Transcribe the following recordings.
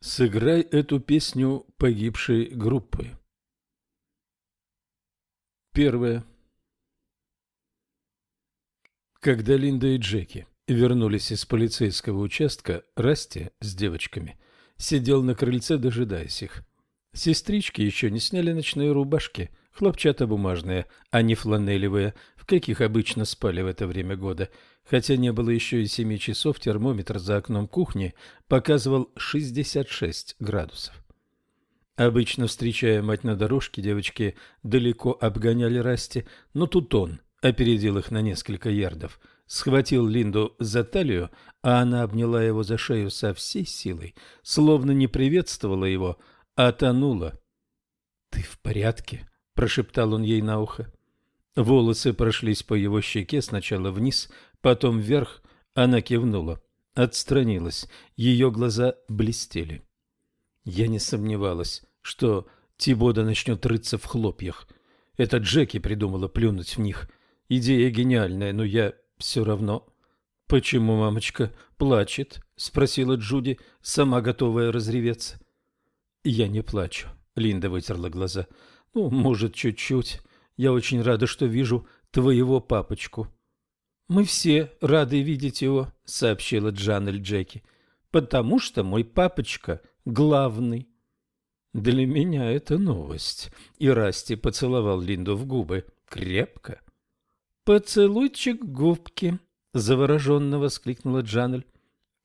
Сыграй эту песню погибшей группы. Первое. Когда Линда и Джеки вернулись из полицейского участка, Расти с девочками сидел на крыльце, дожидаясь их. Сестрички еще не сняли ночные рубашки, хлопчатобумажные, а не фланелевые, в каких обычно спали в это время года – Хотя не было еще и семи часов, термометр за окном кухни показывал 66 градусов. Обычно, встречая мать на дорожке, девочки далеко обгоняли Расти, но тут он опередил их на несколько ярдов, схватил Линду за талию, а она обняла его за шею со всей силой, словно не приветствовала его, а тонула. — Ты в порядке? — прошептал он ей на ухо. Волосы прошлись по его щеке сначала вниз, потом вверх. Она кивнула, отстранилась. Ее глаза блестели. Я не сомневалась, что Тибода начнет рыться в хлопьях. Это Джеки придумала плюнуть в них. Идея гениальная, но я все равно... — Почему мамочка плачет? — спросила Джуди, сама готовая разреветься. — Я не плачу. Линда вытерла глаза. — Ну, может, чуть-чуть. Я очень рада, что вижу твоего папочку. Мы все рады видеть его, сообщила Джанель Джеки, потому что мой папочка главный. Для меня это новость. И Расти поцеловал Линду в губы крепко. Поцелуйчик губки, завороженно воскликнула Джанель.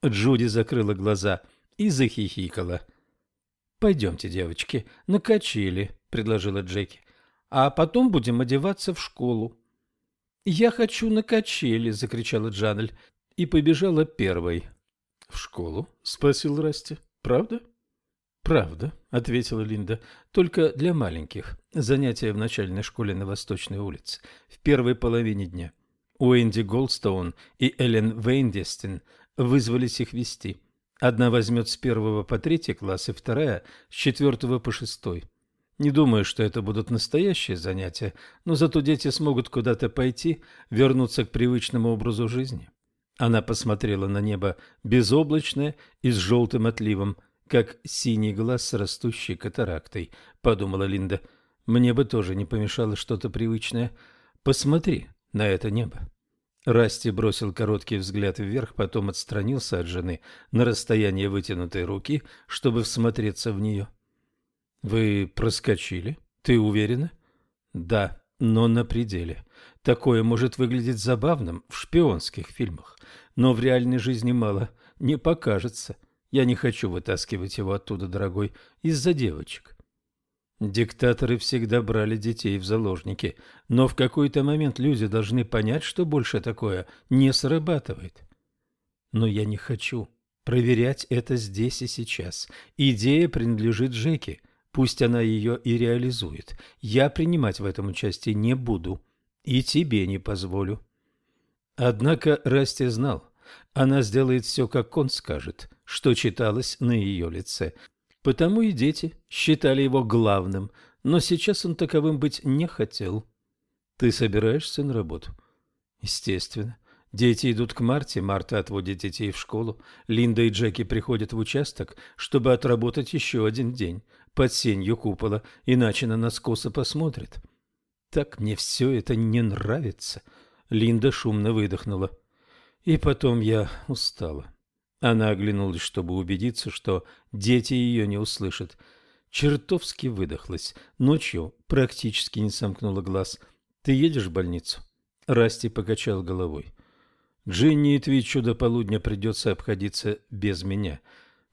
Джуди закрыла глаза и захихикала. Пойдемте, девочки, накачили, предложила Джеки а потом будем одеваться в школу. «Я хочу на качели!» — закричала Джанель и побежала первой. «В школу?» — спросил Расти. «Правда?» «Правда», — ответила Линда, — «только для маленьких. Занятия в начальной школе на Восточной улице. В первой половине дня. Уэнди Голдстоун и Эллен Вейндестин вызвались их вести. Одна возьмет с первого по третий класс, и вторая — с четвертого по шестой. Не думаю, что это будут настоящие занятия, но зато дети смогут куда-то пойти, вернуться к привычному образу жизни. Она посмотрела на небо безоблачное и с желтым отливом, как синий глаз с растущей катарактой, подумала Линда. Мне бы тоже не помешало что-то привычное. Посмотри на это небо. Расти бросил короткий взгляд вверх, потом отстранился от жены на расстояние вытянутой руки, чтобы всмотреться в нее. — вы проскочили? Ты уверена? Да, но на пределе. Такое может выглядеть забавным в шпионских фильмах, но в реальной жизни мало не покажется. Я не хочу вытаскивать его оттуда, дорогой, из-за девочек. Диктаторы всегда брали детей в заложники, но в какой-то момент люди должны понять, что больше такое не срабатывает. Но я не хочу проверять это здесь и сейчас. Идея принадлежит Джеки. Пусть она ее и реализует. Я принимать в этом участие не буду. И тебе не позволю. Однако Расти знал, она сделает все, как он скажет, что читалось на ее лице. Потому и дети считали его главным, но сейчас он таковым быть не хотел. Ты собираешься на работу? Естественно. Дети идут к Марте, Марта отводит детей в школу, Линда и Джеки приходят в участок, чтобы отработать еще один день под сенью купола, иначе на нас косо посмотрит. Так мне все это не нравится. Линда шумно выдохнула. И потом я устала. Она оглянулась, чтобы убедиться, что дети ее не услышат. Чертовски выдохлась. Ночью практически не сомкнула глаз. «Ты едешь в больницу?» Расти покачал головой. Джинни и Твичу до полудня придется обходиться без меня.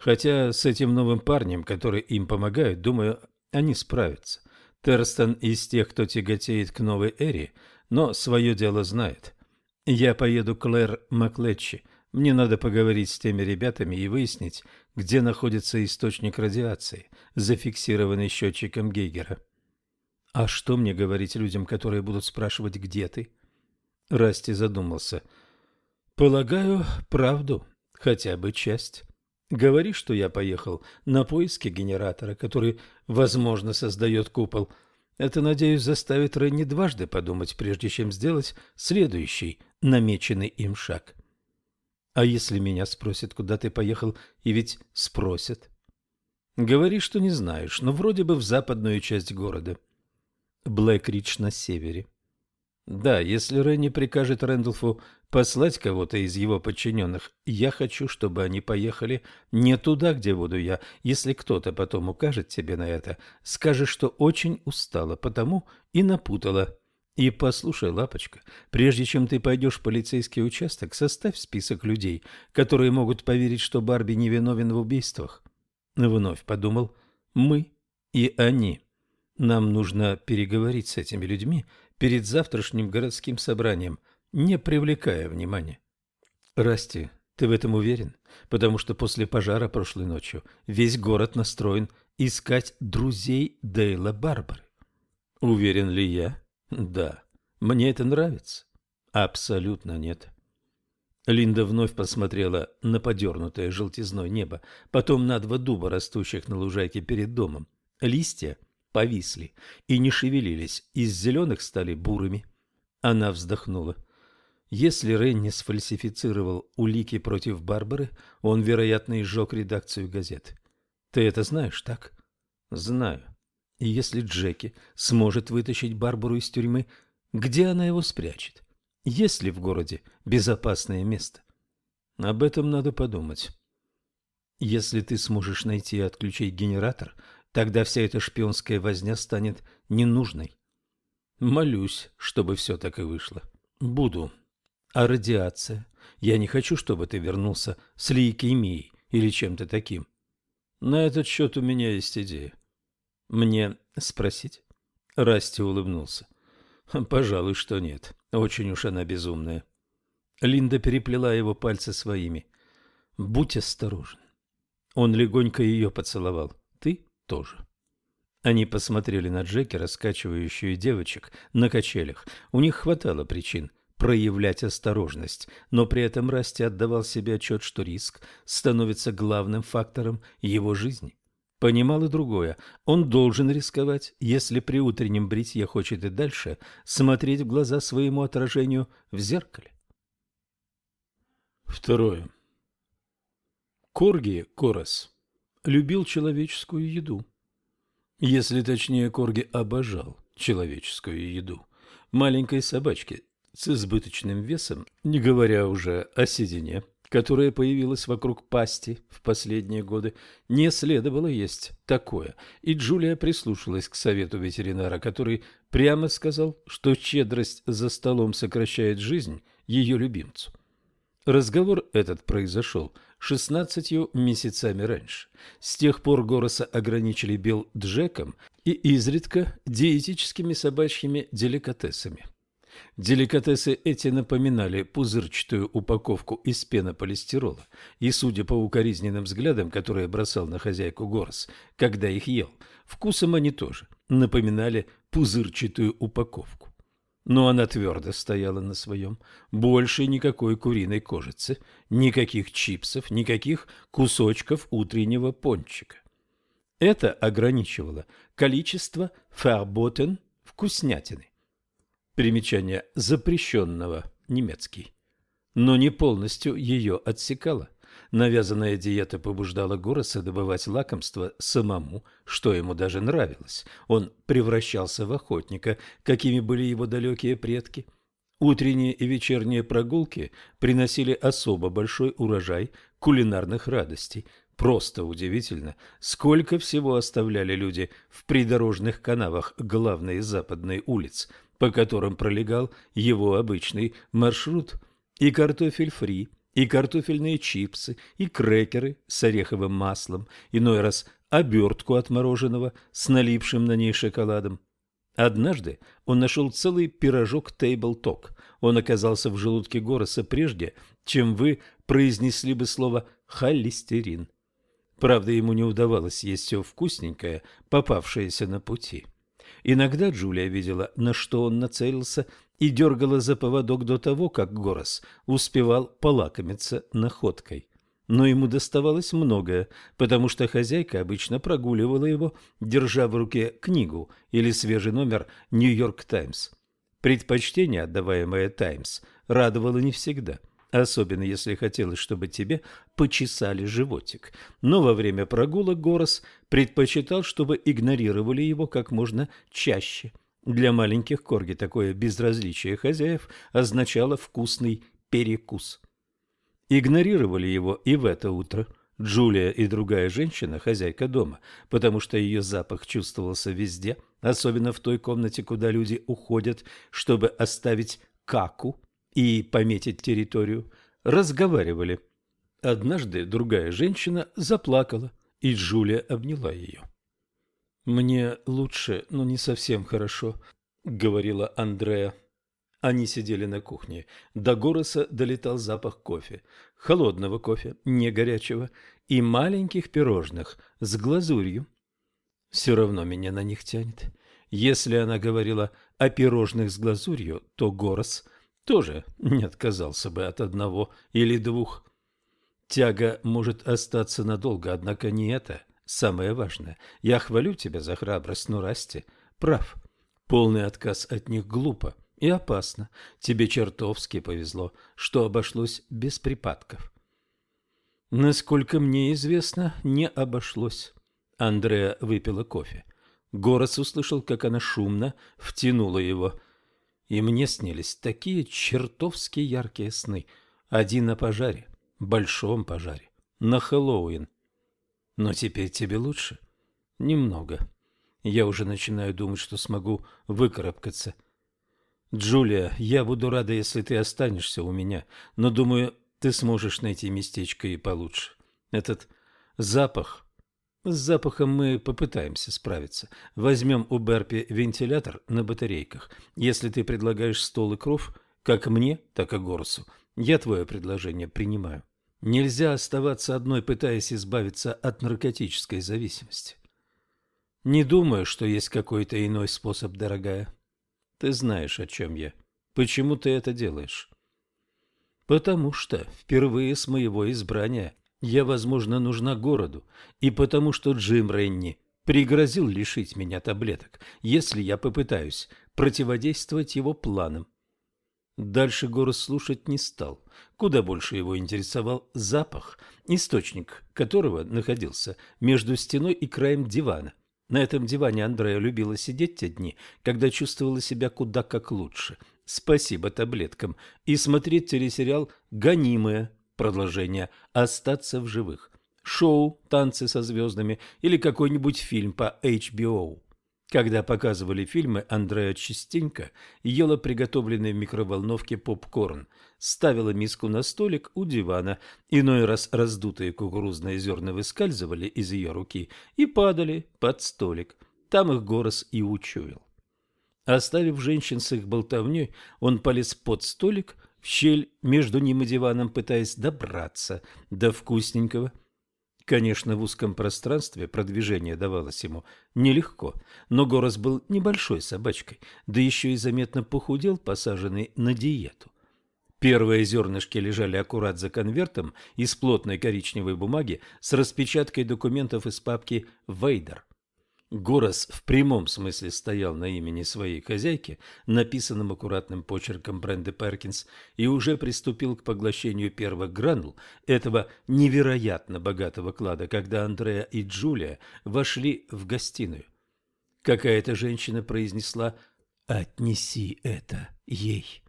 Хотя с этим новым парнем, который им помогает, думаю, они справятся. Терстон из тех, кто тяготеет к новой эре, но свое дело знает. Я поеду к Клэр Маклетчи. Мне надо поговорить с теми ребятами и выяснить, где находится источник радиации, зафиксированный счетчиком Гейгера. А что мне говорить людям, которые будут спрашивать, где ты? Расти задумался – Полагаю, правду, хотя бы часть. Говори, что я поехал на поиски генератора, который, возможно, создает купол. Это, надеюсь, заставит Ренни дважды подумать, прежде чем сделать следующий намеченный им шаг. А если меня спросят, куда ты поехал, и ведь спросят? Говори, что не знаешь, но вроде бы в западную часть города. Блэкридж на севере. Да, если Ренни прикажет Рэндалфу послать кого-то из его подчиненных, я хочу, чтобы они поехали не туда, где буду я. Если кто-то потом укажет тебе на это, скажи, что очень устала, потому и напутала. И послушай, лапочка, прежде чем ты пойдешь в полицейский участок, составь список людей, которые могут поверить, что Барби невиновен в убийствах. Вновь подумал, мы и они. Нам нужно переговорить с этими людьми перед завтрашним городским собранием, не привлекая внимания. Расти, ты в этом уверен? Потому что после пожара прошлой ночью весь город настроен искать друзей Дейла Барбары. Уверен ли я? Да. Мне это нравится? Абсолютно нет. Линда вновь посмотрела на подернутое желтизной небо, потом на два дуба, растущих на лужайке перед домом. Листья повисли и не шевелились, из зеленых стали бурыми. Она вздохнула. Если Ренни сфальсифицировал улики против Барбары, он, вероятно, изжег редакцию газет. Ты это знаешь, так? Знаю. И если Джеки сможет вытащить Барбару из тюрьмы, где она его спрячет? Есть ли в городе безопасное место? Об этом надо подумать. Если ты сможешь найти и отключить генератор, Тогда вся эта шпионская возня станет ненужной. Молюсь, чтобы все так и вышло. Буду. А радиация? Я не хочу, чтобы ты вернулся с лейкемией или чем-то таким. На этот счет у меня есть идея. Мне спросить? Расти улыбнулся. Пожалуй, что нет. Очень уж она безумная. Линда переплела его пальцы своими. Будь осторожен. Он легонько ее поцеловал. Тоже. Они посмотрели на Джеки, раскачивающую девочек на качелях. У них хватало причин проявлять осторожность, но при этом Расти отдавал себе отчет, что риск становится главным фактором его жизни. Понимал и другое. Он должен рисковать, если при утреннем бритье хочет и дальше смотреть в глаза своему отражению в зеркале. Второе. Корги Корос любил человеческую еду. Если точнее, Корги обожал человеческую еду. Маленькой собачке с избыточным весом, не говоря уже о седине, которая появилась вокруг пасти в последние годы, не следовало есть такое, и Джулия прислушалась к совету ветеринара, который прямо сказал, что щедрость за столом сокращает жизнь ее любимцу. Разговор этот произошел шестнадцатью месяцами раньше. С тех пор Гороса ограничили Билл Джеком и изредка диетическими собачьими деликатесами. Деликатесы эти напоминали пузырчатую упаковку из пенополистирола, и, судя по укоризненным взглядам, которые бросал на хозяйку Горос, когда их ел, вкусом они тоже напоминали пузырчатую упаковку. Но она твердо стояла на своем. Больше никакой куриной кожицы, никаких чипсов, никаких кусочков утреннего пончика. Это ограничивало количество фарботен вкуснятины. Примечание запрещенного немецкий. Но не полностью ее отсекало. Навязанная диета побуждала Гороса добывать лакомство самому, что ему даже нравилось. Он превращался в охотника, какими были его далекие предки. Утренние и вечерние прогулки приносили особо большой урожай кулинарных радостей. Просто удивительно, сколько всего оставляли люди в придорожных канавах главной западной улиц, по которым пролегал его обычный маршрут. И картофель фри – и картофельные чипсы, и крекеры с ореховым маслом, иной раз обертку от мороженого с налипшим на ней шоколадом. Однажды он нашел целый пирожок тейбл-ток. Он оказался в желудке Гороса прежде, чем вы произнесли бы слово «холестерин». Правда, ему не удавалось есть все вкусненькое, попавшееся на пути. Иногда Джулия видела, на что он нацелился, и дергала за поводок до того, как Горос успевал полакомиться находкой. Но ему доставалось многое, потому что хозяйка обычно прогуливала его, держа в руке книгу или свежий номер «Нью-Йорк Таймс». Предпочтение, отдаваемое «Таймс», радовало не всегда. особенно если хотелось, чтобы тебе почесали животик. Но во время прогулок Горос предпочитал, чтобы игнорировали его как можно чаще. Для маленьких корги такое безразличие хозяев означало вкусный перекус. Игнорировали его и в это утро – Джулия и другая женщина, хозяйка дома, потому что ее запах чувствовался везде, особенно в той комнате, куда люди уходят, чтобы оставить каку и пометить территорию, разговаривали. Однажды другая женщина заплакала, и Джулия обняла ее. «Мне лучше, но не совсем хорошо», — говорила Андреа. Они сидели на кухне. До Гороса долетал запах кофе. Холодного кофе, не горячего, и маленьких пирожных с глазурью. Все равно меня на них тянет. Если она говорила о пирожных с глазурью, то Горос тоже не отказался бы от одного или двух. Тяга может остаться надолго, однако не это самое важное. Я хвалю тебя за храбрость, но Расти прав. Полный отказ от них глупо и опасно. Тебе чертовски повезло, что обошлось без припадков. Насколько мне известно, не обошлось. Андреа выпила кофе. Горос услышал, как она шумно втянула его. И мне снились такие чертовски яркие сны. Один на пожаре, большом пожаре, на Хэллоуин. Но теперь тебе лучше? Немного. Я уже начинаю думать, что смогу выкарабкаться. — Джулия, я буду рада, если ты останешься у меня, но думаю, ты сможешь найти местечко и получше. Этот запах... С запахом мы попытаемся справиться. Возьмем у Берпи вентилятор на батарейках. Если ты предлагаешь стол и кров, как мне, так и Горсу, я твое предложение принимаю. Нельзя оставаться одной, пытаясь избавиться от наркотической зависимости. Не думаю, что есть какой-то иной способ, дорогая. Ты знаешь, о чем я. Почему ты это делаешь? Потому что впервые с моего избрания я, возможно, нужна городу, и потому что Джим Ренни пригрозил лишить меня таблеток, если я попытаюсь противодействовать его планам. Дальше Горос слушать не стал. Куда больше его интересовал запах, источник которого находился между стеной и краем дивана. На этом диване Андрея любила сидеть те дни, когда чувствовала себя куда как лучше. Спасибо таблеткам. И смотреть телесериал «Гонимое» продолжение «Остаться в живых». Шоу «Танцы со звездами» или какой-нибудь фильм по HBO. Когда показывали фильмы, Андрея частенько ела приготовленный в микроволновке попкорн, ставила миску на столик у дивана, иной раз раздутые кукурузные зерна выскальзывали из ее руки и падали под столик. Там их Горос и учуял. Оставив женщин с их болтовней, он полез под столик, в щель между ним и диваном, пытаясь добраться до вкусненького – Конечно, в узком пространстве продвижение давалось ему нелегко, но Горос был небольшой собачкой, да еще и заметно похудел, посаженный на диету. Первые зернышки лежали аккурат за конвертом из плотной коричневой бумаги с распечаткой документов из папки «Вейдер». Горос в прямом смысле стоял на имени своей хозяйки, написанном аккуратным почерком Бренды Перкинс, и уже приступил к поглощению первых гранул этого невероятно богатого клада, когда Андреа и Джулия вошли в гостиную. Какая-то женщина произнесла «Отнеси это ей».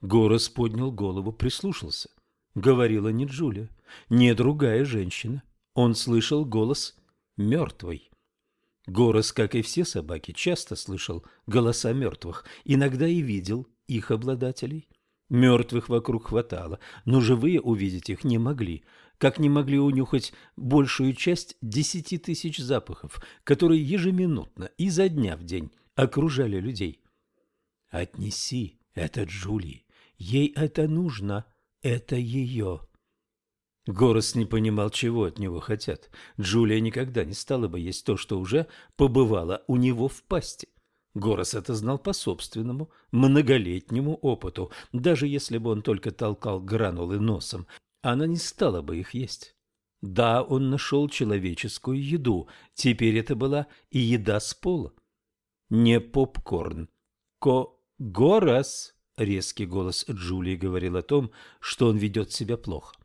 Горос поднял голову, прислушался. Говорила не Джулия, не другая женщина. Он слышал голос мертвой. Горос, как и все собаки, часто слышал голоса мертвых, иногда и видел их обладателей. Мертвых вокруг хватало, но живые увидеть их не могли, как не могли унюхать большую часть десяти тысяч запахов, которые ежеминутно, изо дня в день окружали людей. «Отнеси это Джулии, ей это нужно, это ее». Горос не понимал, чего от него хотят. Джулия никогда не стала бы есть то, что уже побывало у него в пасти. Горос это знал по собственному, многолетнему опыту. Даже если бы он только толкал гранулы носом, она не стала бы их есть. Да, он нашел человеческую еду, теперь это была и еда с пола. Не попкорн. Ко... Горос! Резкий голос Джулии говорил о том, что он ведет себя плохо.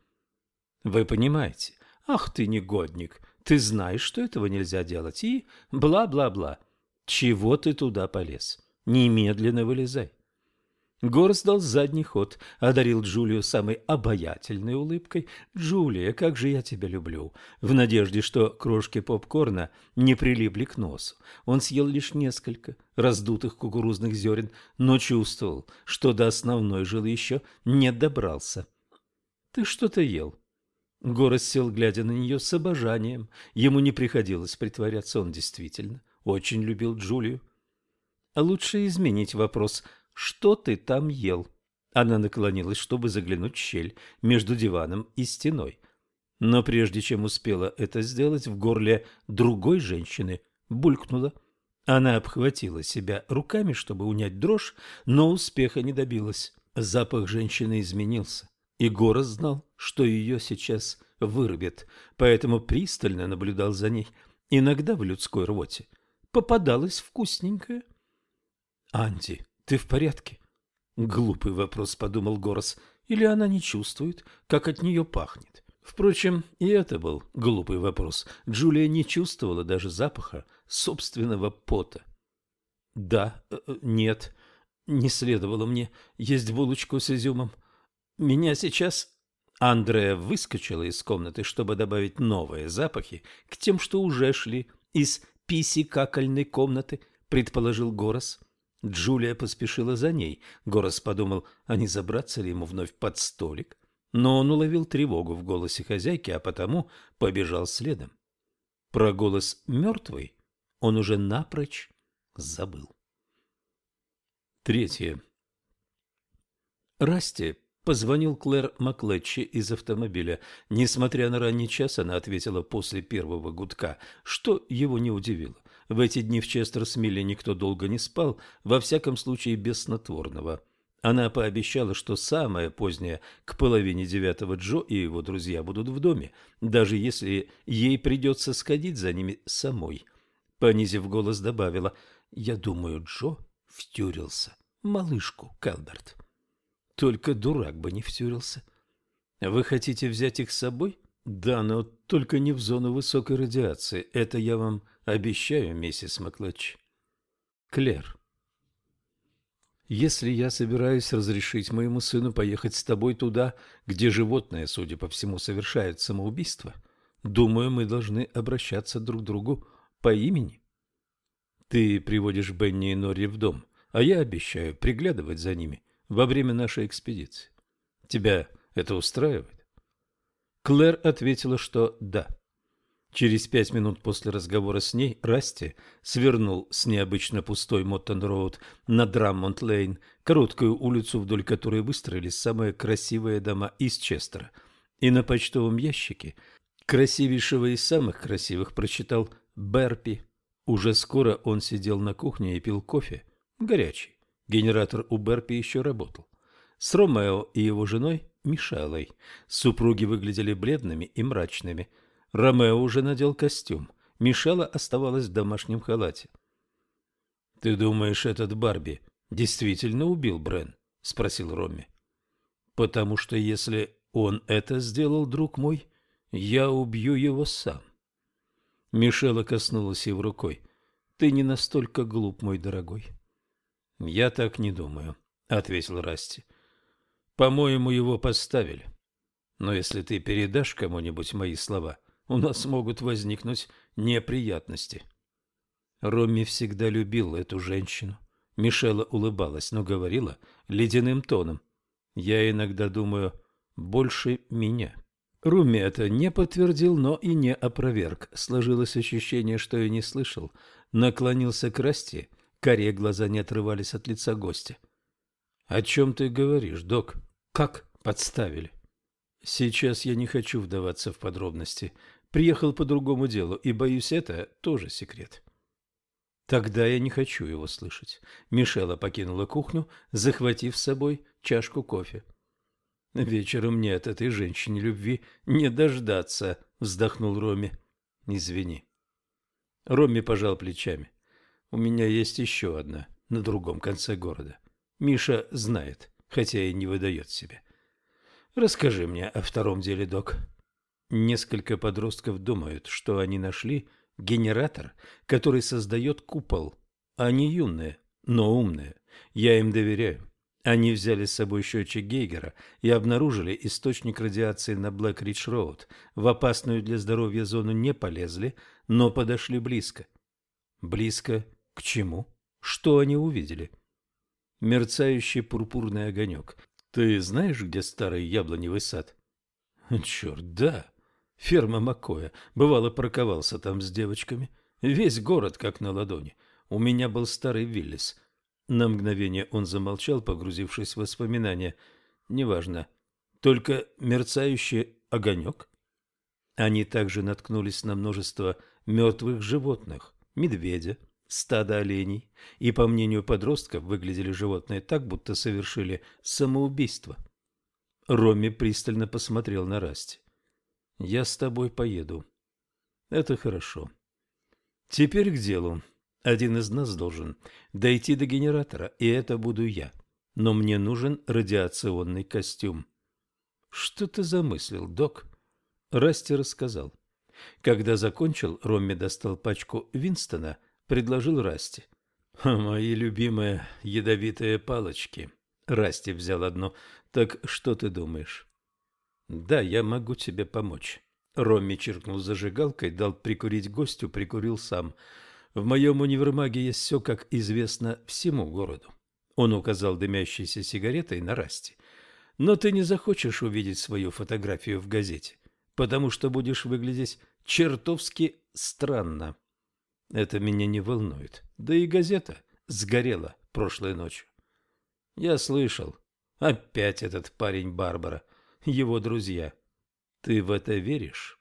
Вы понимаете? Ах ты негодник! Ты знаешь, что этого нельзя делать, и бла-бла-бла. Чего ты туда полез? Немедленно вылезай. Горс дал задний ход, одарил Джулию самой обаятельной улыбкой. «Джулия, как же я тебя люблю!» В надежде, что крошки попкорна не прилипли к носу. Он съел лишь несколько раздутых кукурузных зерен, но чувствовал, что до основной жилы еще не добрался. «Ты что-то ел?» Горос сел, глядя на нее с обожанием. Ему не приходилось притворяться, он действительно очень любил Джулию. А лучше изменить вопрос – что ты там ел?» Она наклонилась, чтобы заглянуть в щель между диваном и стеной. Но прежде чем успела это сделать, в горле другой женщины булькнуло. Она обхватила себя руками, чтобы унять дрожь, но успеха не добилась. Запах женщины изменился, и Горос знал, что ее сейчас вырубят, поэтому пристально наблюдал за ней. Иногда в людской рвоте попадалась вкусненькая. «Анди, ты в порядке? Глупый вопрос, подумал Горос. Или она не чувствует, как от нее пахнет? Впрочем, и это был глупый вопрос. Джулия не чувствовала даже запаха собственного пота. Да, э, э, нет, не следовало мне есть булочку с изюмом. Меня сейчас... Андрея выскочила из комнаты, чтобы добавить новые запахи к тем, что уже шли из писи-какальной комнаты, предположил Горос. Джулия поспешила за ней. Горос подумал, а не забраться ли ему вновь под столик. Но он уловил тревогу в голосе хозяйки, а потому побежал следом. Про голос мертвый он уже напрочь забыл. Третье. Расти позвонил Клэр Маклетчи из автомобиля. Несмотря на ранний час, она ответила после первого гудка, что его не удивило. В эти дни в Честерсмилле никто долго не спал, во всяком случае без снотворного. Она пообещала, что самое позднее, к половине девятого Джо и его друзья будут в доме, даже если ей придется сходить за ними самой. Понизив голос, добавила, «Я думаю, Джо втюрился. Малышку, Калберт». Только дурак бы не втюрился. «Вы хотите взять их с собой?» «Да, но только не в зону высокой радиации. Это я вам обещаю, миссис Маклэтч». «Клер, если я собираюсь разрешить моему сыну поехать с тобой туда, где животные, судя по всему, совершают самоубийство, думаю, мы должны обращаться друг к другу по имени. Ты приводишь Бенни и Нори в дом, а я обещаю приглядывать за ними во время нашей экспедиции. Тебя это устраивает? Клэр ответила, что да. Через пять минут после разговора с ней Расти свернул с необычно пустой Моттон-Роуд на Драммонд-Лейн, короткую улицу, вдоль которой выстроились самые красивые дома из Честера. И на почтовом ящике красивейшего из самых красивых прочитал Берпи. Уже скоро он сидел на кухне и пил кофе, горячий. Генератор у Берпи еще работал. С Ромео и его женой Мишелой. Супруги выглядели бледными и мрачными. Ромео уже надел костюм. Мишела оставалась в домашнем халате. — Ты думаешь, этот Барби действительно убил Брен? — спросил Ромми. — Потому что если он это сделал, друг мой, я убью его сам. Мишела коснулась его рукой. — Ты не настолько глуп, мой дорогой. — Я так не думаю, — ответил Расти. — по-моему, его поставили. Но если ты передашь кому-нибудь мои слова, у нас могут возникнуть неприятности. Ромми всегда любил эту женщину. Мишела улыбалась, но говорила ледяным тоном. Я иногда думаю, больше меня. Руми это не подтвердил, но и не опроверг. Сложилось ощущение, что и не слышал. Наклонился к Расти. Коре глаза не отрывались от лица гостя. — О чем ты говоришь, док? Как подставили? Сейчас я не хочу вдаваться в подробности. Приехал по другому делу, и, боюсь, это тоже секрет. Тогда я не хочу его слышать. Мишела покинула кухню, захватив с собой чашку кофе. Вечером мне от этой женщины любви не дождаться, вздохнул Роми. Извини. Роми пожал плечами. У меня есть еще одна на другом конце города. Миша знает, хотя и не выдает себя. Расскажи мне о втором деле, док. Несколько подростков думают, что они нашли генератор, который создает купол. Они юные, но умные. Я им доверяю. Они взяли с собой счетчик Гейгера и обнаружили источник радиации на Блэк-Ридж-Роуд. В опасную для здоровья зону не полезли, но подошли близко. Близко к чему? Что они увидели? Мерцающий пурпурный огонек. Ты знаешь, где старый яблоневый сад? Черт, да. Ферма Макоя. Бывало, парковался там с девочками. Весь город как на ладони. У меня был старый Виллис. На мгновение он замолчал, погрузившись в воспоминания. Неважно. Только мерцающий огонек? Они также наткнулись на множество мертвых животных. Медведя, стадо оленей. И, по мнению подростков, выглядели животные так, будто совершили самоубийство. Роми пристально посмотрел на Расти. «Я с тобой поеду». «Это хорошо. Теперь к делу. Один из нас должен дойти до генератора, и это буду я. Но мне нужен радиационный костюм. Что ты замыслил, док? Расти рассказал. Когда закончил, Ромми достал пачку Винстона, предложил Расти. «Мои любимые ядовитые палочки». Расти взял одну. «Так что ты думаешь?» «Да, я могу тебе помочь». Ромми чиркнул зажигалкой, дал прикурить гостю, прикурил сам – в моем универмаге есть все, как известно всему городу. Он указал дымящейся сигаретой на Расти. Но ты не захочешь увидеть свою фотографию в газете, потому что будешь выглядеть чертовски странно. Это меня не волнует. Да и газета сгорела прошлой ночью. Я слышал. Опять этот парень Барбара, его друзья. Ты в это веришь?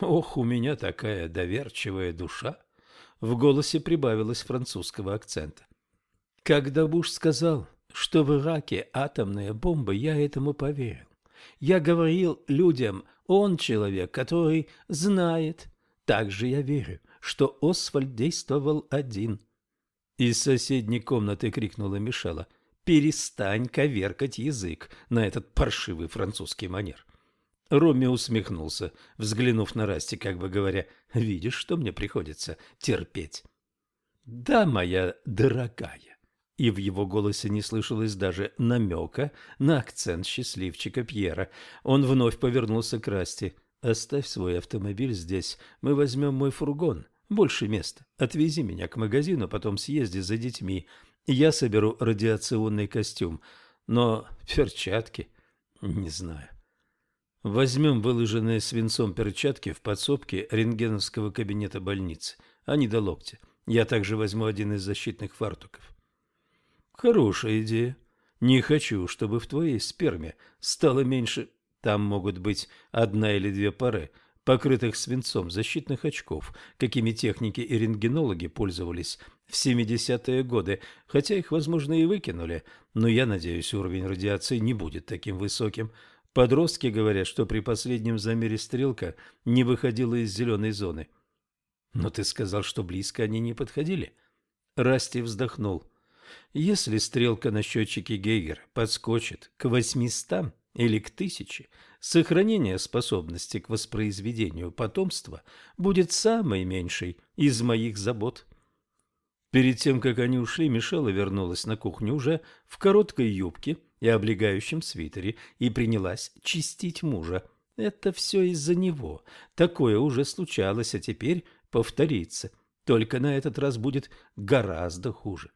Ох, у меня такая доверчивая душа. В голосе прибавилось французского акцента. Когда Буш сказал, что в Ираке атомная бомба, я этому поверил. Я говорил людям, он человек, который знает. Также я верю, что Освальд действовал один. Из соседней комнаты крикнула Мишела. «Перестань коверкать язык на этот паршивый французский манер». Роми усмехнулся, взглянув на Расти, как бы говоря, «Видишь, что мне приходится терпеть?» «Да, моя дорогая». И в его голосе не слышалось даже намека на акцент счастливчика Пьера. Он вновь повернулся к Расти. «Оставь свой автомобиль здесь. Мы возьмем мой фургон. Больше места. Отвези меня к магазину, потом съезди за детьми. Я соберу радиационный костюм. Но перчатки... Не знаю. Возьмем выложенные свинцом перчатки в подсобке рентгеновского кабинета больницы. Они до локтя. Я также возьму один из защитных фартуков. Хорошая идея. Не хочу, чтобы в твоей сперме стало меньше... Там могут быть одна или две пары, покрытых свинцом защитных очков, какими техники и рентгенологи пользовались в 70-е годы, хотя их, возможно, и выкинули, но я надеюсь, уровень радиации не будет таким высоким. Подростки говорят, что при последнем замере стрелка не выходила из зеленой зоны. Но ты сказал, что близко они не подходили. Расти вздохнул. Если стрелка на счетчике Гейгера подскочит к восьмистам или к тысяче, сохранение способности к воспроизведению потомства будет самой меньшей из моих забот. Перед тем, как они ушли, Мишела вернулась на кухню уже в короткой юбке – и облегающем свитере и принялась чистить мужа. Это все из-за него. Такое уже случалось, а теперь повторится. Только на этот раз будет гораздо хуже.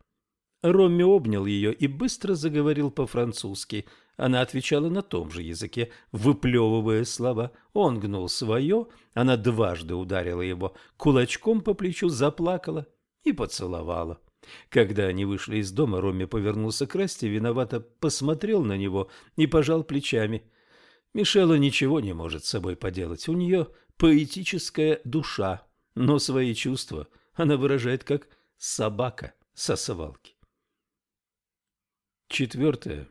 Ромми обнял ее и быстро заговорил по-французски. Она отвечала на том же языке, выплевывая слова. Он гнул свое, она дважды ударила его кулачком по плечу, заплакала и поцеловала. Когда они вышли из дома, Ромми повернулся к Расти, виновато посмотрел на него и пожал плечами. Мишела ничего не может с собой поделать. У нее поэтическая душа, но свои чувства она выражает как собака со свалки. Четвертое.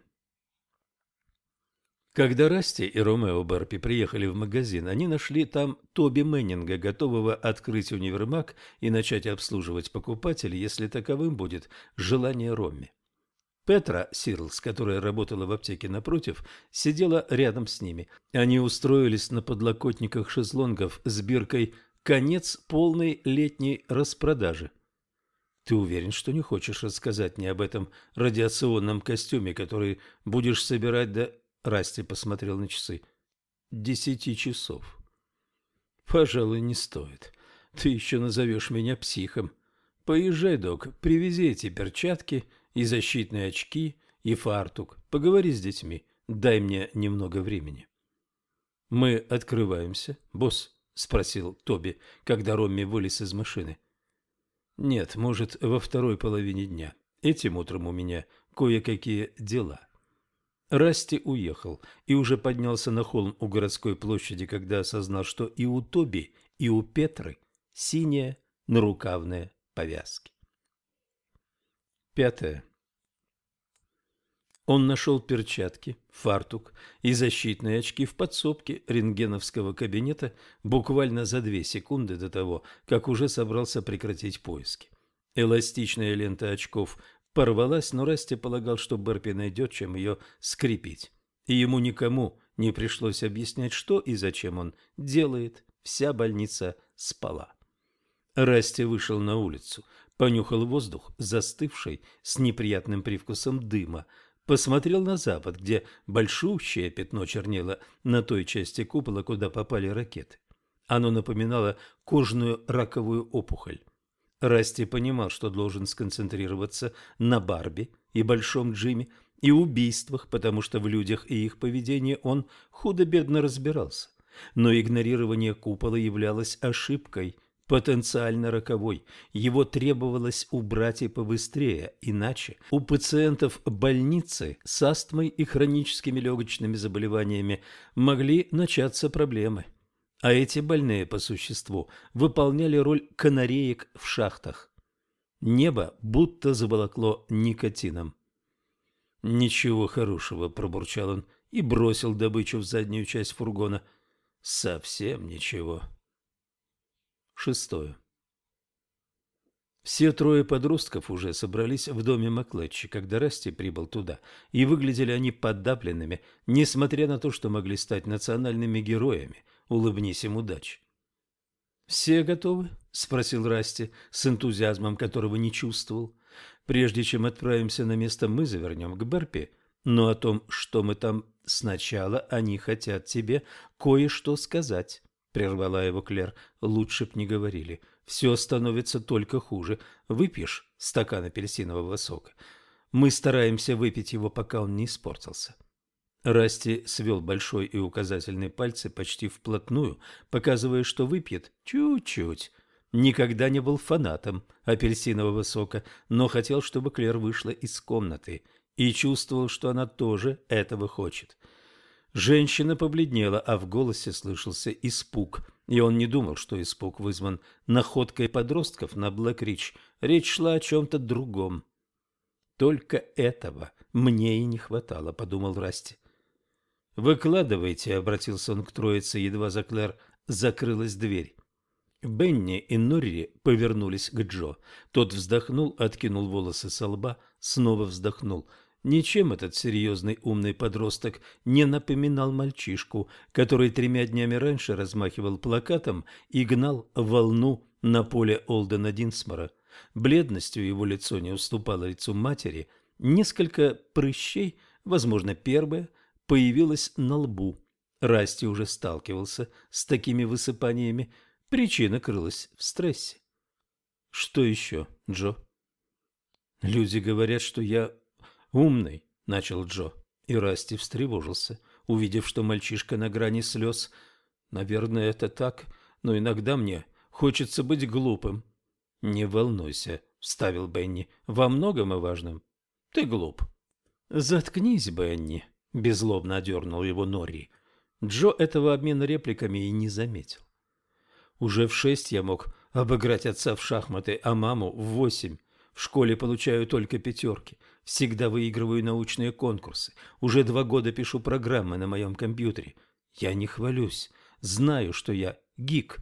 Когда Расти и Ромео Барпи приехали в магазин, они нашли там Тоби Мэннинга, готового открыть универмаг и начать обслуживать покупателей, если таковым будет желание Ромми. Петра Сирлс, которая работала в аптеке напротив, сидела рядом с ними. Они устроились на подлокотниках шезлонгов с биркой «Конец полной летней распродажи». «Ты уверен, что не хочешь рассказать мне об этом радиационном костюме, который будешь собирать до...» Расти посмотрел на часы. «Десяти часов». «Пожалуй, не стоит. Ты еще назовешь меня психом. Поезжай, док, привези эти перчатки и защитные очки, и фартук. Поговори с детьми. Дай мне немного времени. Мы открываемся, босс, спросил Тоби, когда Ромми вылез из машины. Нет, может, во второй половине дня. Этим утром у меня кое-какие дела. Расти уехал и уже поднялся на холм у городской площади, когда осознал, что и у Тоби, и у Петры синяя нарукавная повязки. Пятое. Он нашел перчатки, фартук и защитные очки в подсобке рентгеновского кабинета буквально за две секунды до того, как уже собрался прекратить поиски. Эластичная лента очков порвалась, но Расти полагал, что Берпи найдет, чем ее скрепить. И ему никому не пришлось объяснять, что и зачем он делает. Вся больница спала. Расти вышел на улицу, понюхал воздух, застывший с неприятным привкусом дыма, посмотрел на запад, где большущее пятно чернело на той части купола, куда попали ракеты. Оно напоминало кожную раковую опухоль. Расти понимал, что должен сконцентрироваться на Барби и Большом Джиме и убийствах, потому что в людях и их поведении он худо-бедно разбирался. Но игнорирование купола являлось ошибкой, потенциально роковой. Его требовалось убрать и побыстрее, иначе у пациентов больницы с астмой и хроническими легочными заболеваниями могли начаться проблемы. А эти больные по существу выполняли роль канареек в шахтах. Небо будто заволокло никотином. «Ничего хорошего», – пробурчал он и бросил добычу в заднюю часть фургона. «Совсем ничего». Шестое. Все трое подростков уже собрались в доме Маклетчи, когда Расти прибыл туда, и выглядели они подавленными, несмотря на то, что могли стать национальными героями, улыбнись им удачи. «Все готовы?» – спросил Расти с энтузиазмом, которого не чувствовал. «Прежде чем отправимся на место, мы завернем к Берпи, но о том, что мы там сначала, они хотят тебе кое-что сказать». — прервала его Клер. — Лучше б не говорили. Все становится только хуже. Выпьешь стакан апельсинового сока? Мы стараемся выпить его, пока он не испортился. Расти свел большой и указательный пальцы почти вплотную, показывая, что выпьет чуть-чуть. Никогда не был фанатом апельсинового сока, но хотел, чтобы Клер вышла из комнаты и чувствовал, что она тоже этого хочет. — Женщина побледнела, а в голосе слышался испуг. И он не думал, что испуг вызван находкой подростков на Блэк-Рич. Речь шла о чем-то другом. «Только этого мне и не хватало», — подумал Расти. «Выкладывайте», — обратился он к троице, едва за Клэр закрылась дверь. Бенни и Норри повернулись к Джо. Тот вздохнул, откинул волосы со лба, снова вздохнул — Ничем этот серьезный умный подросток не напоминал мальчишку, который тремя днями раньше размахивал плакатом и гнал волну на поле Олдена Динсмора. Бледностью его лицо не уступало лицу матери, несколько прыщей, возможно, первое, появилось на лбу. Расти уже сталкивался с такими высыпаниями, причина крылась в стрессе. «Что еще, Джо?» «Люди говорят, что я «Умный», — начал Джо, и Расти встревожился, увидев, что мальчишка на грани слез. «Наверное, это так, но иногда мне хочется быть глупым». «Не волнуйся», — вставил Бенни, — «во многом и важном. Ты глуп». «Заткнись, Бенни», — беззлобно одернул его Норри. Джо этого обмена репликами и не заметил. Уже в шесть я мог обыграть отца в шахматы, а маму в восемь. В школе получаю только пятерки. Всегда выигрываю научные конкурсы. Уже два года пишу программы на моем компьютере. Я не хвалюсь. Знаю, что я гик.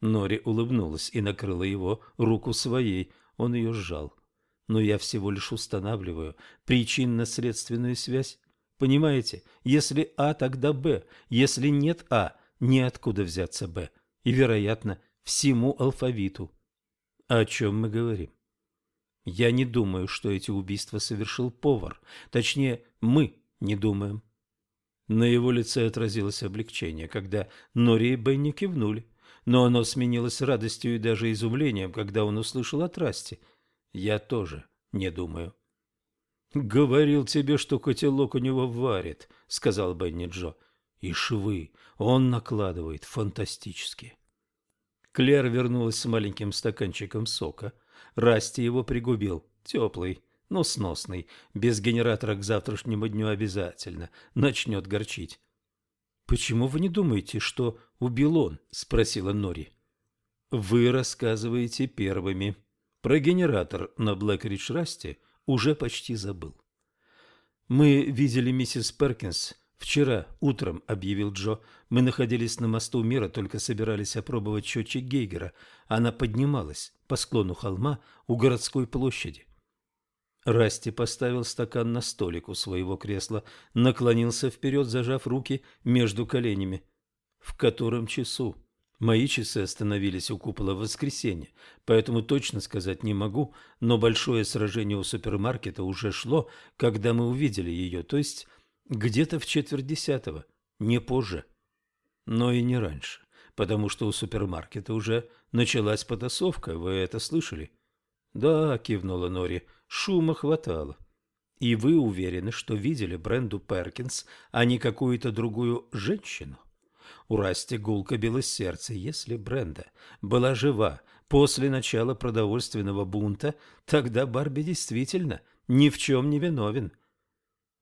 Нори улыбнулась и накрыла его руку своей. Он ее сжал. но я всего лишь устанавливаю причинно-следственную связь. Понимаете, если А, тогда Б. Если нет А, неоткуда взяться Б. И, вероятно, всему алфавиту. О чем мы говорим? Я не думаю, что эти убийства совершил повар. Точнее, мы не думаем. На его лице отразилось облегчение, когда Нори и Бенни кивнули, но оно сменилось радостью и даже изумлением, когда он услышал от Расти. Я тоже не думаю. «Говорил тебе, что котелок у него варит», — сказал Бенни Джо. «И швы он накладывает фантастически». Клер вернулась с маленьким стаканчиком сока. Расти его пригубил, теплый, но сносный, без генератора к завтрашнему дню обязательно, начнет горчить. «Почему вы не думаете, что убил он?» – спросила Нори. «Вы рассказываете первыми. Про генератор на Блэкридж Расти уже почти забыл». «Мы видели миссис Перкинс вчера утром», – объявил Джо. «Мы находились на мосту мира, только собирались опробовать счетчик Гейгера. Она поднималась по склону холма у городской площади. Расти поставил стакан на столик у своего кресла, наклонился вперед, зажав руки между коленями. В котором часу? Мои часы остановились у купола в воскресенье, поэтому точно сказать не могу, но большое сражение у супермаркета уже шло, когда мы увидели ее, то есть где-то в четверть десятого, не позже, но и не раньше, потому что у супермаркета уже началась потасовка, вы это слышали? Да, кивнула Нори, Шума хватало. И вы уверены, что видели Бренду Перкинс, а не какую-то другую женщину? У Расти гулко билось сердце. Если Бренда была жива после начала продовольственного бунта, тогда Барби действительно ни в чем не виновен.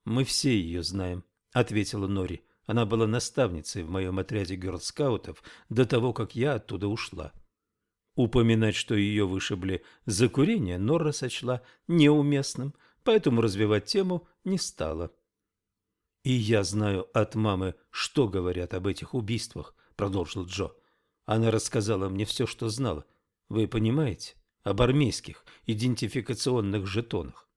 «Мы все ее знаем», — ответила Нори. «Она была наставницей в моем отряде герлскаутов до того, как я оттуда ушла». Упоминать, что ее вышибли за курение, Норра сочла неуместным, поэтому развивать тему не стала. «И я знаю от мамы, что говорят об этих убийствах», — продолжил Джо. «Она рассказала мне все, что знала. Вы понимаете? Об армейских идентификационных жетонах».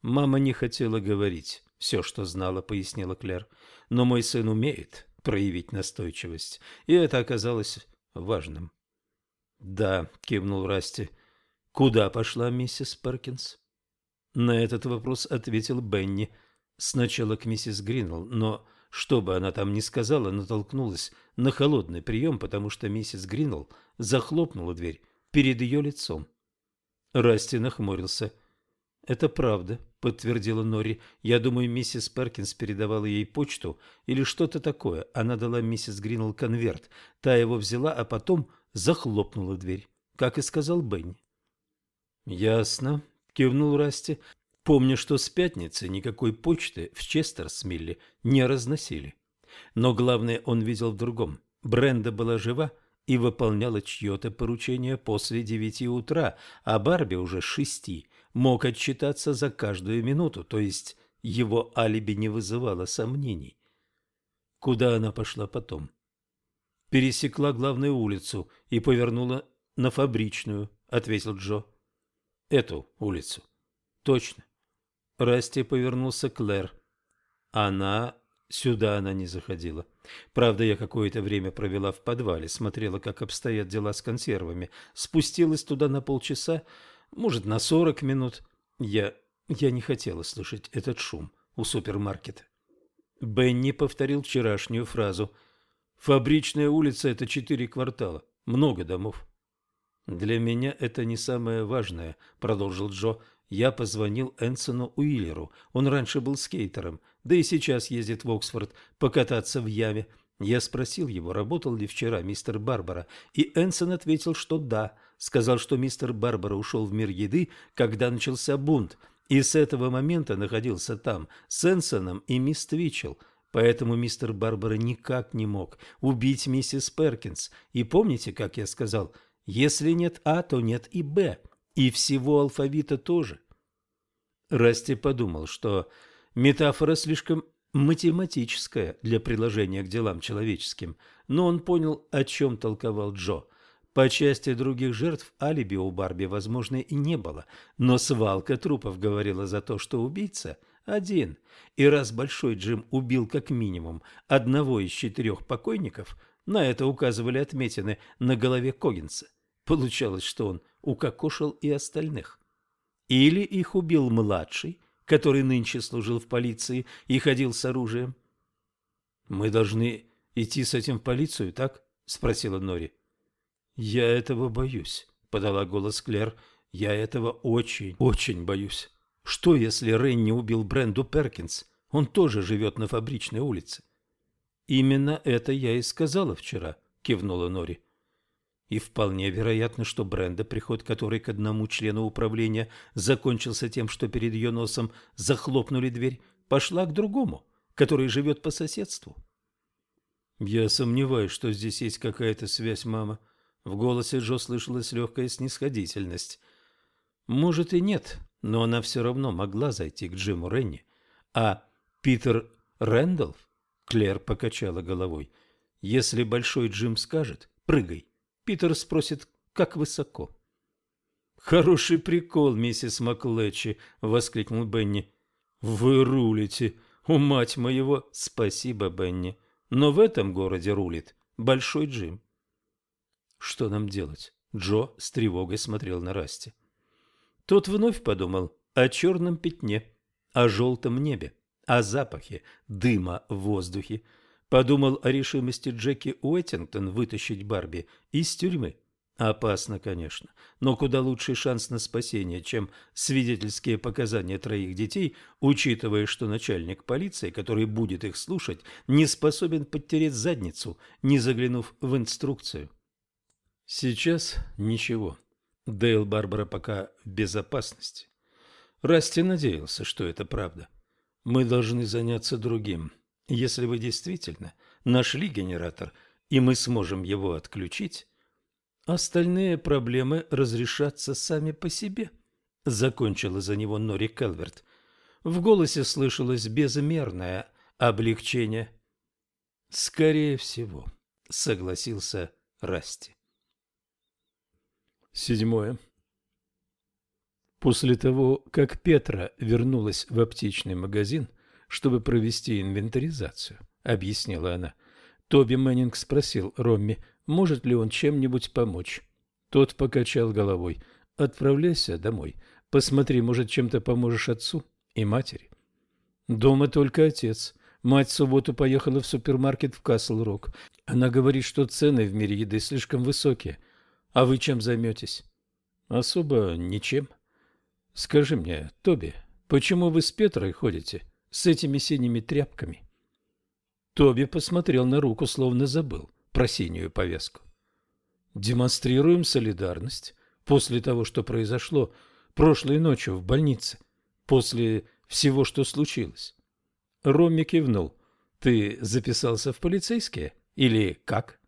«Мама не хотела говорить все, что знала», — пояснила Клер. «Но мой сын умеет проявить настойчивость, и это оказалось важным». «Да», — кивнул Расти. «Куда пошла миссис Перкинс?» На этот вопрос ответил Бенни. Сначала к миссис Гринвелл, но, что бы она там ни сказала, натолкнулась на холодный прием, потому что миссис Гринвелл захлопнула дверь перед ее лицом. Расти нахмурился. «Это правда», — подтвердила Нори. «Я думаю, миссис Перкинс передавала ей почту или что-то такое. Она дала миссис Гринвелл конверт. Та его взяла, а потом захлопнула дверь, как и сказал Бенни. «Ясно», — кивнул Расти, помня, что с пятницы никакой почты в Честерсмилле не разносили. Но главное он видел в другом. Бренда была жива и выполняла чье-то поручение после девяти утра, а Барби уже шести мог отчитаться за каждую минуту, то есть его алиби не вызывало сомнений. Куда она пошла потом? пересекла главную улицу и повернула на фабричную, ответил Джо. Эту улицу. Точно. Расти повернулся к Лэр. Она... Сюда она не заходила. Правда, я какое-то время провела в подвале, смотрела, как обстоят дела с консервами. Спустилась туда на полчаса, может, на сорок минут. Я... я не хотела слышать этот шум у супермаркета. Бенни повторил вчерашнюю фразу – Фабричная улица – это четыре квартала, много домов. «Для меня это не самое важное», – продолжил Джо. «Я позвонил Энсону Уиллеру. Он раньше был скейтером, да и сейчас ездит в Оксфорд покататься в яме. Я спросил его, работал ли вчера мистер Барбара, и Энсон ответил, что да. Сказал, что мистер Барбара ушел в мир еды, когда начался бунт, и с этого момента находился там с Энсоном и мисс Твичелл. Поэтому мистер Барбара никак не мог убить миссис Перкинс. И помните, как я сказал, если нет А, то нет и Б. И всего алфавита тоже. Расти подумал, что метафора слишком математическая для приложения к делам человеческим, но он понял, о чем толковал Джо. По части других жертв алиби у Барби, возможно, и не было, но свалка трупов говорила за то, что убийца один. И раз Большой Джим убил как минимум одного из четырех покойников, на это указывали отметины на голове Когинса. Получалось, что он укокошил и остальных. Или их убил младший, который нынче служил в полиции и ходил с оружием. «Мы должны идти с этим в полицию, так?» – спросила Нори. «Я этого боюсь», — подала голос Клер. «Я этого очень, очень боюсь. Что, если Ренни убил Бренду Перкинс? Он тоже живет на фабричной улице». «Именно это я и сказала вчера», — кивнула Нори. И вполне вероятно, что Бренда, приход которой к одному члену управления закончился тем, что перед ее носом захлопнули дверь, пошла к другому, который живет по соседству. «Я сомневаюсь, что здесь есть какая-то связь, мама», в голосе Джо слышалась легкая снисходительность. Может и нет, но она все равно могла зайти к Джиму Ренни. А Питер Рэндалф? Клэр покачала головой. Если Большой Джим скажет «прыгай», Питер спросит «как высоко?». «Хороший прикол, миссис Маклетчи!» — воскликнул Бенни. «Вы рулите! У мать моего!» «Спасибо, Бенни! Но в этом городе рулит Большой Джим!» Что нам делать? Джо с тревогой смотрел на Расти. Тот вновь подумал о черном пятне, о желтом небе, о запахе дыма в воздухе. Подумал о решимости Джеки Уэттингтон вытащить Барби из тюрьмы. Опасно, конечно, но куда лучший шанс на спасение, чем свидетельские показания троих детей, учитывая, что начальник полиции, который будет их слушать, не способен подтереть задницу, не заглянув в инструкцию. Сейчас ничего. Дейл Барбара пока в безопасности. Расти надеялся, что это правда. Мы должны заняться другим. Если вы действительно нашли генератор, и мы сможем его отключить, остальные проблемы разрешатся сами по себе, закончила за него Нори Келверт. В голосе слышалось безмерное облегчение. Скорее всего, согласился Расти. Седьмое. После того, как Петра вернулась в аптечный магазин, чтобы провести инвентаризацию, объяснила она, Тоби Мэннинг спросил Ромми, может ли он чем-нибудь помочь. Тот покачал головой. «Отправляйся домой. Посмотри, может, чем-то поможешь отцу и матери». «Дома только отец. Мать в субботу поехала в супермаркет в Касл-Рок. Она говорит, что цены в мире еды слишком высокие. А вы чем займетесь? Особо ничем. Скажи мне, Тоби, почему вы с Петрой ходите с этими синими тряпками? Тоби посмотрел на руку, словно забыл про синюю повязку. Демонстрируем солидарность после того, что произошло прошлой ночью в больнице, после всего, что случилось. Ромми кивнул. Ты записался в полицейские или как?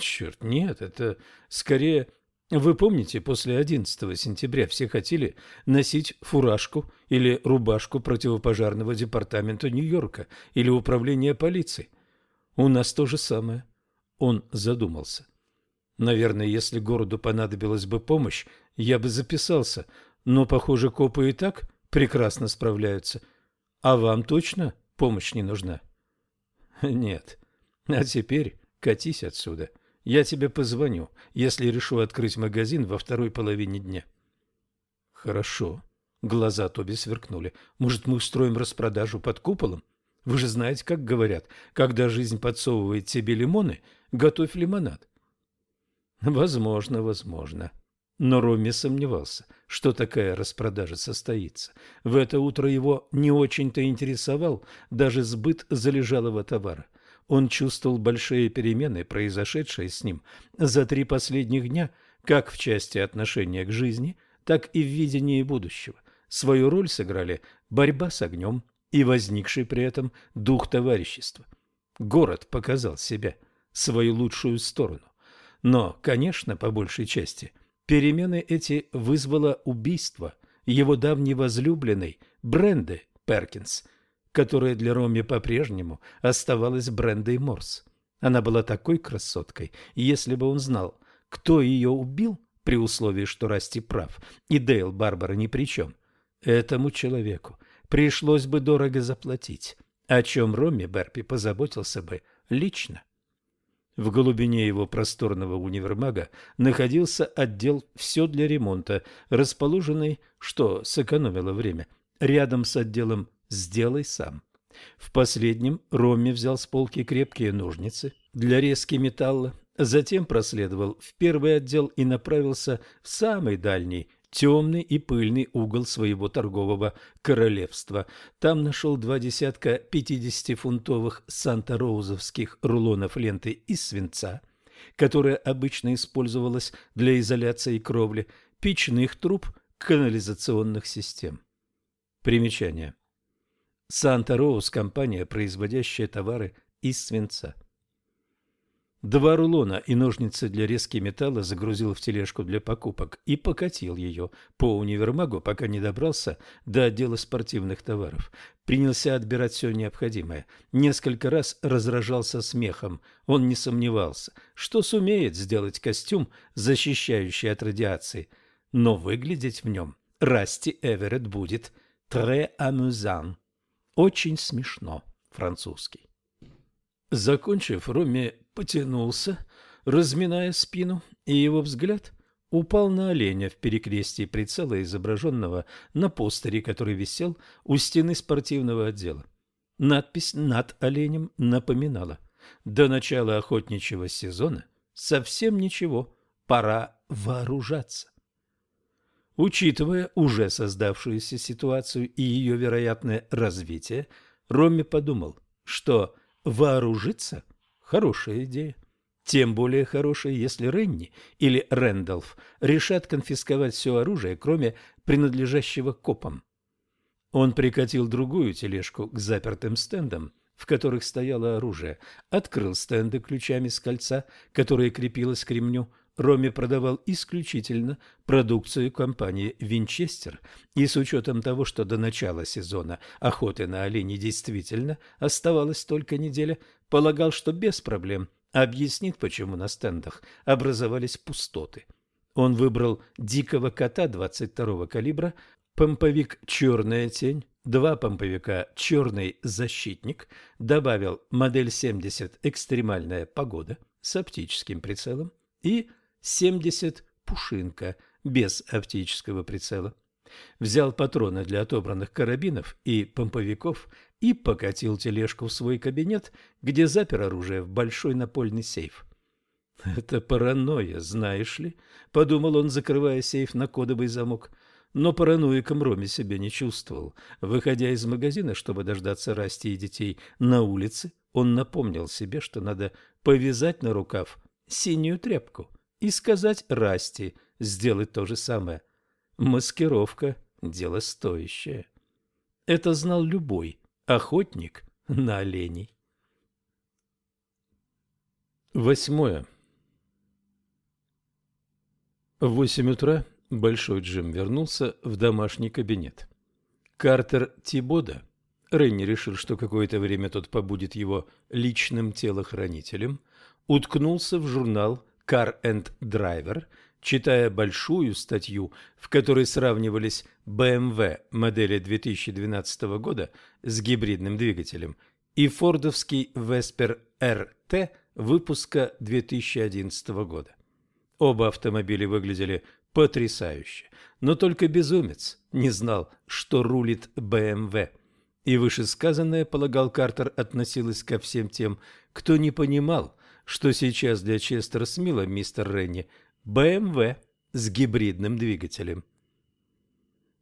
Черт, нет, это скорее... Вы помните, после 11 сентября все хотели носить фуражку или рубашку противопожарного департамента Нью-Йорка или управления полицией? У нас то же самое. Он задумался. Наверное, если городу понадобилась бы помощь, я бы записался, но, похоже, копы и так прекрасно справляются. А вам точно помощь не нужна? Нет. А теперь Катись отсюда. Я тебе позвоню, если решу открыть магазин во второй половине дня. Хорошо. Глаза Тоби сверкнули. Может, мы устроим распродажу под куполом? Вы же знаете, как говорят, когда жизнь подсовывает тебе лимоны, готовь лимонад. Возможно, возможно. Но Роми сомневался, что такая распродажа состоится. В это утро его не очень-то интересовал даже сбыт залежалого товара. Он чувствовал большие перемены, произошедшие с ним за три последних дня, как в части отношения к жизни, так и в видении будущего. Свою роль сыграли борьба с огнем и возникший при этом дух товарищества. Город показал себя, свою лучшую сторону. Но, конечно, по большей части, перемены эти вызвало убийство его давней возлюбленной Бренды Перкинс – которая для Роми по-прежнему оставалась Брендой Морс. Она была такой красоткой, и если бы он знал, кто ее убил, при условии, что Расти прав, и Дейл Барбара ни при чем, этому человеку пришлось бы дорого заплатить, о чем Ромми Берпи позаботился бы лично. В глубине его просторного универмага находился отдел «Все для ремонта», расположенный, что сэкономило время, рядом с отделом «Сделай сам». В последнем Ромми взял с полки крепкие ножницы для резки металла, затем проследовал в первый отдел и направился в самый дальний темный и пыльный угол своего торгового королевства. Там нашел два десятка пятидесятифунтовых санта-роузовских рулонов ленты из свинца, которая обычно использовалась для изоляции кровли, печных труб, канализационных систем. Примечание. Санта-Роуз – компания, производящая товары из свинца. Два рулона и ножницы для резки металла загрузил в тележку для покупок и покатил ее по универмагу, пока не добрался до отдела спортивных товаров. Принялся отбирать все необходимое. Несколько раз разражался смехом. Он не сомневался, что сумеет сделать костюм, защищающий от радиации. Но выглядеть в нем Расти Эверетт будет «très amusant» – очень смешно французский. Закончив, Роми потянулся, разминая спину, и его взгляд упал на оленя в перекрестии прицела, изображенного на постере, который висел у стены спортивного отдела. Надпись над оленем напоминала «До начала охотничьего сезона совсем ничего, пора вооружаться». Учитывая уже создавшуюся ситуацию и ее вероятное развитие, Ромми подумал, что вооружиться – Хорошая идея. Тем более хорошая, если Ренни или Рэндалф решат конфисковать все оружие, кроме принадлежащего копам. Он прикатил другую тележку к запертым стендам, в которых стояло оружие, открыл стенды ключами с кольца, которое крепилось к ремню, Роми продавал исключительно продукцию компании «Винчестер», и с учетом того, что до начала сезона охоты на оленей действительно оставалась только неделя, полагал, что без проблем объяснит, почему на стендах образовались пустоты. Он выбрал дикого кота 22-го калибра, помповик «Черная тень», два помповика «Черный защитник», добавил модель 70 «Экстремальная погода» с оптическим прицелом и 70 Пушинка без оптического прицела. Взял патроны для отобранных карабинов и помповиков и покатил тележку в свой кабинет, где запер оружие в большой напольный сейф. «Это паранойя, знаешь ли?» — подумал он, закрывая сейф на кодовый замок. Но параноиком Роме себя не чувствовал. Выходя из магазина, чтобы дождаться Расти и детей на улице, он напомнил себе, что надо повязать на рукав синюю тряпку и сказать Расти сделать то же самое. Маскировка – дело стоящее. Это знал любой охотник на оленей. Восьмое. В восемь утра Большой Джим вернулся в домашний кабинет. Картер Тибода, Ренни решил, что какое-то время тот побудет его личным телохранителем, уткнулся в журнал Car and Driver, читая большую статью, в которой сравнивались BMW модели 2012 года с гибридным двигателем и фордовский Vesper RT выпуска 2011 года. Оба автомобиля выглядели потрясающе, но только безумец не знал, что рулит BMW. И вышесказанное, полагал Картер, относилось ко всем тем, кто не понимал, что сейчас для Честер Смила, мистер Ренни, БМВ с гибридным двигателем.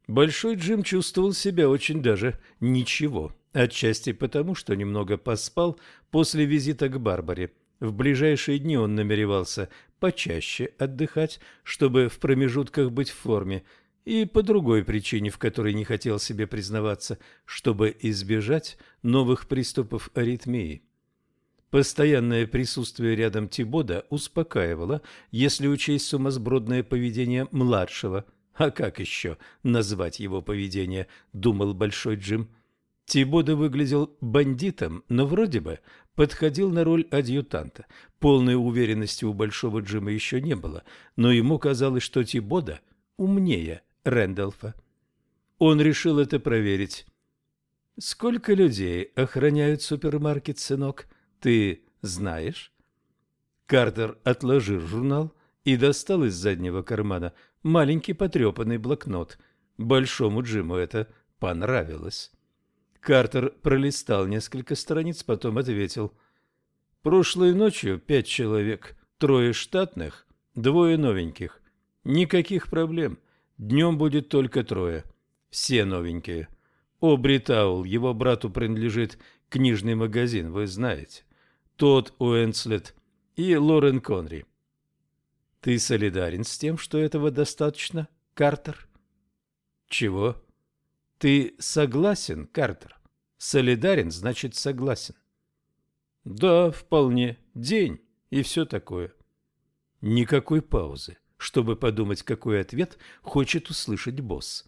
Большой Джим чувствовал себя очень даже ничего, отчасти потому, что немного поспал после визита к Барбаре. В ближайшие дни он намеревался почаще отдыхать, чтобы в промежутках быть в форме, и по другой причине, в которой не хотел себе признаваться, чтобы избежать новых приступов аритмии. Постоянное присутствие рядом Тибода успокаивало, если учесть сумасбродное поведение младшего. А как еще назвать его поведение, думал Большой Джим. Тибода выглядел бандитом, но вроде бы подходил на роль адъютанта. Полной уверенности у Большого Джима еще не было, но ему казалось, что Тибода умнее Рэндалфа. Он решил это проверить. «Сколько людей охраняют супермаркет, сынок? Ты знаешь?» Картер отложил журнал и достал из заднего кармана маленький потрепанный блокнот. Большому Джиму это понравилось. Картер пролистал несколько страниц, потом ответил. «Прошлой ночью пять человек, трое штатных, двое новеньких. Никаких проблем. Днем будет только трое. Все новенькие. Обри Таул, его брату принадлежит книжный магазин, вы знаете. Тот Уэнслет и Лорен Конри. Ты солидарен с тем, что этого достаточно, Картер? Чего? Ты согласен, Картер? Солидарен значит согласен. Да, вполне. День и все такое. Никакой паузы, чтобы подумать, какой ответ хочет услышать босс.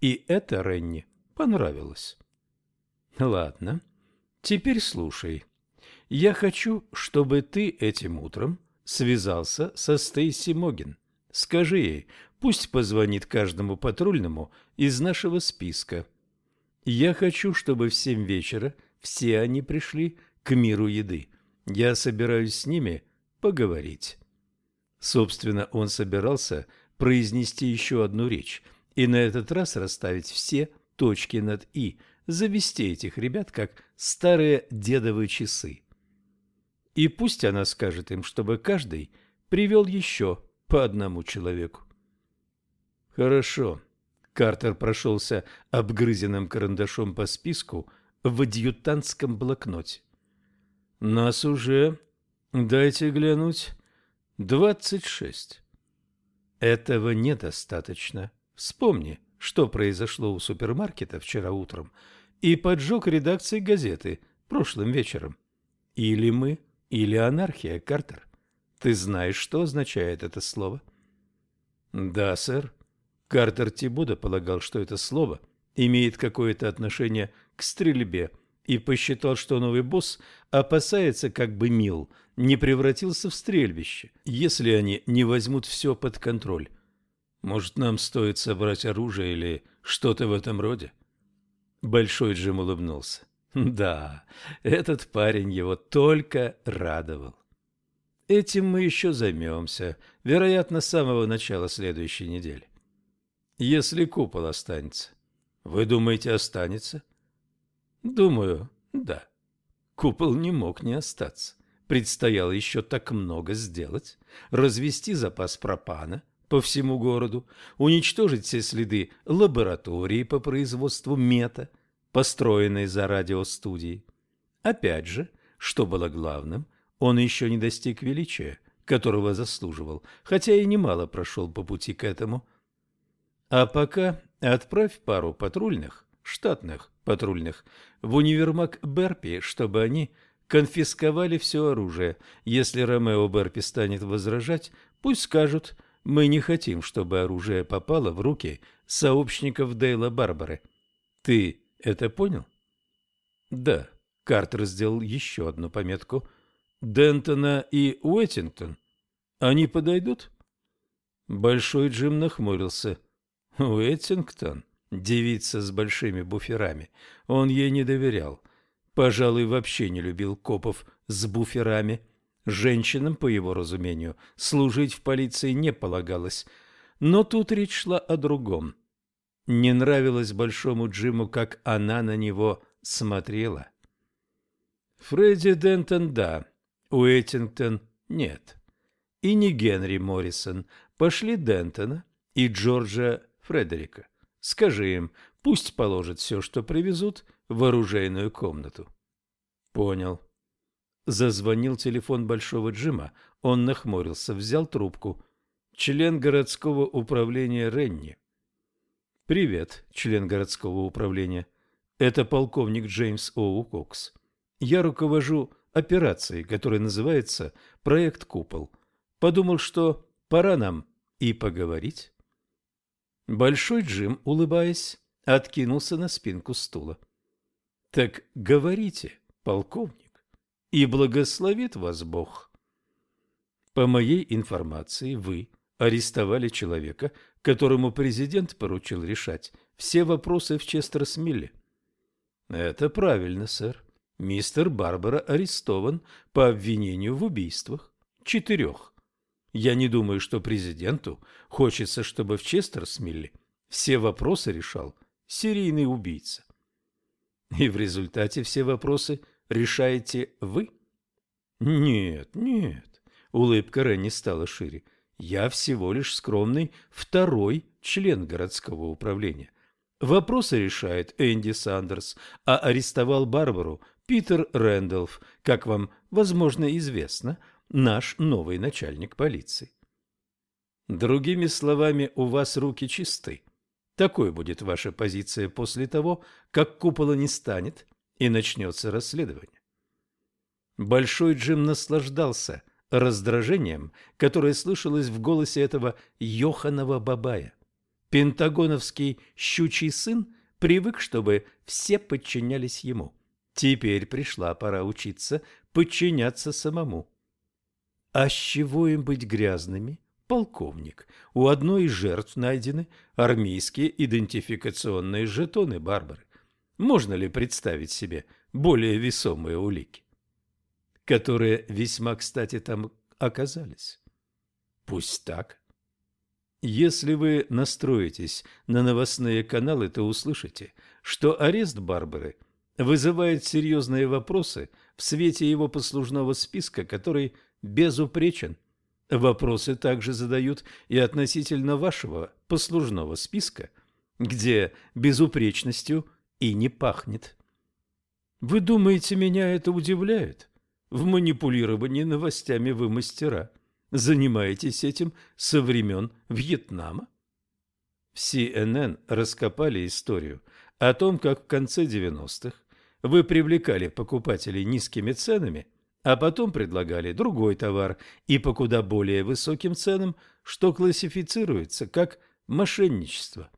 И это Ренни понравилось. Ладно, теперь слушай. Я хочу, чтобы ты этим утром связался со Стейси Могин. Скажи ей, пусть позвонит каждому патрульному из нашего списка. Я хочу, чтобы в семь вечера все они пришли к миру еды. Я собираюсь с ними поговорить. Собственно, он собирался произнести еще одну речь и на этот раз расставить все точки над «и», завести этих ребят как старые дедовые часы. И пусть она скажет им, чтобы каждый привел еще по одному человеку. Хорошо. Картер прошелся обгрызенным карандашом по списку в адъютантском блокноте. Нас уже, дайте глянуть, двадцать шесть. Этого недостаточно. Вспомни, что произошло у супермаркета вчера утром и поджог редакции газеты прошлым вечером. Или мы, или анархия, Картер. Ты знаешь, что означает это слово? Да, сэр. Картер Тибуда полагал, что это слово имеет какое-то отношение к стрельбе и посчитал, что новый босс опасается, как бы Мил не превратился в стрельбище, если они не возьмут все под контроль. Может, нам стоит собрать оружие или что-то в этом роде? Большой Джим улыбнулся. Да, этот парень его только радовал. Этим мы еще займемся, вероятно, с самого начала следующей недели. Если купол останется. Вы думаете, останется? Думаю, да. Купол не мог не остаться. Предстояло еще так много сделать. Развести запас пропана по всему городу, уничтожить все следы лаборатории по производству мета, построенной за радиостудией. Опять же, что было главным, он еще не достиг величия, которого заслуживал, хотя и немало прошел по пути к этому – а пока отправь пару патрульных, штатных патрульных, в универмаг Берпи, чтобы они конфисковали все оружие. Если Ромео Берпи станет возражать, пусть скажут, мы не хотим, чтобы оружие попало в руки сообщников Дейла Барбары. Ты это понял? Да. Картер сделал еще одну пометку. Дентона и Уэттингтон. Они подойдут? Большой Джим нахмурился. Уэттингтон, девица с большими буферами, он ей не доверял. Пожалуй, вообще не любил копов с буферами. Женщинам, по его разумению, служить в полиции не полагалось. Но тут речь шла о другом. Не нравилось Большому Джиму, как она на него смотрела. Фредди Дентон – да, Уэттингтон – нет. И не Генри Моррисон. Пошли Дентона и Джорджа Фредерика. Скажи им, пусть положат все, что привезут, в оружейную комнату. Понял. Зазвонил телефон Большого Джима. Он нахмурился, взял трубку. Член городского управления Ренни. Привет, член городского управления. Это полковник Джеймс Оу Кокс. Я руковожу операцией, которая называется «Проект Купол». Подумал, что пора нам и поговорить. Большой Джим, улыбаясь, откинулся на спинку стула. Так говорите, полковник, и благословит вас Бог. По моей информации, вы арестовали человека, которому президент поручил решать все вопросы в Честерсмилле. Это правильно, сэр. Мистер Барбара арестован по обвинению в убийствах. Четырех. Я не думаю, что президенту хочется, чтобы в Честерсмилле все вопросы решал серийный убийца. И в результате все вопросы решаете вы? Нет, нет. Улыбка Ренни стала шире. Я всего лишь скромный второй член городского управления. Вопросы решает Энди Сандерс, а арестовал Барбару Питер Рэндалф, как вам, возможно, известно, наш новый начальник полиции. Другими словами, у вас руки чисты. Такой будет ваша позиция после того, как купола не станет и начнется расследование. Большой Джим наслаждался раздражением, которое слышалось в голосе этого Йоханова Бабая. Пентагоновский щучий сын привык, чтобы все подчинялись ему. Теперь пришла пора учиться подчиняться самому. А с чего им быть грязными? Полковник, у одной из жертв найдены армейские идентификационные жетоны Барбары. Можно ли представить себе более весомые улики? Которые весьма кстати там оказались. Пусть так. Если вы настроитесь на новостные каналы, то услышите, что арест Барбары вызывает серьезные вопросы в свете его послужного списка, который безупречен. Вопросы также задают и относительно вашего послужного списка, где безупречностью и не пахнет. Вы думаете, меня это удивляет? В манипулировании новостями вы мастера. Занимаетесь этим со времен Вьетнама? В CNN раскопали историю о том, как в конце 90-х вы привлекали покупателей низкими ценами – а потом предлагали другой товар и по куда более высоким ценам, что классифицируется как мошенничество.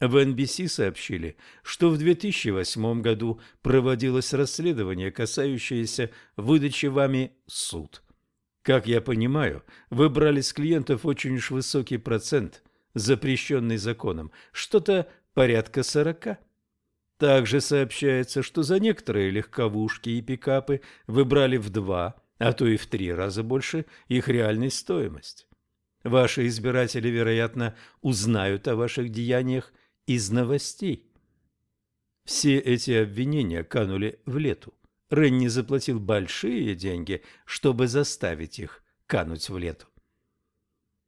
В NBC сообщили, что в 2008 году проводилось расследование, касающееся выдачи вами суд. Как я понимаю, вы брали с клиентов очень уж высокий процент, запрещенный законом, что-то порядка сорока. Также сообщается, что за некоторые легковушки и пикапы вы брали в два, а то и в три раза больше их реальной стоимости. Ваши избиратели, вероятно, узнают о ваших деяниях из новостей. Все эти обвинения канули в лету. Ренни заплатил большие деньги, чтобы заставить их кануть в лету.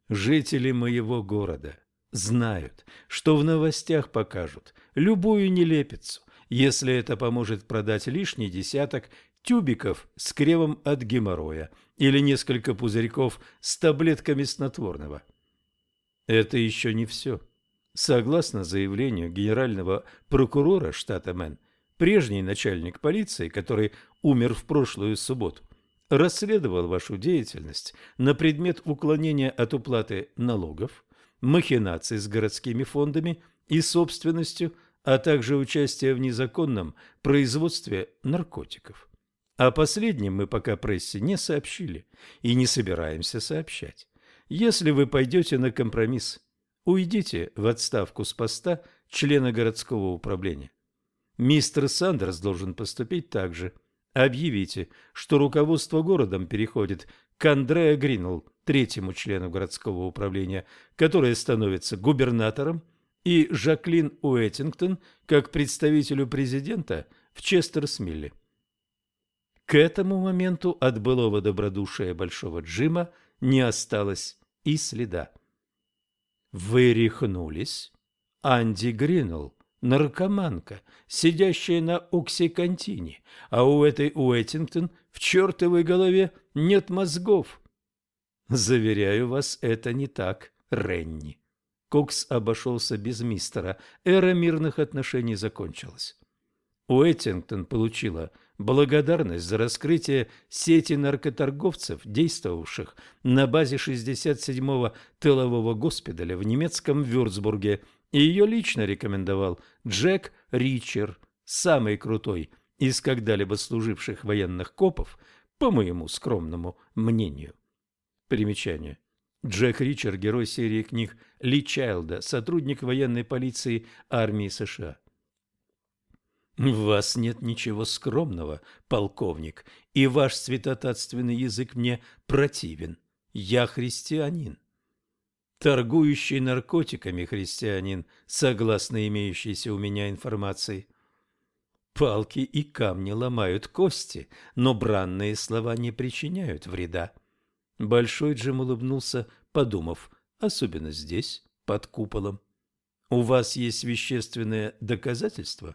Жители моего города знают, что в новостях покажут любую нелепицу, если это поможет продать лишний десяток тюбиков с кремом от геморроя или несколько пузырьков с таблетками снотворного. Это еще не все. Согласно заявлению генерального прокурора штата Мэн, прежний начальник полиции, который умер в прошлую субботу, расследовал вашу деятельность на предмет уклонения от уплаты налогов, махинаций с городскими фондами и собственностью, а также участие в незаконном производстве наркотиков. О последнем мы пока прессе не сообщили и не собираемся сообщать. Если вы пойдете на компромисс, уйдите в отставку с поста члена городского управления. Мистер Сандерс должен поступить так же. Объявите, что руководство городом переходит к Андреа Гринелл, третьему члену городского управления, который становится губернатором, и Жаклин Уэттингтон как представителю президента в Честерсмилле. К этому моменту от былого добродушия Большого Джима не осталось и следа. Вы рехнулись? Анди Гринелл, наркоманка, сидящая на оксикантине, а у этой Уэттингтон в чертовой голове нет мозгов. Заверяю вас, это не так, Ренни. Кокс обошелся без мистера. Эра мирных отношений закончилась. Уэттингтон получила благодарность за раскрытие сети наркоторговцев, действовавших на базе 67-го тылового госпиталя в немецком Вюрцбурге, и ее лично рекомендовал Джек Ричер, самый крутой из когда-либо служивших военных копов, по моему скромному мнению. Примечание. Джек Ричер, герой серии книг Ли Чайлда, сотрудник военной полиции армии США. В вас нет ничего скромного, полковник, и ваш святотатственный язык мне противен. Я христианин. Торгующий наркотиками христианин, согласно имеющейся у меня информации. Палки и камни ломают кости, но бранные слова не причиняют вреда. Большой Джим улыбнулся, подумав, особенно здесь, под куполом. «У вас есть вещественное доказательство?»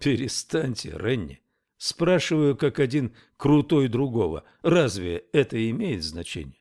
«Перестаньте, Ренни. Спрашиваю, как один крутой другого. Разве это имеет значение?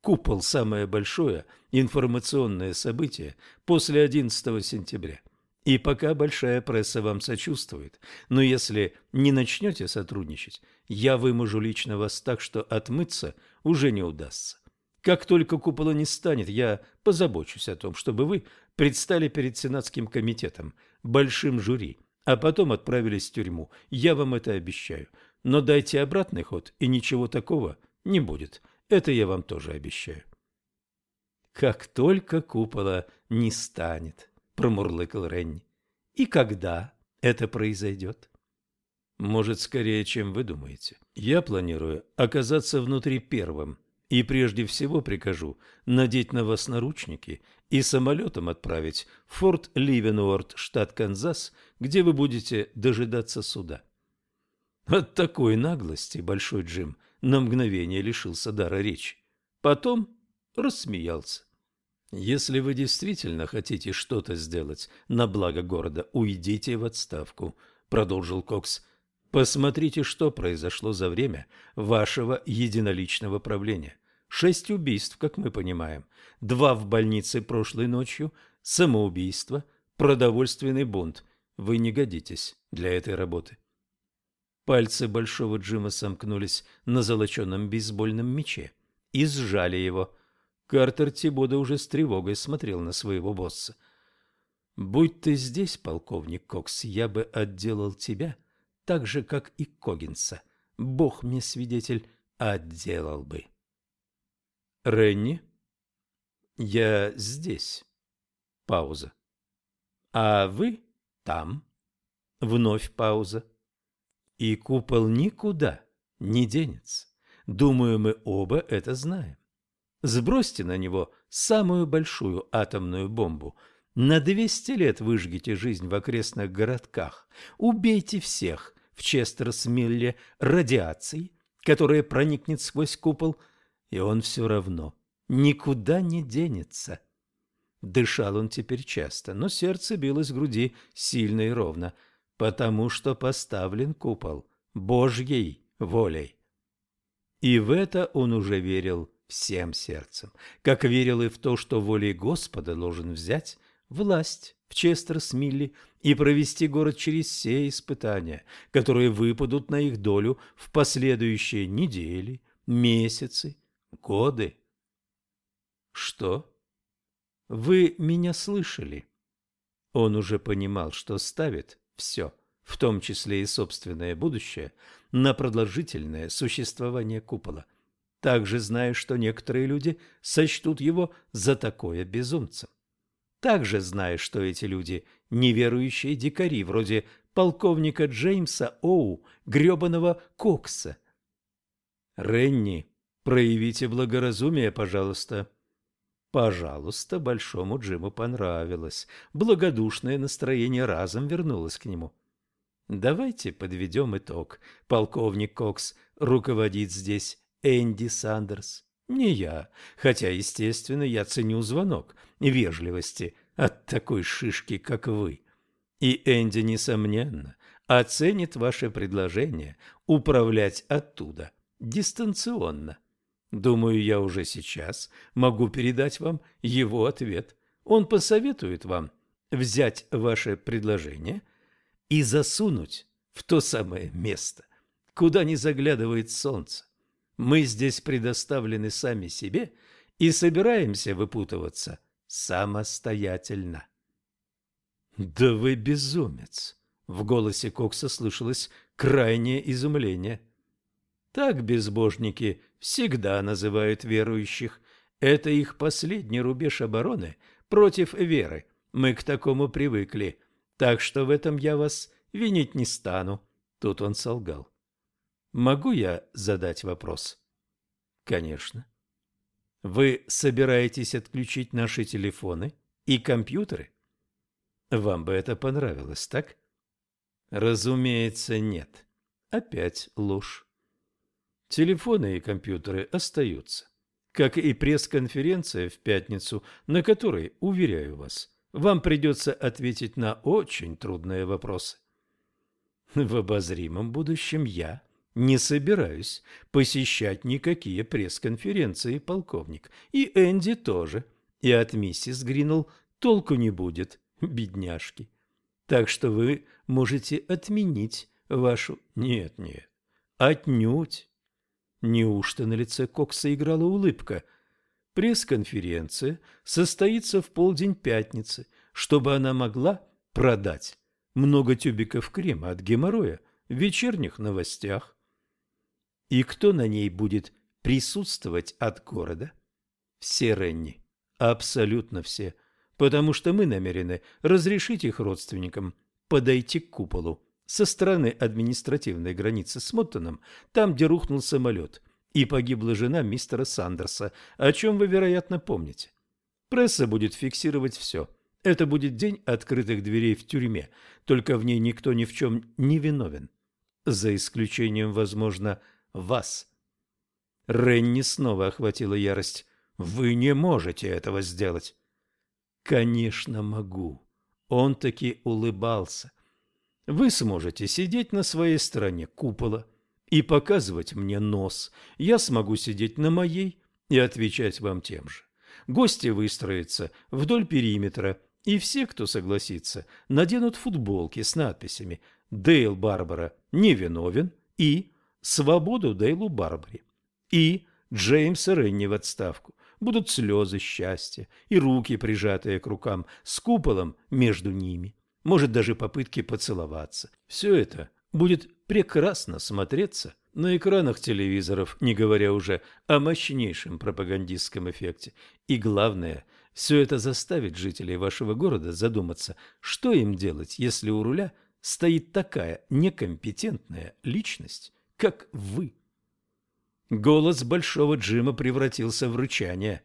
Купол – самое большое информационное событие после 11 сентября. И пока большая пресса вам сочувствует, но если не начнете сотрудничать, я выможу лично вас так, что отмыться уже не удастся. Как только купола не станет, я позабочусь о том, чтобы вы предстали перед Сенатским комитетом, большим жюри, а потом отправились в тюрьму. Я вам это обещаю. Но дайте обратный ход, и ничего такого не будет. Это я вам тоже обещаю. Как только купола не станет, промурлыкал Ренни. И когда это произойдет? Может, скорее, чем вы думаете. Я планирую оказаться внутри первым. И прежде всего прикажу надеть на вас наручники и самолетом отправить в Форт Ливенуорт, штат Канзас, где вы будете дожидаться суда. От такой наглости Большой Джим на мгновение лишился дара речи. Потом рассмеялся. Если вы действительно хотите что-то сделать на благо города, уйдите в отставку, продолжил Кокс. Посмотрите, что произошло за время вашего единоличного правления. Шесть убийств, как мы понимаем, два в больнице прошлой ночью, самоубийство, продовольственный бунт. Вы не годитесь для этой работы. Пальцы большого Джима сомкнулись на золоченом бейсбольном мече и сжали его. Картер Тибода уже с тревогой смотрел на своего босса. «Будь ты здесь, полковник Кокс, я бы отделал тебя так же, как и Когинса. Бог мне свидетель, отделал бы». «Ренни?» «Я здесь». Пауза. «А вы там?» Вновь пауза. «И купол никуда не денется. Думаю, мы оба это знаем. Сбросьте на него самую большую атомную бомбу. На 200 лет выжгите жизнь в окрестных городках. Убейте всех в Честерсмилле радиацией, которая проникнет сквозь купол, и он все равно никуда не денется. Дышал он теперь часто, но сердце билось в груди сильно и ровно, потому что поставлен купол Божьей волей. И в это он уже верил всем сердцем, как верил и в то, что волей Господа должен взять власть в Честерсмилле и провести город через все испытания, которые выпадут на их долю в последующие недели, месяцы, годы. Что? Вы меня слышали? Он уже понимал, что ставит все, в том числе и собственное будущее, на продолжительное существование купола – также знаю, что некоторые люди сочтут его за такое безумцем. Также знаю, что эти люди – неверующие дикари, вроде полковника Джеймса Оу, гребаного Кокса. Ренни, проявите благоразумие, пожалуйста. Пожалуйста, Большому Джиму понравилось. Благодушное настроение разом вернулось к нему. Давайте подведем итог. Полковник Кокс руководит здесь Энди Сандерс. Не я, хотя, естественно, я ценю звонок вежливости от такой шишки, как вы. И Энди, несомненно, оценит ваше предложение управлять оттуда дистанционно. Думаю, я уже сейчас могу передать вам его ответ. Он посоветует вам взять ваше предложение и засунуть в то самое место, куда не заглядывает солнце. Мы здесь предоставлены сами себе и собираемся выпутываться самостоятельно. Да вы безумец, В голосе Кокса слышалось крайнее изумление. Так безбожники всегда называют верующих. Это их последний рубеж обороны против веры. Мы к такому привыкли. Так что в этом я вас винить не стану. Тут он солгал. Могу я задать вопрос? Конечно. Вы собираетесь отключить наши телефоны и компьютеры? Вам бы это понравилось, так? Разумеется, нет. Опять ложь. Телефоны и компьютеры остаются, как и пресс-конференция в пятницу, на которой, уверяю вас, вам придется ответить на очень трудные вопросы. В обозримом будущем я не собираюсь посещать никакие пресс-конференции, полковник. И Энди тоже. И от миссис Гринелл толку не будет, бедняжки. Так что вы можете отменить вашу... Нет, нет, отнюдь. Неужто на лице Кокса играла улыбка? Пресс-конференция состоится в полдень пятницы, чтобы она могла продать много тюбиков крема от геморроя в вечерних новостях. И кто на ней будет присутствовать от города? Все Ренни. Абсолютно все. Потому что мы намерены разрешить их родственникам подойти к куполу со стороны административной границы с Моттоном, там, где рухнул самолет, и погибла жена мистера Сандерса, о чем вы, вероятно, помните. Пресса будет фиксировать все. Это будет день открытых дверей в тюрьме, только в ней никто ни в чем не виновен. За исключением, возможно, вас. Ренни снова охватила ярость. Вы не можете этого сделать. Конечно, могу. Он таки улыбался. Вы сможете сидеть на своей стороне купола и показывать мне нос. Я смогу сидеть на моей и отвечать вам тем же. Гости выстроятся вдоль периметра, и все, кто согласится, наденут футболки с надписями «Дейл Барбара невиновен» и свободу Дейлу Барбаре. И Джеймса Ренни в отставку. Будут слезы счастья и руки, прижатые к рукам, с куполом между ними. Может, даже попытки поцеловаться. Все это будет прекрасно смотреться на экранах телевизоров, не говоря уже о мощнейшем пропагандистском эффекте. И главное, все это заставит жителей вашего города задуматься, что им делать, если у руля стоит такая некомпетентная личность, как вы. Голос Большого Джима превратился в рычание.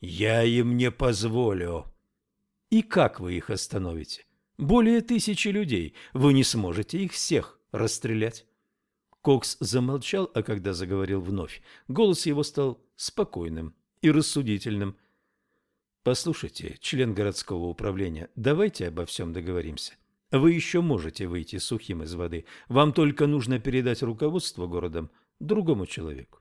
«Я им не позволю». «И как вы их остановите? Более тысячи людей. Вы не сможете их всех расстрелять». Кокс замолчал, а когда заговорил вновь, голос его стал спокойным и рассудительным. «Послушайте, член городского управления, давайте обо всем договоримся. Вы еще можете выйти сухим из воды. Вам только нужно передать руководство городом другому человеку.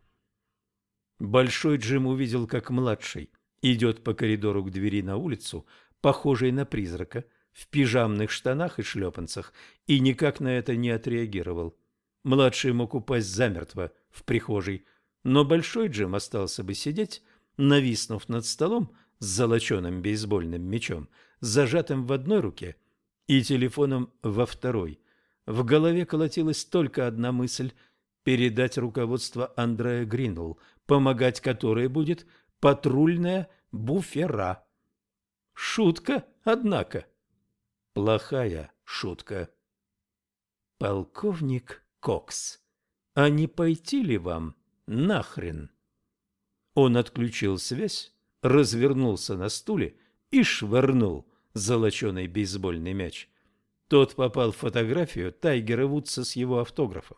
Большой Джим увидел, как младший идет по коридору к двери на улицу, похожей на призрака, в пижамных штанах и шлепанцах, и никак на это не отреагировал. Младший мог упасть замертво в прихожей, но Большой Джим остался бы сидеть, нависнув над столом с золоченым бейсбольным мечом, зажатым в одной руке – и телефоном во второй. В голове колотилась только одна мысль – передать руководство Андрея Гринвелл, помогать которой будет патрульная буфера. Шутка, однако. Плохая шутка. Полковник Кокс, а не пойти ли вам нахрен? Он отключил связь, развернулся на стуле и швырнул золоченый бейсбольный мяч. Тот попал в фотографию Тайгера Вудса с его автографом.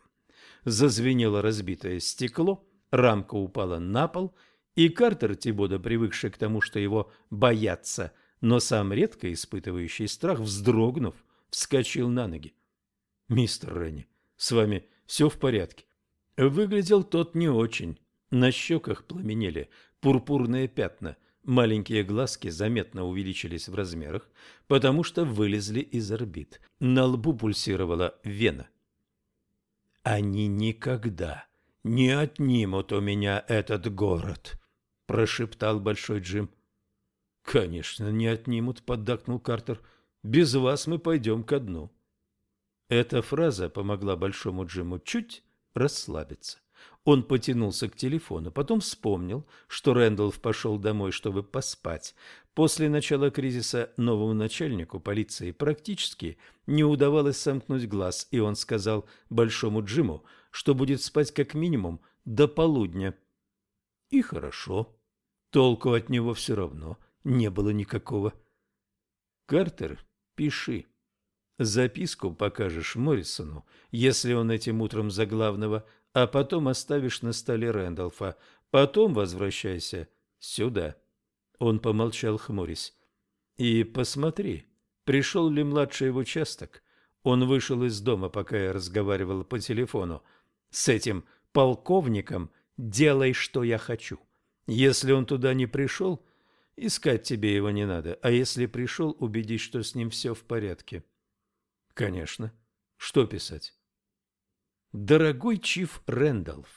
Зазвенело разбитое стекло, рамка упала на пол, и Картер Тибода, привыкший к тому, что его боятся, но сам редко испытывающий страх, вздрогнув, вскочил на ноги. «Мистер Ренни, с вами все в порядке?» Выглядел тот не очень. На щеках пламенели пурпурные пятна, Маленькие глазки заметно увеличились в размерах, потому что вылезли из орбит. На лбу пульсировала вена. «Они никогда не отнимут у меня этот город», – прошептал Большой Джим. «Конечно, не отнимут», – поддакнул Картер. «Без вас мы пойдем ко дну». Эта фраза помогла Большому Джиму чуть расслабиться. Он потянулся к телефону, потом вспомнил, что Рэндалф пошел домой, чтобы поспать. После начала кризиса новому начальнику полиции практически не удавалось сомкнуть глаз, и он сказал Большому Джиму, что будет спать как минимум до полудня. И хорошо. Толку от него все равно не было никакого. Картер, пиши. Записку покажешь Моррисону, если он этим утром за главного а потом оставишь на столе Рэндалфа. Потом возвращайся сюда. Он помолчал, хмурясь. И посмотри, пришел ли младший в участок. Он вышел из дома, пока я разговаривал по телефону. С этим полковником делай, что я хочу. Если он туда не пришел, искать тебе его не надо. А если пришел, убедись, что с ним все в порядке. Конечно. Что писать? Дорогой Чиф Рэндалф,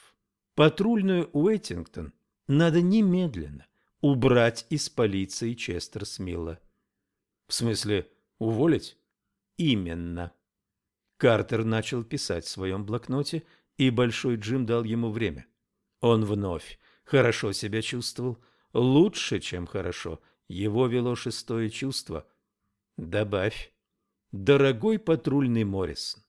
патрульную Уэттингтон надо немедленно убрать из полиции Честерсмилла. В смысле, уволить? Именно. Картер начал писать в своем блокноте, и Большой Джим дал ему время. Он вновь хорошо себя чувствовал, лучше, чем хорошо. Его вело шестое чувство. Добавь. Дорогой патрульный Моррисон,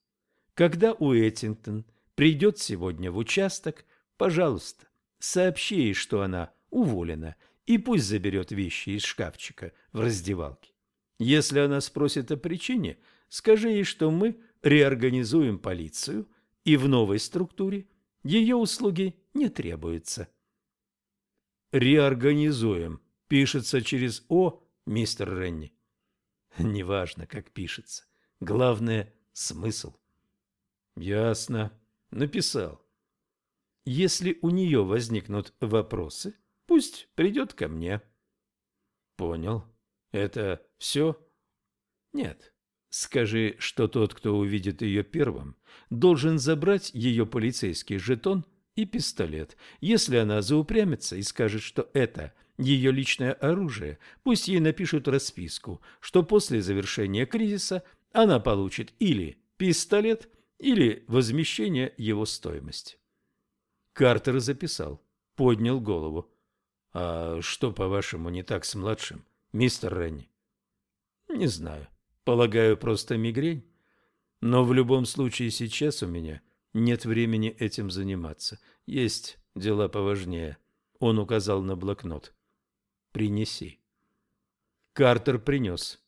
когда Уэттингтон придет сегодня в участок, пожалуйста, сообщи ей, что она уволена, и пусть заберет вещи из шкафчика в раздевалке. Если она спросит о причине, скажи ей, что мы реорганизуем полицию, и в новой структуре ее услуги не требуются. «Реорганизуем» пишется через «О», мистер Ренни. Неважно, как пишется. Главное – смысл. Ясно. Написал. Если у нее возникнут вопросы, пусть придет ко мне. Понял. Это все? Нет. Скажи, что тот, кто увидит ее первым, должен забрать ее полицейский жетон и пистолет. Если она заупрямится и скажет, что это ее личное оружие, пусть ей напишут расписку, что после завершения кризиса она получит или пистолет, или возмещение его стоимости. Картер записал, поднял голову. «А что, по-вашему, не так с младшим, мистер Ренни?» «Не знаю. Полагаю, просто мигрень. Но в любом случае сейчас у меня нет времени этим заниматься. Есть дела поважнее». Он указал на блокнот. «Принеси». Картер принес.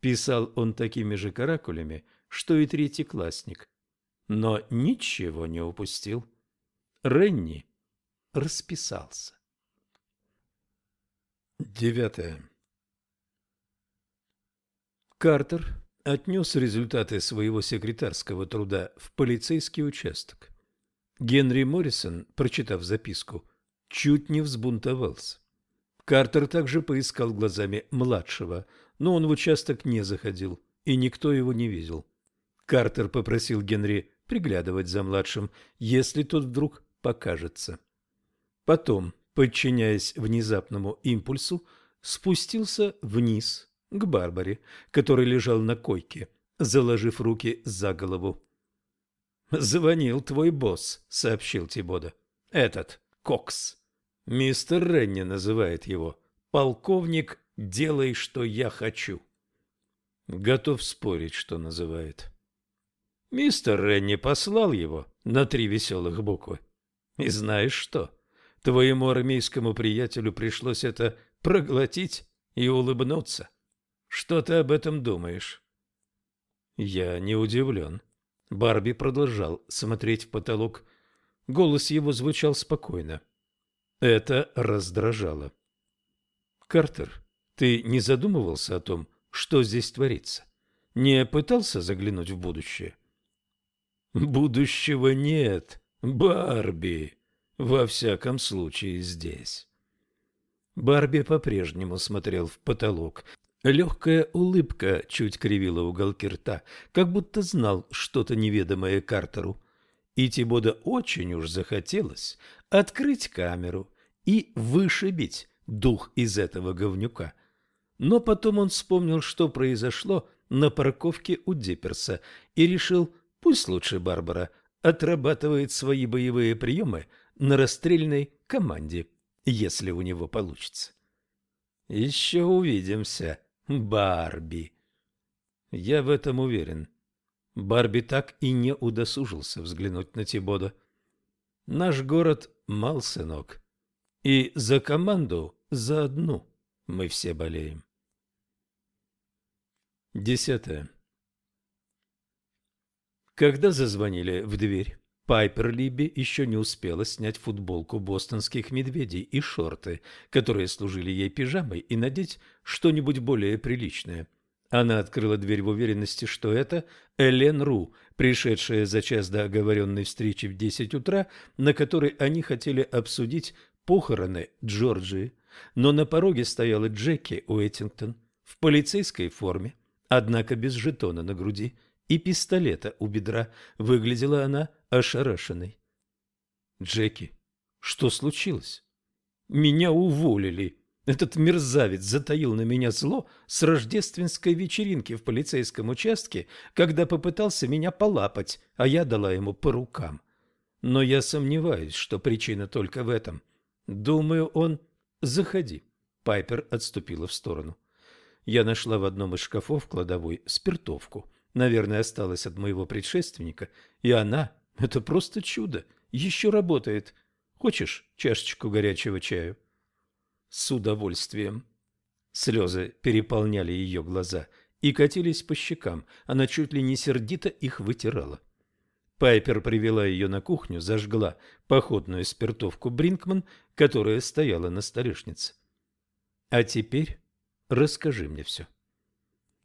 Писал он такими же каракулями, что и третий классник но ничего не упустил. Ренни расписался. Девятое. Картер отнес результаты своего секретарского труда в полицейский участок. Генри Моррисон, прочитав записку, чуть не взбунтовался. Картер также поискал глазами младшего, но он в участок не заходил, и никто его не видел. Картер попросил Генри приглядывать за младшим, если тот вдруг покажется. Потом, подчиняясь внезапному импульсу, спустился вниз к Барбаре, который лежал на койке, заложив руки за голову. «Звонил твой босс», — сообщил Тибода. «Этот, Кокс. Мистер Ренни называет его. Полковник, делай, что я хочу». Готов спорить, что называет. Мистер Ренни послал его на три веселых буквы. И знаешь что? Твоему армейскому приятелю пришлось это проглотить и улыбнуться. Что ты об этом думаешь? Я не удивлен. Барби продолжал смотреть в потолок. Голос его звучал спокойно. Это раздражало. Картер, ты не задумывался о том, что здесь творится? Не пытался заглянуть в будущее? — Будущего нет, Барби. Во всяком случае здесь. Барби по-прежнему смотрел в потолок. Легкая улыбка чуть кривила уголки рта, как будто знал что-то неведомое Картеру. И Тибода очень уж захотелось открыть камеру и вышибить дух из этого говнюка. Но потом он вспомнил, что произошло на парковке у Дипперса и решил, пусть лучше Барбара отрабатывает свои боевые приемы на расстрельной команде, если у него получится. Еще увидимся, Барби. Я в этом уверен. Барби так и не удосужился взглянуть на Тибода. Наш город мал, сынок. И за команду, за одну мы все болеем. Десятое. Когда зазвонили в дверь, Пайпер Либби еще не успела снять футболку бостонских медведей и шорты, которые служили ей пижамой, и надеть что-нибудь более приличное. Она открыла дверь в уверенности, что это Элен Ру, пришедшая за час до оговоренной встречи в десять утра, на которой они хотели обсудить похороны Джорджии. Но на пороге стояла Джеки Уэттингтон в полицейской форме, однако без жетона на груди и пистолета у бедра. Выглядела она ошарашенной. «Джеки, что случилось?» «Меня уволили. Этот мерзавец затаил на меня зло с рождественской вечеринки в полицейском участке, когда попытался меня полапать, а я дала ему по рукам. Но я сомневаюсь, что причина только в этом. Думаю, он... Заходи». Пайпер отступила в сторону. Я нашла в одном из шкафов кладовой спиртовку. Наверное, осталась от моего предшественника, и она это просто чудо. Еще работает. Хочешь чашечку горячего чаю? С удовольствием. Слезы переполняли ее глаза и катились по щекам. Она чуть ли не сердито их вытирала. Пайпер привела ее на кухню, зажгла походную спиртовку Бринкман, которая стояла на столешнице. «А теперь расскажи мне все».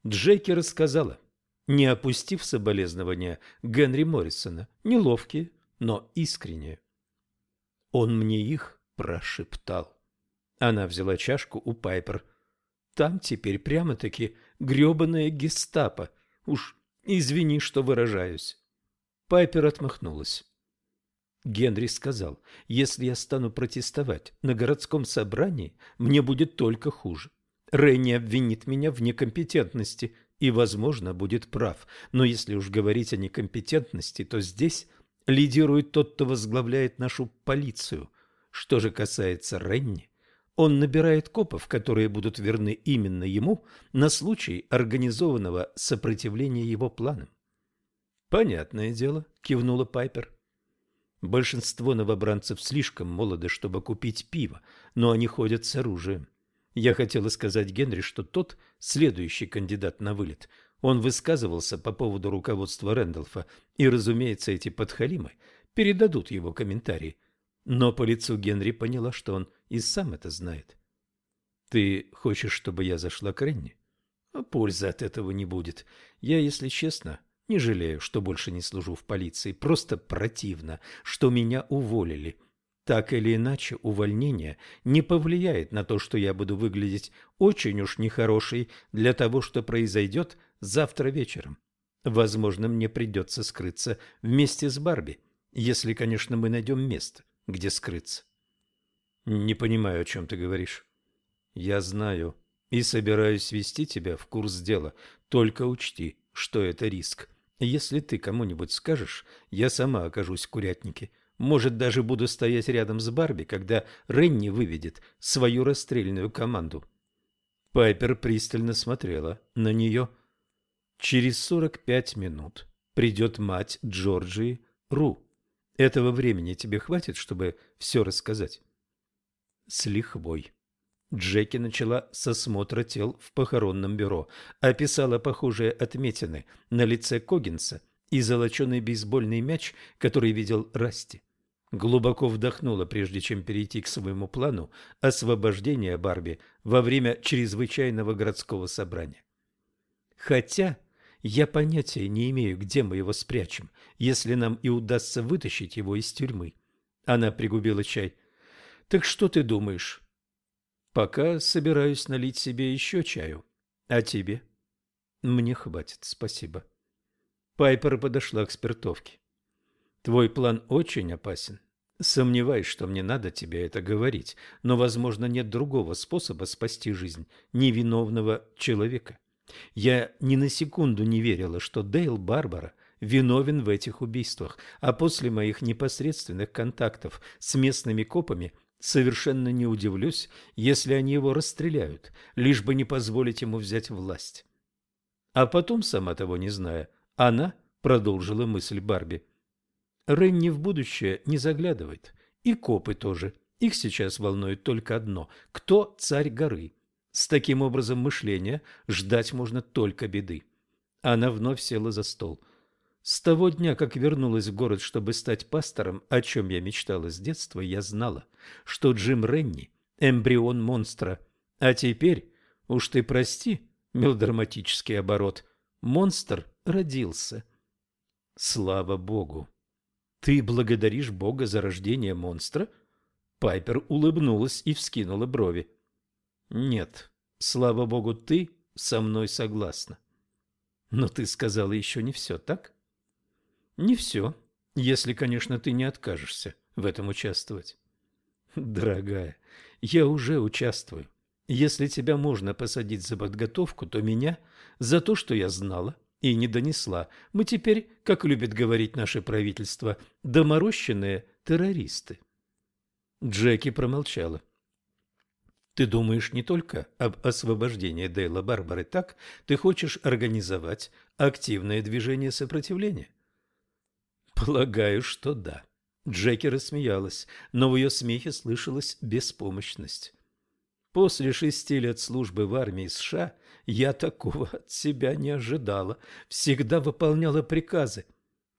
Джеки рассказала не опустив соболезнования Генри Моррисона, неловкие, но искренние. Он мне их прошептал. Она взяла чашку у Пайпер. Там теперь прямо-таки грёбаная гестапо. Уж извини, что выражаюсь. Пайпер отмахнулась. Генри сказал, если я стану протестовать на городском собрании, мне будет только хуже. Ренни обвинит меня в некомпетентности и, возможно, будет прав. Но если уж говорить о некомпетентности, то здесь лидирует тот, кто возглавляет нашу полицию. Что же касается Ренни, он набирает копов, которые будут верны именно ему на случай организованного сопротивления его планам. «Понятное дело», — кивнула Пайпер. Большинство новобранцев слишком молоды, чтобы купить пиво, но они ходят с оружием. Я хотела сказать Генри, что тот следующий кандидат на вылет. Он высказывался по поводу руководства Рэндалфа, и, разумеется, эти подхалимы передадут его комментарии. Но по лицу Генри поняла, что он и сам это знает. «Ты хочешь, чтобы я зашла к Ренни?» а «Пользы от этого не будет. Я, если честно, не жалею, что больше не служу в полиции. Просто противно, что меня уволили. Так или иначе, увольнение не повлияет на то, что я буду выглядеть очень уж нехорошей для того, что произойдет завтра вечером. Возможно, мне придется скрыться вместе с Барби, если, конечно, мы найдем место, где скрыться. Не понимаю, о чем ты говоришь. Я знаю и собираюсь вести тебя в курс дела. Только учти, что это риск. Если ты кому-нибудь скажешь, я сама окажусь в курятнике – может, даже буду стоять рядом с Барби, когда Ренни выведет свою расстрельную команду. Пайпер пристально смотрела на нее. Через сорок пять минут придет мать Джорджии Ру. Этого времени тебе хватит, чтобы все рассказать? С лихвой. Джеки начала с осмотра тел в похоронном бюро, описала похожие отметины на лице Когинса – и золоченый бейсбольный мяч, который видел Расти. Глубоко вдохнула, прежде чем перейти к своему плану освобождения Барби во время чрезвычайного городского собрания. Хотя я понятия не имею, где мы его спрячем, если нам и удастся вытащить его из тюрьмы. Она пригубила чай. Так что ты думаешь? Пока собираюсь налить себе еще чаю. А тебе? Мне хватит, спасибо. Пайпер подошла к спиртовке. «Твой план очень опасен. Сомневаюсь, что мне надо тебе это говорить, но, возможно, нет другого способа спасти жизнь невиновного человека. Я ни на секунду не верила, что Дейл Барбара виновен в этих убийствах, а после моих непосредственных контактов с местными копами совершенно не удивлюсь, если они его расстреляют, лишь бы не позволить ему взять власть. А потом, сама того не зная, она продолжила мысль Барби. Ренни в будущее не заглядывает, и копы тоже. Их сейчас волнует только одно – кто царь горы. С таким образом мышления ждать можно только беды. Она вновь села за стол – с того дня, как вернулась в город, чтобы стать пастором, о чем я мечтала с детства, я знала, что Джим Ренни – эмбрион монстра. А теперь, уж ты прости, мелодраматический оборот, монстр родился. Слава Богу! Ты благодаришь Бога за рождение монстра? Пайпер улыбнулась и вскинула брови. Нет, слава Богу, ты со мной согласна. Но ты сказала еще не все, так? Не все, если, конечно, ты не откажешься в этом участвовать. Дорогая, я уже участвую. Если тебя можно посадить за подготовку, то меня за то, что я знала и не донесла. Мы теперь, как любит говорить наше правительство, доморощенные террористы. Джеки промолчала. Ты думаешь не только об освобождении Дейла Барбары так, ты хочешь организовать активное движение сопротивления. Полагаю, что да. Джеки рассмеялась, но в ее смехе слышалась беспомощность. После шести лет службы в армии США я такого от себя не ожидала. Всегда выполняла приказы.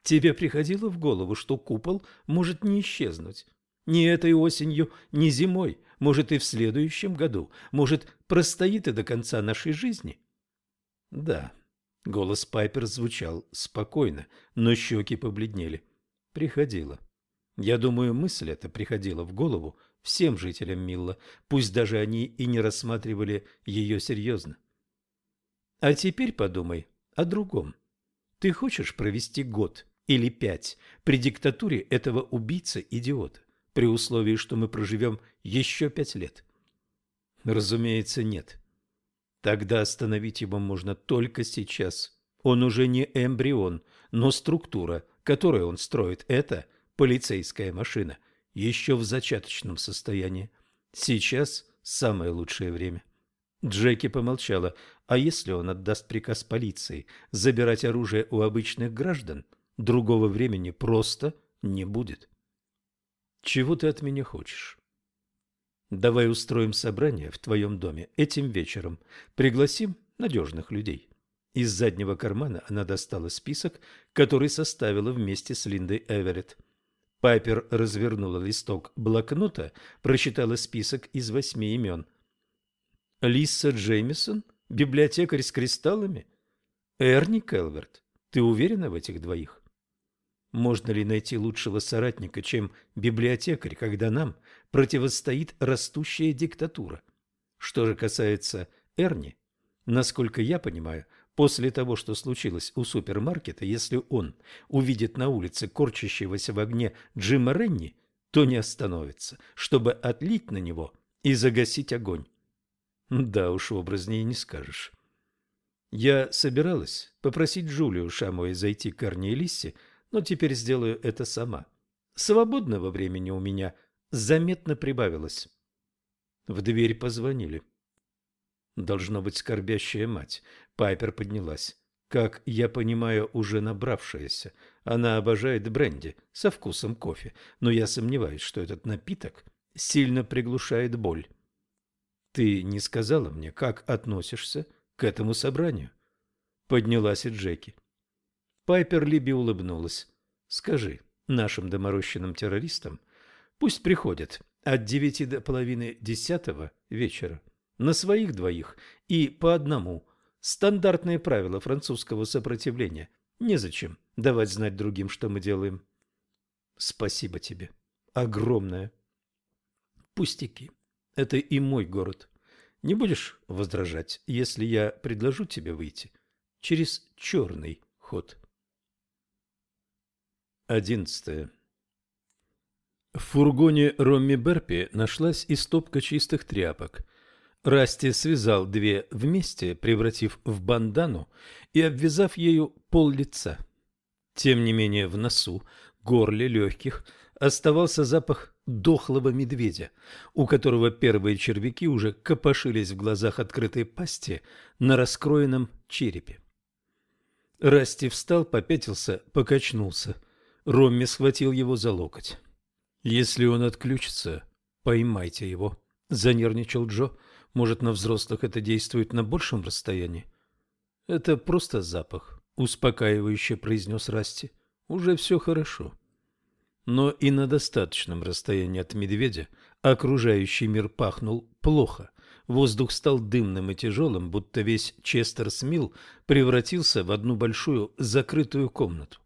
Тебе приходило в голову, что купол может не исчезнуть? Ни этой осенью, ни зимой, может и в следующем году, может простоит и до конца нашей жизни? Да, Голос Пайпер звучал спокойно, но щеки побледнели. Приходило. Я думаю, мысль эта приходила в голову всем жителям Милла, пусть даже они и не рассматривали ее серьезно. А теперь подумай о другом. Ты хочешь провести год или пять при диктатуре этого убийцы-идиота, при условии, что мы проживем еще пять лет? Разумеется, нет. Тогда остановить его можно только сейчас. Он уже не эмбрион, но структура, которую он строит, это полицейская машина, еще в зачаточном состоянии. Сейчас самое лучшее время. Джеки помолчала. А если он отдаст приказ полиции забирать оружие у обычных граждан, другого времени просто не будет. Чего ты от меня хочешь? Давай устроим собрание в твоем доме этим вечером. Пригласим надежных людей. Из заднего кармана она достала список, который составила вместе с Линдой Эверетт. Пайпер развернула листок блокнота, прочитала список из восьми имен. Лиса Джеймисон? Библиотекарь с кристаллами? Эрни Келверт? Ты уверена в этих двоих? Можно ли найти лучшего соратника, чем библиотекарь, когда нам противостоит растущая диктатура? Что же касается Эрни, насколько я понимаю, после того, что случилось у супермаркета, если он увидит на улице корчащегося в огне Джима Ренни, то не остановится, чтобы отлить на него и загасить огонь. Да уж, образнее не скажешь. Я собиралась попросить Джулию Шамуэ зайти к Арне и Лиссе, но теперь сделаю это сама. Свободного времени у меня заметно прибавилось. В дверь позвонили. Должно быть скорбящая мать. Пайпер поднялась. Как я понимаю, уже набравшаяся. Она обожает бренди со вкусом кофе, но я сомневаюсь, что этот напиток сильно приглушает боль. Ты не сказала мне, как относишься к этому собранию? Поднялась и Джеки. Пайпер Либи улыбнулась. «Скажи нашим доморощенным террористам, пусть приходят от девяти до половины десятого вечера на своих двоих и по одному. Стандартные правила французского сопротивления. Незачем давать знать другим, что мы делаем». «Спасибо тебе. Огромное». «Пустяки. Это и мой город. Не будешь возражать, если я предложу тебе выйти через черный ход?» Одиннадцатое. В фургоне Ромми Берпи нашлась и стопка чистых тряпок. Расти связал две вместе, превратив в бандану и обвязав ею пол лица. Тем не менее в носу, горле, легких оставался запах дохлого медведя, у которого первые червяки уже копошились в глазах открытой пасти на раскроенном черепе. Расти встал, попятился, покачнулся. Ромми схватил его за локоть. «Если он отключится, поймайте его», — занервничал Джо. «Может, на взрослых это действует на большем расстоянии?» «Это просто запах», — успокаивающе произнес Расти. «Уже все хорошо». Но и на достаточном расстоянии от медведя окружающий мир пахнул плохо. Воздух стал дымным и тяжелым, будто весь Честерсмилл превратился в одну большую закрытую комнату.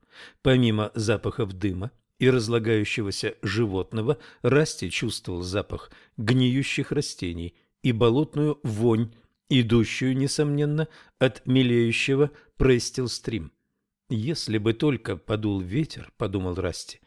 Помимо запахов дыма и разлагающегося животного, Расти чувствовал запах гниющих растений и болотную вонь, идущую, несомненно, от мелеющего Престил-стрим. «Если бы только подул ветер», — подумал Расти,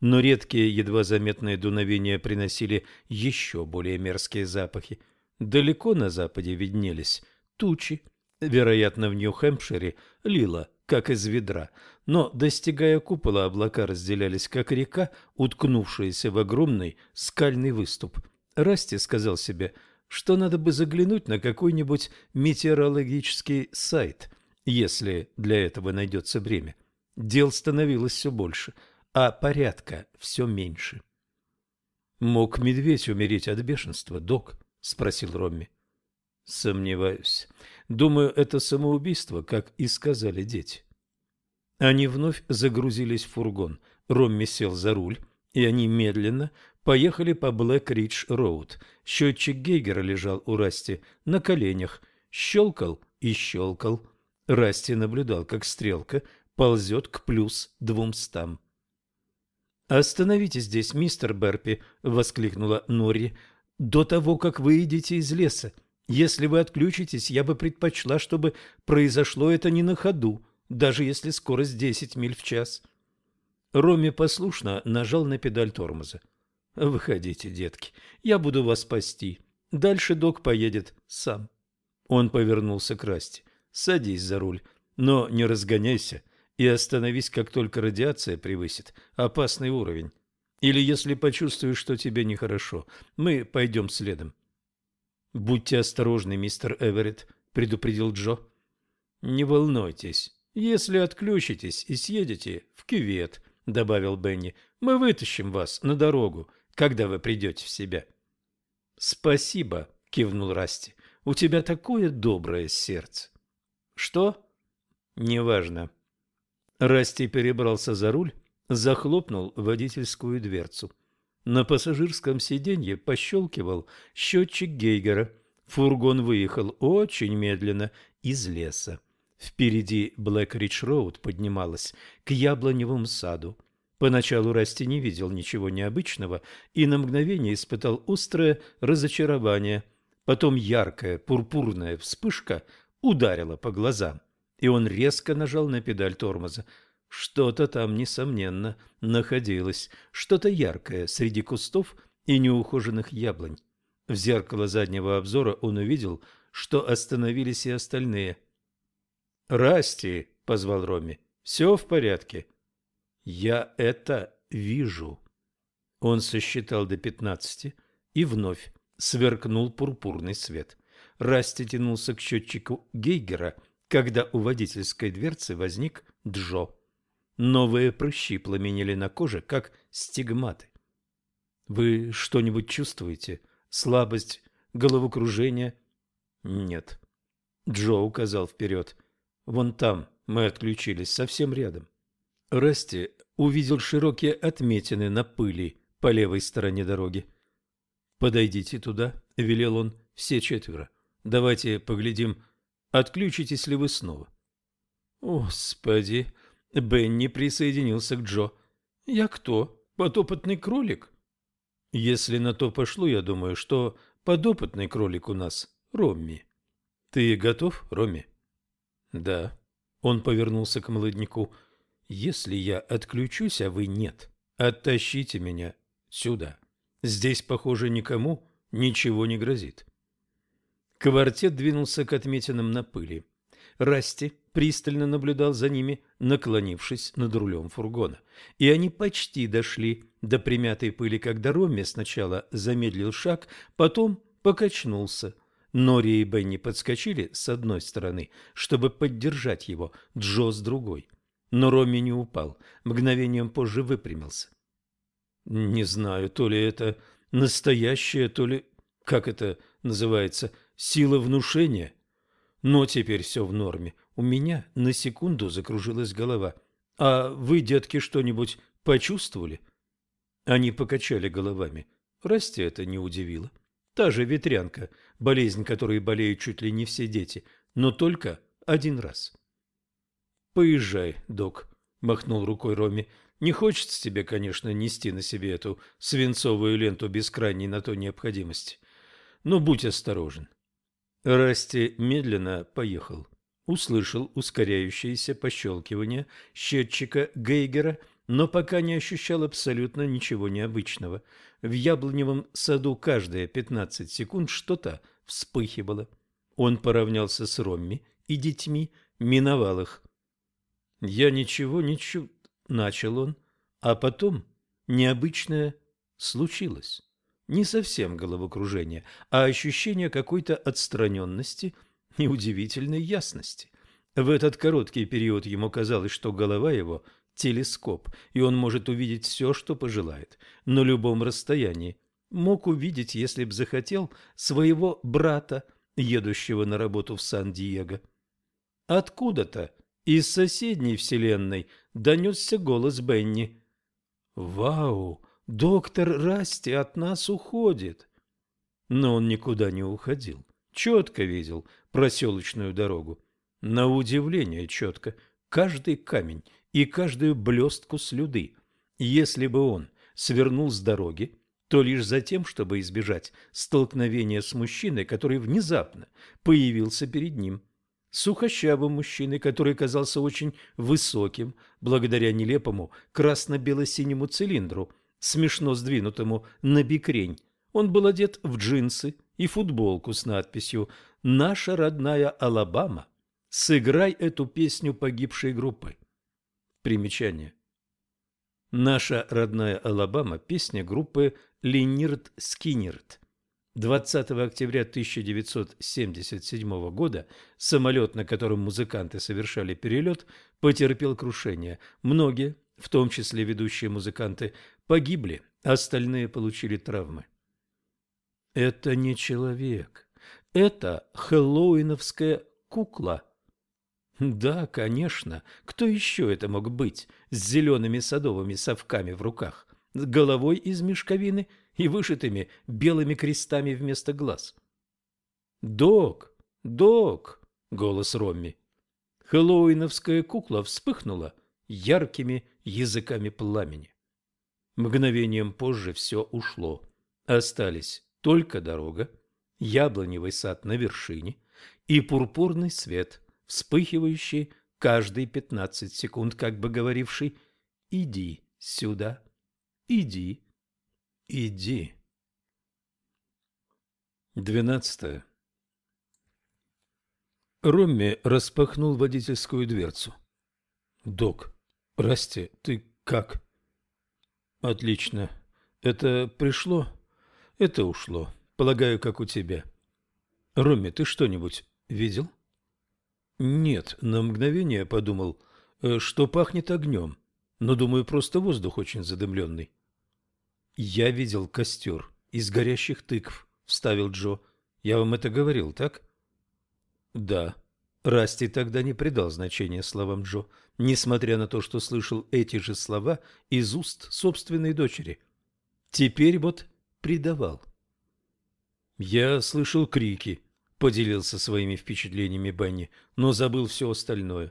но редкие, едва заметные дуновения приносили еще более мерзкие запахи. Далеко на западе виднелись тучи. Вероятно, в Нью-Хэмпшире лило, как из ведра, но, достигая купола, облака разделялись, как река, уткнувшаяся в огромный скальный выступ. Расти сказал себе, что надо бы заглянуть на какой-нибудь метеорологический сайт, если для этого найдется время. Дел становилось все больше – а порядка все меньше. «Мог медведь умереть от бешенства, док?» — спросил Ромми. «Сомневаюсь. Думаю, это самоубийство, как и сказали дети». Они вновь загрузились в фургон. Ромми сел за руль, и они медленно поехали по Блэк-Ридж-Роуд. Счетчик Гейгера лежал у Расти на коленях, щелкал и щелкал. Расти наблюдал, как стрелка ползет к плюс двумстам. «Остановитесь здесь, мистер Берпи!» — воскликнула Норри. «До того, как выйдете из леса. Если вы отключитесь, я бы предпочла, чтобы произошло это не на ходу, даже если скорость десять миль в час». Роми послушно нажал на педаль тормоза. «Выходите, детки, я буду вас спасти. Дальше док поедет сам». Он повернулся к Расти. «Садись за руль, но не разгоняйся и остановись, как только радиация превысит опасный уровень. Или если почувствуешь, что тебе нехорошо, мы пойдем следом. — Будьте осторожны, мистер Эверетт, — предупредил Джо. — Не волнуйтесь. Если отключитесь и съедете в кювет, — добавил Бенни, — мы вытащим вас на дорогу, когда вы придете в себя. — Спасибо, — кивнул Расти. — У тебя такое доброе сердце. — Что? — Неважно. — Расти перебрался за руль, захлопнул водительскую дверцу. На пассажирском сиденье пощелкивал счетчик Гейгера. Фургон выехал очень медленно из леса. Впереди Блэк-Ридж-Роуд поднималась к яблоневому саду. Поначалу Расти не видел ничего необычного и на мгновение испытал острое разочарование. Потом яркая пурпурная вспышка ударила по глазам и он резко нажал на педаль тормоза. Что-то там, несомненно, находилось, что-то яркое среди кустов и неухоженных яблонь. В зеркало заднего обзора он увидел, что остановились и остальные. «Расти!» — позвал Роми. «Все в порядке?» «Я это вижу». Он сосчитал до пятнадцати и вновь сверкнул пурпурный свет. Расти тянулся к счетчику Гейгера — когда у водительской дверцы возник Джо. Новые прыщи пламенели на коже, как стигматы. «Вы что-нибудь чувствуете? Слабость, головокружение?» «Нет». Джо указал вперед. «Вон там мы отключились, совсем рядом». Расти увидел широкие отметины на пыли по левой стороне дороги. «Подойдите туда», — велел он, — «все четверо. Давайте поглядим, Отключитесь ли вы снова? Господи, Бенни присоединился к Джо. Я кто? Подопытный кролик? Если на то пошло, я думаю, что подопытный кролик у нас Ромми. Ты готов, Ромми? Да. Он повернулся к молодняку. Если я отключусь, а вы нет, оттащите меня сюда. Здесь, похоже, никому ничего не грозит. Квартет двинулся к отметинам на пыли. Расти пристально наблюдал за ними, наклонившись над рулем фургона. И они почти дошли до примятой пыли, когда Ромми сначала замедлил шаг, потом покачнулся. Нори и Бенни подскочили с одной стороны, чтобы поддержать его, Джо с другой. Но Ромми не упал, мгновением позже выпрямился. Не знаю, то ли это настоящее, то ли, как это называется, сила внушения. Но теперь все в норме. У меня на секунду закружилась голова. А вы, детки, что-нибудь почувствовали? Они покачали головами. Расти это не удивило. Та же ветрянка, болезнь которой болеют чуть ли не все дети, но только один раз. «Поезжай, док», — махнул рукой Роми. «Не хочется тебе, конечно, нести на себе эту свинцовую ленту без крайней на то необходимости. Но будь осторожен». Расти медленно поехал. Услышал ускоряющееся пощелкивание счетчика Гейгера — но пока не ощущал абсолютно ничего необычного. В яблоневом саду каждые 15 секунд что-то вспыхивало. Он поравнялся с Ромми и детьми, миновал их. «Я ничего не чу...» — начал он, а потом необычное случилось. Не совсем головокружение, а ощущение какой-то отстраненности и удивительной ясности. В этот короткий период ему казалось, что голова его — телескоп, и он может увидеть все, что пожелает, на любом расстоянии. Мог увидеть, если б захотел, своего брата, едущего на работу в Сан-Диего. Откуда-то, из соседней вселенной, донесся голос Бенни. «Вау! Доктор Расти от нас уходит!» Но он никуда не уходил. Четко видел проселочную дорогу. На удивление четко. Каждый камень и каждую блестку слюды. Если бы он свернул с дороги, то лишь за тем, чтобы избежать столкновения с мужчиной, который внезапно появился перед ним. Сухощавым мужчиной, который казался очень высоким, благодаря нелепому красно-бело-синему цилиндру, смешно сдвинутому на бикрень. Он был одет в джинсы и футболку с надписью «Наша родная Алабама, сыграй эту песню погибшей группы». Примечание. Наша родная Алабама – песня группы Линирд Скиннерд. 20 октября 1977 года самолет, на котором музыканты совершали перелет, потерпел крушение. Многие, в том числе ведущие музыканты, погибли, остальные получили травмы. Это не человек. Это хэллоуиновская кукла – да, конечно. Кто еще это мог быть с зелеными садовыми совками в руках, головой из мешковины и вышитыми белыми крестами вместо глаз? «Док! Док!» — голос Ромми. Хэллоуиновская кукла вспыхнула яркими языками пламени. Мгновением позже все ушло. Остались только дорога, яблоневый сад на вершине и пурпурный свет — вспыхивающий каждые пятнадцать секунд, как бы говоривший «Иди сюда, иди, иди». Двенадцатое. Ромми распахнул водительскую дверцу. «Док, Расти, ты как?» «Отлично. Это пришло? Это ушло. Полагаю, как у тебя. Ромми, ты что-нибудь видел?» Нет, на мгновение подумал, э, что пахнет огнем, но, думаю, просто воздух очень задымленный. Я видел костер из горящих тыкв, вставил Джо. Я вам это говорил, так? Да. Расти тогда не придал значения словам Джо, несмотря на то, что слышал эти же слова из уст собственной дочери. Теперь вот придавал. Я слышал крики, поделился своими впечатлениями Бенни, но забыл все остальное.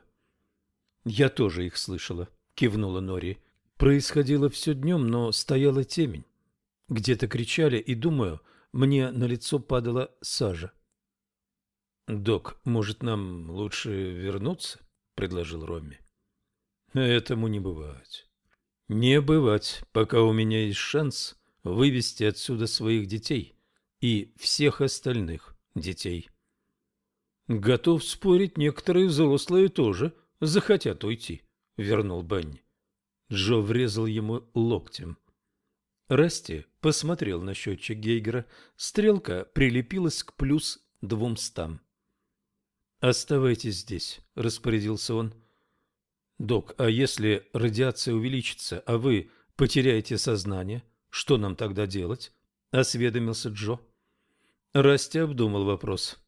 «Я тоже их слышала», — кивнула Нори. «Происходило все днем, но стояла темень. Где-то кричали, и, думаю, мне на лицо падала сажа». «Док, может, нам лучше вернуться?» — предложил Ромми. «Этому не бывать. Не бывать, пока у меня есть шанс вывести отсюда своих детей и всех остальных» детей. Готов спорить, некоторые взрослые тоже захотят уйти, вернул Бенни. Джо врезал ему локтем. Расти посмотрел на счетчик Гейгера. Стрелка прилепилась к плюс двумстам. «Оставайтесь здесь», — распорядился он. «Док, а если радиация увеличится, а вы потеряете сознание, что нам тогда делать?» — осведомился Джо. Расти обдумал вопрос.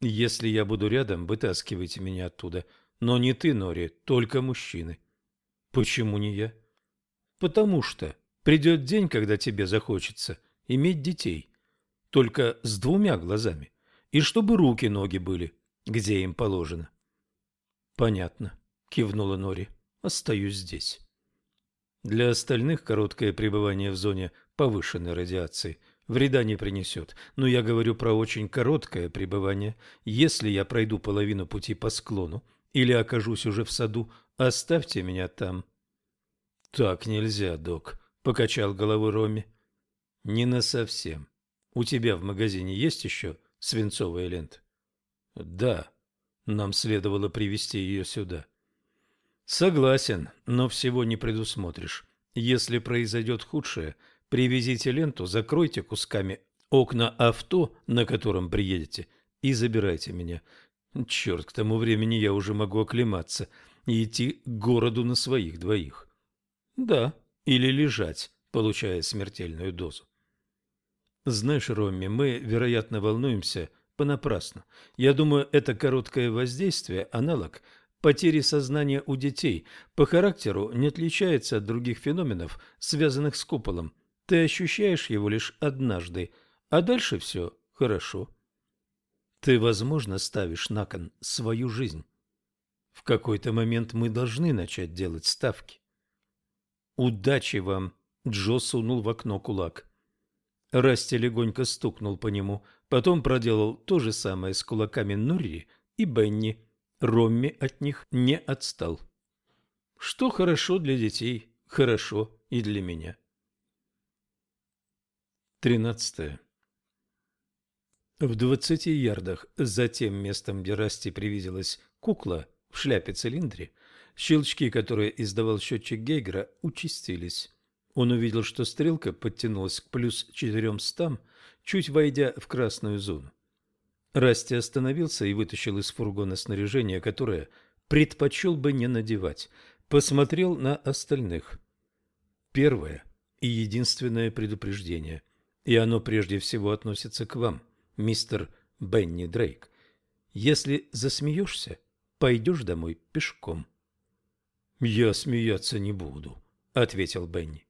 «Если я буду рядом, вытаскивайте меня оттуда. Но не ты, Нори, только мужчины». «Почему не я?» «Потому что придет день, когда тебе захочется иметь детей. Только с двумя глазами. И чтобы руки-ноги были, где им положено». «Понятно», — кивнула Нори. «Остаюсь здесь». Для остальных короткое пребывание в зоне повышенной радиации вреда не принесет. Но я говорю про очень короткое пребывание. Если я пройду половину пути по склону или окажусь уже в саду, оставьте меня там. — Так нельзя, док, — покачал головой Роми. — Не на совсем. У тебя в магазине есть еще свинцовая лента? — Да. Нам следовало привезти ее сюда. — Согласен, но всего не предусмотришь. Если произойдет худшее, Привезите ленту, закройте кусками окна авто, на котором приедете, и забирайте меня. Черт, к тому времени я уже могу оклематься и идти к городу на своих двоих. Да, или лежать, получая смертельную дозу. Знаешь, Ромми, мы, вероятно, волнуемся понапрасну. Я думаю, это короткое воздействие – аналог потери сознания у детей. По характеру не отличается от других феноменов, связанных с куполом – ты ощущаешь его лишь однажды, а дальше все хорошо. Ты, возможно, ставишь на кон свою жизнь. В какой-то момент мы должны начать делать ставки. Удачи вам! Джо сунул в окно кулак. Расти легонько стукнул по нему, потом проделал то же самое с кулаками Нурри и Бенни. Ромми от них не отстал. Что хорошо для детей, хорошо и для меня. Тринадцатое. В двадцати ярдах за тем местом, где Расти привиделась кукла в шляпе-цилиндре, щелчки, которые издавал счетчик Гейгера, участились. Он увидел, что стрелка подтянулась к плюс четыремстам, чуть войдя в красную зону. Расти остановился и вытащил из фургона снаряжение, которое предпочел бы не надевать. Посмотрел на остальных. Первое и единственное предупреждение – и оно прежде всего относится к вам, мистер Бенни Дрейк. Если засмеешься, пойдешь домой пешком. — Я смеяться не буду, — ответил Бенни.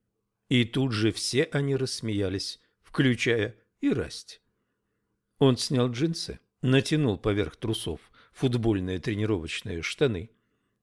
И тут же все они рассмеялись, включая и Расти. Он снял джинсы, натянул поверх трусов футбольные тренировочные штаны.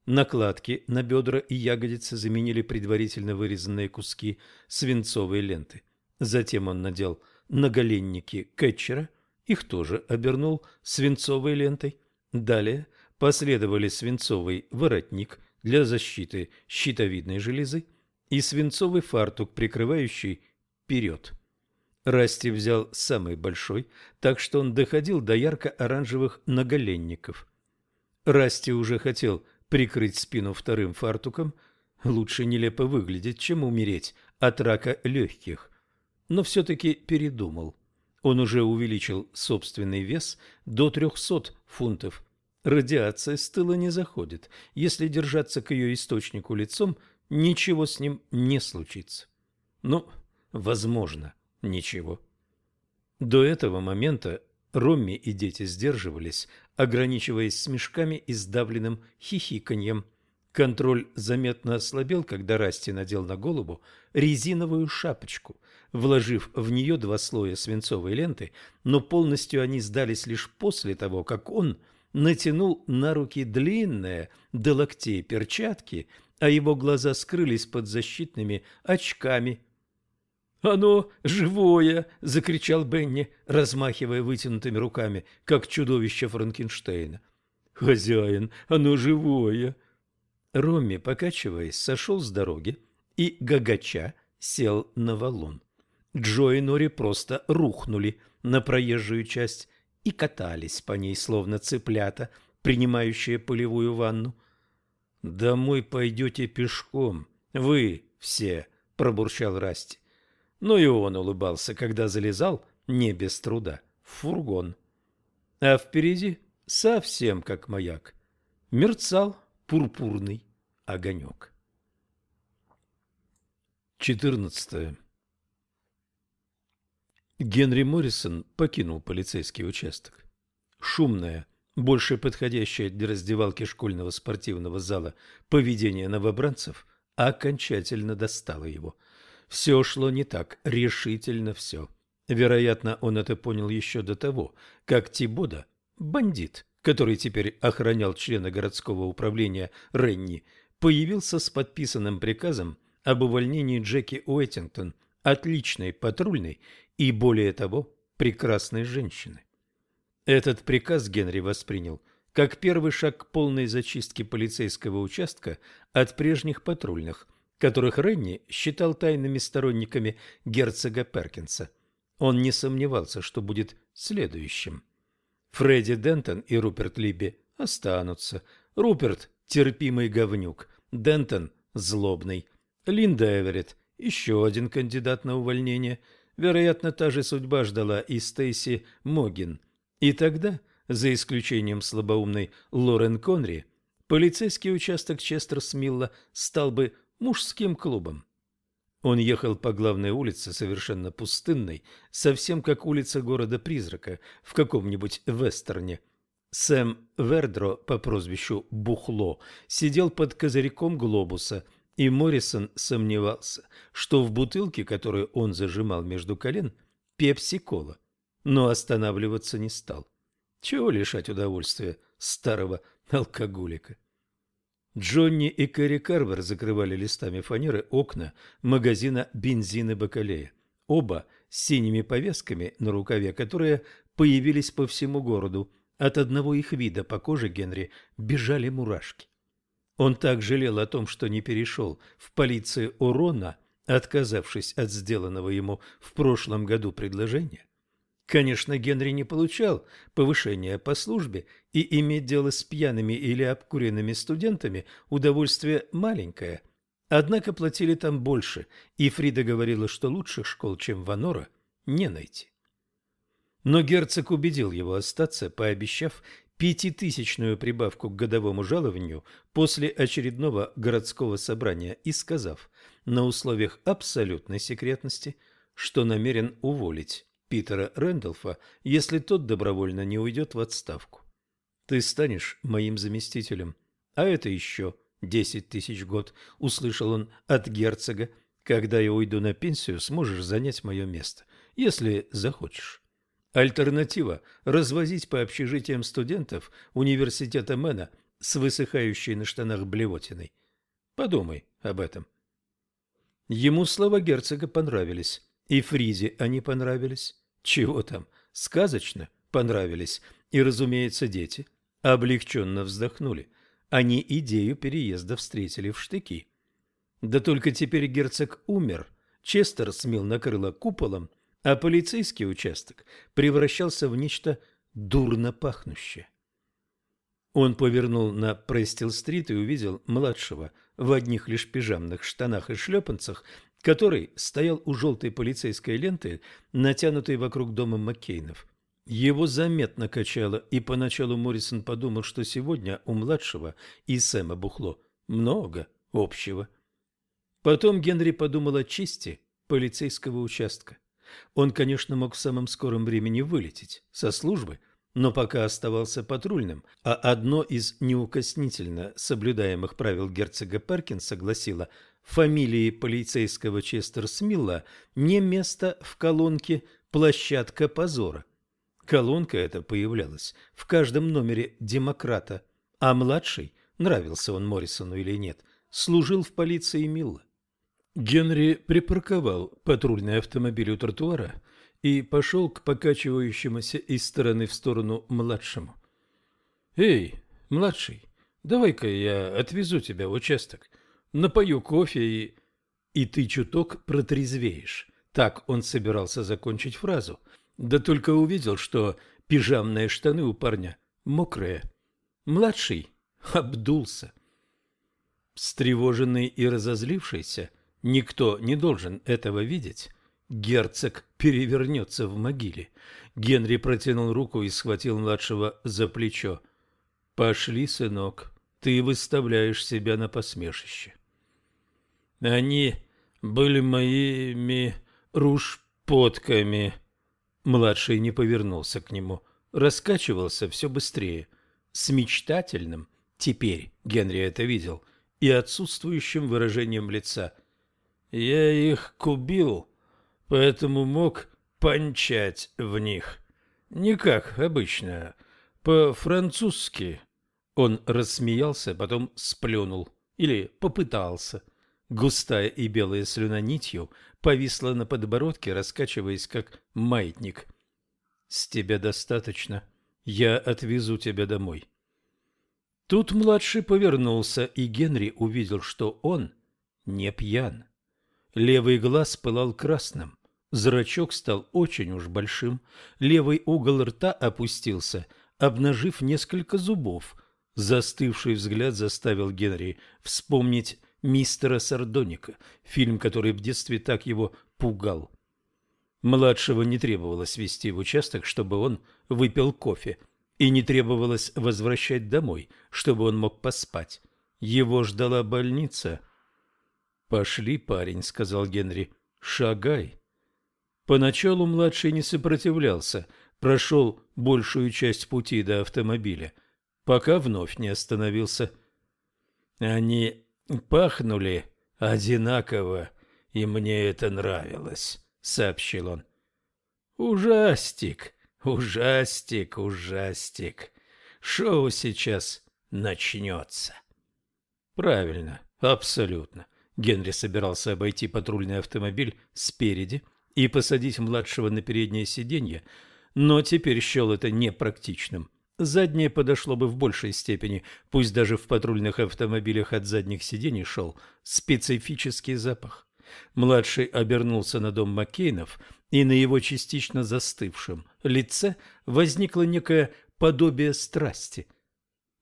Накладки на бедра и ягодицы заменили предварительно вырезанные куски свинцовой ленты – Затем он надел наголенники кетчера, их тоже обернул свинцовой лентой. Далее последовали свинцовый воротник для защиты щитовидной железы и свинцовый фартук, прикрывающий вперед. Расти взял самый большой, так что он доходил до ярко-оранжевых наголенников. Расти уже хотел прикрыть спину вторым фартуком. Лучше нелепо выглядеть, чем умереть от рака легких но все-таки передумал. Он уже увеличил собственный вес до 300 фунтов. Радиация с тыла не заходит. Если держаться к ее источнику лицом, ничего с ним не случится. Ну, возможно, ничего. До этого момента Ромми и дети сдерживались, ограничиваясь смешками и сдавленным хихиканьем. Контроль заметно ослабел, когда Расти надел на голову резиновую шапочку, вложив в нее два слоя свинцовой ленты, но полностью они сдались лишь после того, как он натянул на руки длинные до локтей перчатки, а его глаза скрылись под защитными очками. «Оно живое!» — закричал Бенни, размахивая вытянутыми руками, как чудовище Франкенштейна. «Хозяин, оно живое!» Ромми, покачиваясь, сошел с дороги и, гагача, сел на валун. Джо и Нори просто рухнули на проезжую часть и катались по ней, словно цыплята, принимающие полевую ванну. «Домой пойдете пешком, вы все», — пробурчал Расти. Но и он улыбался, когда залезал, не без труда, в фургон. А впереди, совсем как маяк, мерцал пурпурный огонек. 14. Генри Моррисон покинул полицейский участок. Шумное, больше подходящее для раздевалки школьного спортивного зала поведение новобранцев окончательно достало его. Все шло не так, решительно все. Вероятно, он это понял еще до того, как Тибода, бандит, который теперь охранял члена городского управления Ренни, появился с подписанным приказом об увольнении Джеки Уэттингтон, отличной патрульной и, более того, прекрасной женщины. Этот приказ Генри воспринял как первый шаг к полной зачистке полицейского участка от прежних патрульных, которых Ренни считал тайными сторонниками герцога Перкинса. Он не сомневался, что будет следующим. Фредди Дентон и Руперт Либи останутся. Руперт – терпимый говнюк, Дентон – злобный. Линда Эверетт – еще один кандидат на увольнение. Вероятно, та же судьба ждала и Стейси Могин. И тогда, за исключением слабоумной Лорен Конри, полицейский участок Честерсмилла стал бы мужским клубом. Он ехал по главной улице, совершенно пустынной, совсем как улица города-призрака в каком-нибудь вестерне. Сэм Вердро по прозвищу Бухло сидел под козырьком глобуса, и Моррисон сомневался, что в бутылке, которую он зажимал между колен, пепси-кола, но останавливаться не стал. Чего лишать удовольствия старого алкоголика? Джонни и Кэрри Карвер закрывали листами фанеры окна магазина бензина Бакалея. Оба с синими повязками на рукаве, которые появились по всему городу. От одного их вида по коже Генри бежали мурашки. Он так жалел о том, что не перешел в полицию Урона, отказавшись от сделанного ему в прошлом году предложения. Конечно, Генри не получал повышения по службе, и иметь дело с пьяными или обкуренными студентами – удовольствие маленькое. Однако платили там больше, и Фрида говорила, что лучших школ, чем Ванора, не найти. Но герцог убедил его остаться, пообещав пятитысячную прибавку к годовому жалованию после очередного городского собрания и сказав на условиях абсолютной секретности, что намерен уволить Питера Рэндалфа, если тот добровольно не уйдет в отставку. Ты станешь моим заместителем, а это еще десять тысяч год, услышал он от герцога. Когда я уйду на пенсию, сможешь занять мое место, если захочешь. Альтернатива – развозить по общежитиям студентов университета Мэна с высыхающей на штанах блевотиной. Подумай об этом. Ему слова герцога понравились, и Фризе они понравились. Чего там, сказочно понравились. И, разумеется, дети облегченно вздохнули. Они идею переезда встретили в штыки. Да только теперь герцог умер. Честер смел накрыло куполом, а полицейский участок превращался в нечто дурно пахнущее. Он повернул на Престил-стрит и увидел младшего в одних лишь пижамных штанах и шлепанцах который стоял у желтой полицейской ленты, натянутой вокруг дома Маккейнов. Его заметно качало, и поначалу Моррисон подумал, что сегодня у младшего и Сэма Бухло много общего. Потом Генри подумал о чести полицейского участка. Он, конечно, мог в самом скором времени вылететь со службы, но пока оставался патрульным, а одно из неукоснительно соблюдаемых правил герцога Перкинса гласило фамилии полицейского Честер Смилла не место в колонке «Площадка позора». Колонка эта появлялась в каждом номере «Демократа», а младший, нравился он Моррисону или нет, служил в полиции Милла. Генри припарковал патрульный автомобиль у тротуара и пошел к покачивающемуся из стороны в сторону младшему. «Эй, младший, давай-ка я отвезу тебя в участок напою кофе и... И ты чуток протрезвеешь. Так он собирался закончить фразу. Да только увидел, что Пижамные штаны у парня мокрые. Младший обдулся. Встревоженный и разозлившийся, никто не должен этого видеть, герцог перевернется в могиле. Генри протянул руку и схватил младшего за плечо. «Пошли, сынок, ты выставляешь себя на посмешище». «Они были моими рушпотками». Младший не повернулся к нему, раскачивался все быстрее, с мечтательным, теперь Генри это видел, и отсутствующим выражением лица. «Я их кубил, поэтому мог пончать в них. Не как обычно, по-французски». Он рассмеялся, потом сплюнул. Или попытался. Густая и белая слюна нитью повисла на подбородке, раскачиваясь, как маятник. «С тебя достаточно. Я отвезу тебя домой». Тут младший повернулся, и Генри увидел, что он не пьян. Левый глаз пылал красным, зрачок стал очень уж большим, левый угол рта опустился, обнажив несколько зубов. Застывший взгляд заставил Генри вспомнить мистера Сардоника, фильм, который в детстве так его пугал. Младшего не требовалось вести в участок, чтобы он выпил кофе, и не требовалось возвращать домой, чтобы он мог поспать. Его ждала больница. «Пошли, парень», — сказал Генри, — «шагай». Поначалу младший не сопротивлялся, прошел большую часть пути до автомобиля, пока вновь не остановился. Они пахнули одинаково, и мне это нравилось, — сообщил он. Ужастик, ужастик, ужастик. Шоу сейчас начнется. Правильно, абсолютно. Генри собирался обойти патрульный автомобиль спереди и посадить младшего на переднее сиденье, но теперь счел это непрактичным. Заднее подошло бы в большей степени, пусть даже в патрульных автомобилях от задних сидений шел специфический запах. Младший обернулся на дом Маккейнов, и на его частично застывшем лице возникло некое подобие страсти.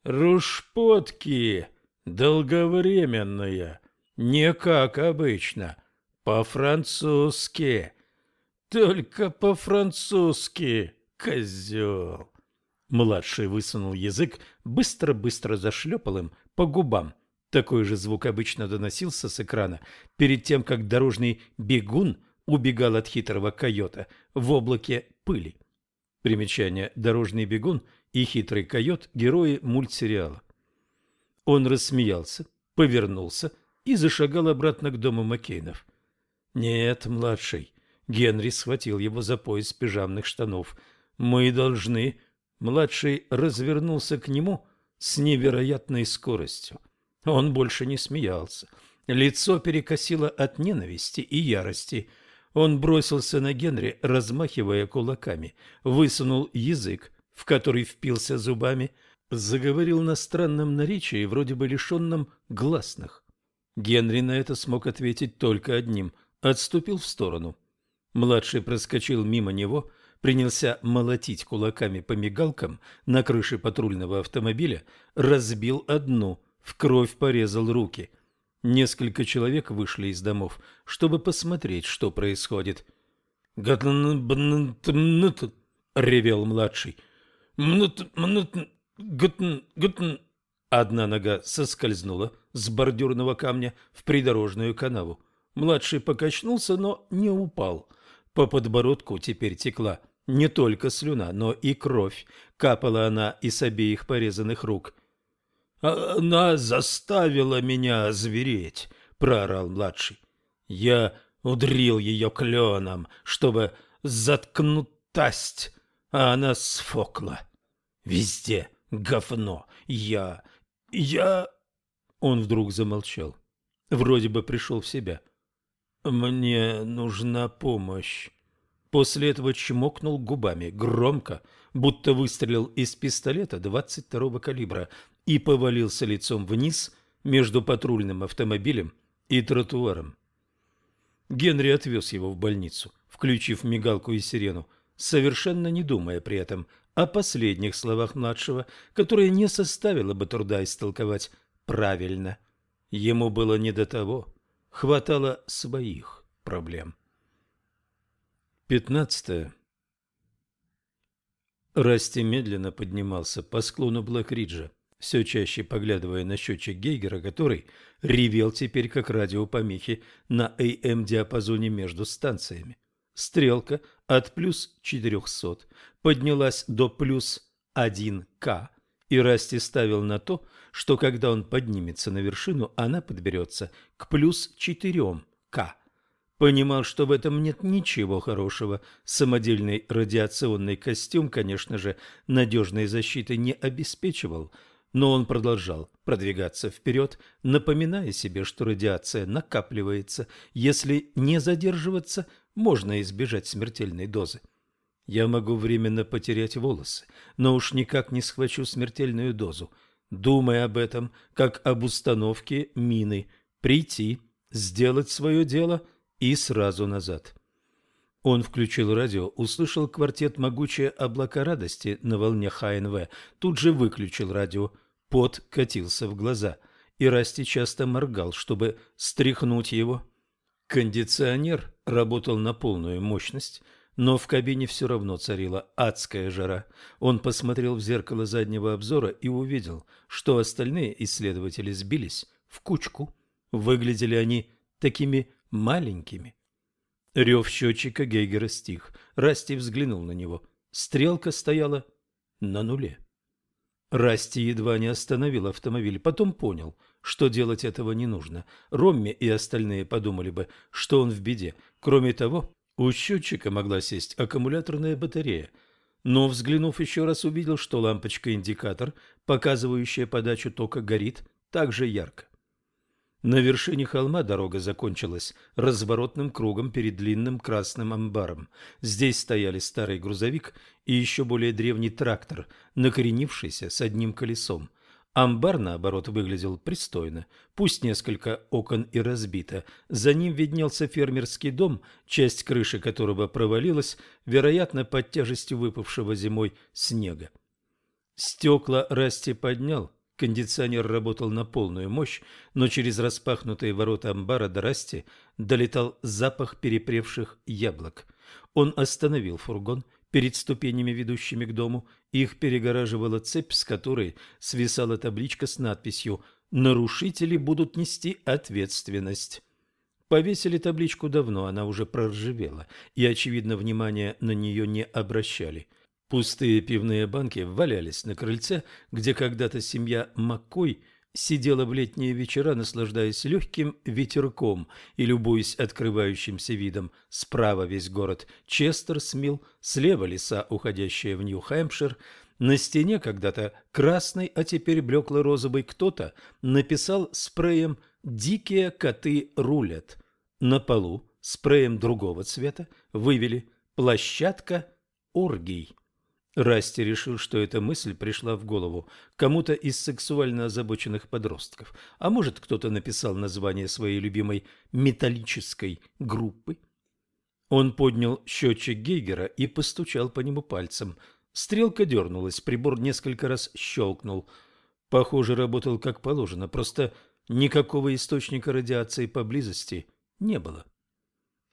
«Рушпотки! Долговременная! Не как обычно! По-французски! Только по-французски, козел!» Младший высунул язык, быстро-быстро зашлепал им по губам. Такой же звук обычно доносился с экрана перед тем, как дорожный бегун убегал от хитрого койота в облаке пыли. Примечание «Дорожный бегун» и «Хитрый койот» – герои мультсериала. Он рассмеялся, повернулся и зашагал обратно к дому Маккейнов. «Нет, младший». Генри схватил его за пояс пижамных штанов. «Мы должны Младший развернулся к нему с невероятной скоростью. Он больше не смеялся. Лицо перекосило от ненависти и ярости. Он бросился на Генри, размахивая кулаками, высунул язык, в который впился зубами, заговорил на странном наречии, вроде бы лишенном гласных. Генри на это смог ответить только одним – отступил в сторону. Младший проскочил мимо него – принялся молотить кулаками по мигалкам на крыше патрульного автомобиля, разбил одну, в кровь порезал руки. Несколько человек вышли из домов, чтобы посмотреть, что происходит. «Гатн-бнт-мнт!» — ревел младший. «Мнт-мнт! Гатн-гатн!» Одна нога соскользнула с бордюрного камня в придорожную канаву. Младший покачнулся, но не упал. По подбородку теперь текла не только слюна, но и кровь. Капала она из обеих порезанных рук. «Она заставила меня озвереть», — проорал младший. «Я удрил ее кленом, чтобы заткнуть тасть, а она сфокла. Везде говно. Я... я...» Он вдруг замолчал. Вроде бы пришел в себя. «Мне нужна помощь», После этого чмокнул губами, громко, будто выстрелил из пистолета 22-го калибра и повалился лицом вниз между патрульным автомобилем и тротуаром. Генри отвез его в больницу, включив мигалку и сирену. совершенно не думая при этом о последних словах младшего, которые не составило бы труда истолковать правильно. Ему было не до того, хватало своих проблем. Пятнадцатое. Расти медленно поднимался по склону Блэкриджа, все чаще поглядывая на счетчик Гейгера, который ревел теперь как радиопомехи на AM-диапазоне между станциями. Стрелка от плюс 400 поднялась до плюс 1К, и Расти ставил на то, что когда он поднимется на вершину, она подберется к плюс 4К. Понимал, что в этом нет ничего хорошего. Самодельный радиационный костюм, конечно же, надежной защиты не обеспечивал, но он продолжал продвигаться вперед, напоминая себе, что радиация накапливается. Если не задерживаться, можно избежать смертельной дозы. Я могу временно потерять волосы, но уж никак не схвачу смертельную дозу. Думая об этом, как об установке мины, прийти, сделать свое дело – и сразу назад. Он включил радио, услышал квартет «Могучие облака радости» на волне ХНВ, тут же выключил радио. Пот катился в глаза, и Расти часто моргал, чтобы стряхнуть его. Кондиционер работал на полную мощность, но в кабине все равно царила адская жара. Он посмотрел в зеркало заднего обзора и увидел, что остальные исследователи сбились в кучку. Выглядели они такими маленькими. Рев счетчика Гейгера стих. Расти взглянул на него. Стрелка стояла на нуле. Расти едва не остановил автомобиль, потом понял, что делать этого не нужно. Ромми и остальные подумали бы, что он в беде. Кроме того, у счетчика могла сесть аккумуляторная батарея. Но, взглянув еще раз, увидел, что лампочка-индикатор, показывающая подачу тока, горит так же ярко. На вершине холма дорога закончилась разворотным кругом перед длинным красным амбаром. Здесь стояли старый грузовик и еще более древний трактор, накоренившийся с одним колесом. Амбар, наоборот, выглядел пристойно, пусть несколько окон и разбито. За ним виднелся фермерский дом, часть крыши которого провалилась, вероятно, под тяжестью выпавшего зимой снега. Стекла Расти поднял, Кондиционер работал на полную мощь, но через распахнутые ворота амбара до Расти долетал запах перепревших яблок. Он остановил фургон перед ступенями, ведущими к дому. Их перегораживала цепь, с которой свисала табличка с надписью «Нарушители будут нести ответственность». Повесили табличку давно, она уже проржавела, и, очевидно, внимания на нее не обращали – Пустые пивные банки валялись на крыльце, где когда-то семья Маккой сидела в летние вечера, наслаждаясь легким ветерком и любуясь открывающимся видом. Справа весь город Честерсмилл, слева леса, уходящие в Нью-Хэмпшир. На стене когда-то красный, а теперь блекло-розовый кто-то написал спреем «Дикие коты рулят». На полу спреем другого цвета вывели «Площадка оргий». Расти решил, что эта мысль пришла в голову кому-то из сексуально озабоченных подростков. А может, кто-то написал название своей любимой металлической группы? Он поднял счетчик Гейгера и постучал по нему пальцем. Стрелка дернулась, прибор несколько раз щелкнул. Похоже, работал как положено, просто никакого источника радиации поблизости не было.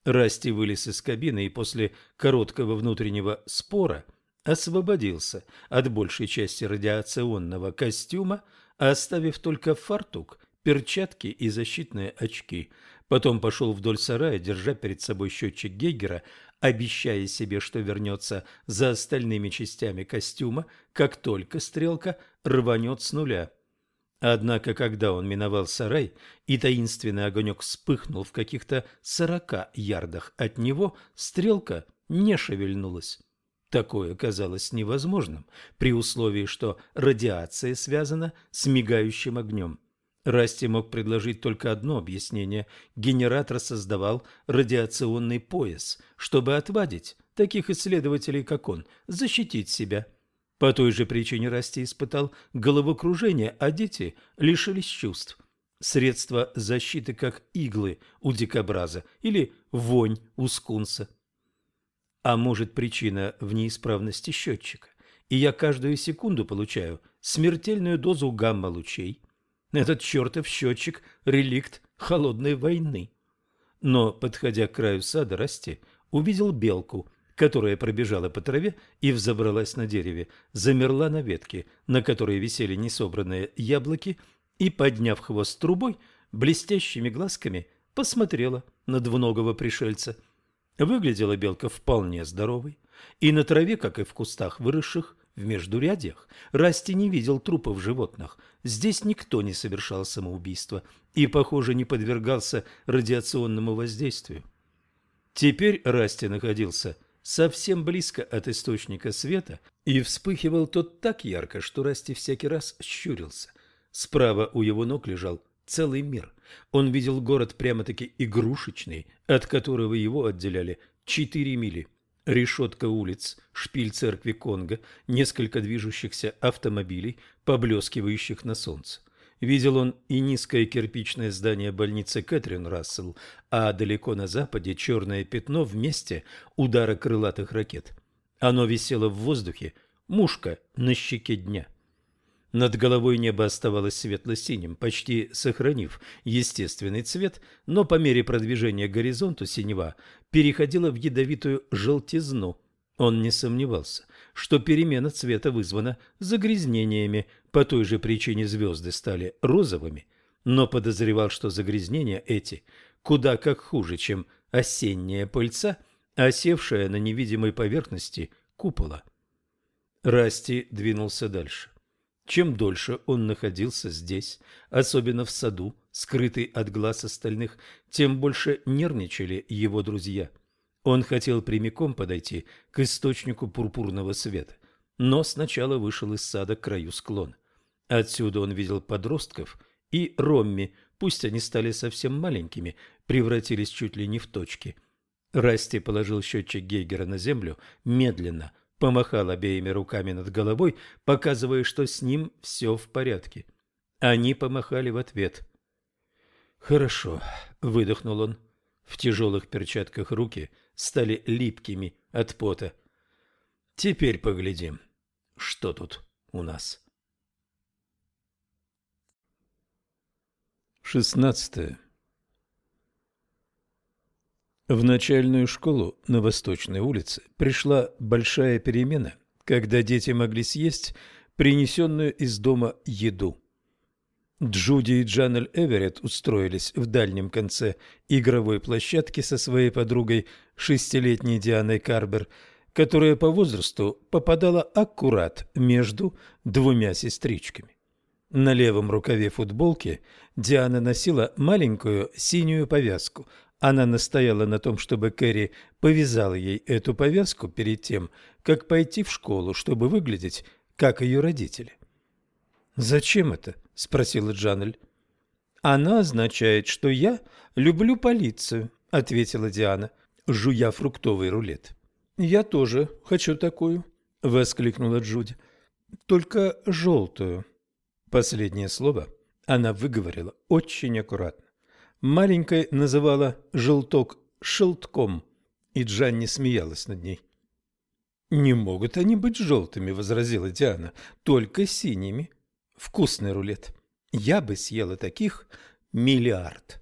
Расти вылез из кабины и после короткого внутреннего спора – освободился от большей части радиационного костюма, оставив только фартук, перчатки и защитные очки. Потом пошел вдоль сарая, держа перед собой счетчик Гейгера, обещая себе, что вернется за остальными частями костюма, как только стрелка рванет с нуля. Однако, когда он миновал сарай, и таинственный огонек вспыхнул в каких-то сорока ярдах от него, стрелка не шевельнулась. Такое казалось невозможным при условии, что радиация связана с мигающим огнем. Расти мог предложить только одно объяснение. Генератор создавал радиационный пояс, чтобы отвадить таких исследователей, как он, защитить себя. По той же причине Расти испытал головокружение, а дети лишились чувств. Средства защиты, как иглы у дикобраза или вонь у скунса. А может, причина в неисправности счетчика? И я каждую секунду получаю смертельную дозу гамма-лучей. Этот чертов счетчик – реликт холодной войны. Но, подходя к краю сада, Расти увидел белку, которая пробежала по траве и взобралась на дереве, замерла на ветке, на которой висели несобранные яблоки, и, подняв хвост трубой, блестящими глазками посмотрела на двуногого пришельца. Выглядела белка вполне здоровой, и на траве, как и в кустах выросших, в междурядьях Расти не видел трупов животных. Здесь никто не совершал самоубийства и, похоже, не подвергался радиационному воздействию. Теперь Расти находился совсем близко от источника света и вспыхивал тот так ярко, что Расти всякий раз щурился. Справа у его ног лежал целый мир. Он видел город прямо-таки игрушечный, от которого его отделяли четыре мили решетка улиц, шпиль церкви Конго, несколько движущихся автомобилей, поблескивающих на солнце. Видел он и низкое кирпичное здание больницы Кэтрин Рассел, а далеко на западе черное пятно в месте удара крылатых ракет. Оно висело в воздухе, мушка на щеке дня. Над головой небо оставалось светло-синим, почти сохранив естественный цвет, но по мере продвижения к горизонту синева переходила в ядовитую желтизну. Он не сомневался, что перемена цвета вызвана загрязнениями, по той же причине звезды стали розовыми, но подозревал, что загрязнения эти куда как хуже, чем осенняя пыльца, осевшая на невидимой поверхности купола. Расти двинулся дальше. Чем дольше он находился здесь, особенно в саду, скрытый от глаз остальных, тем больше нервничали его друзья. Он хотел прямиком подойти к источнику пурпурного света, но сначала вышел из сада к краю склона. Отсюда он видел подростков и Ромми, пусть они стали совсем маленькими, превратились чуть ли не в точки. Расти положил счетчик Гейгера на землю медленно, помахал обеими руками над головой, показывая, что с ним все в порядке. Они помахали в ответ. «Хорошо», — выдохнул он. В тяжелых перчатках руки стали липкими от пота. «Теперь поглядим, что тут у нас». Шестнадцатое. В начальную школу на Восточной улице пришла большая перемена, когда дети могли съесть принесенную из дома еду. Джуди и Джанель Эверетт устроились в дальнем конце игровой площадки со своей подругой, шестилетней Дианой Карбер, которая по возрасту попадала аккурат между двумя сестричками. На левом рукаве футболки Диана носила маленькую синюю повязку, она настояла на том, чтобы Кэрри повязала ей эту повязку перед тем, как пойти в школу, чтобы выглядеть как ее родители. «Зачем это?» – спросила Джанель. «Она означает, что я люблю полицию», – ответила Диана, жуя фруктовый рулет. «Я тоже хочу такую», – воскликнула Джуди. «Только желтую». Последнее слово она выговорила очень аккуратно. Маленькой называла желток шелтком, и Джанни смеялась над ней. «Не могут они быть желтыми», — возразила Диана, — «только синими. Вкусный рулет. Я бы съела таких миллиард».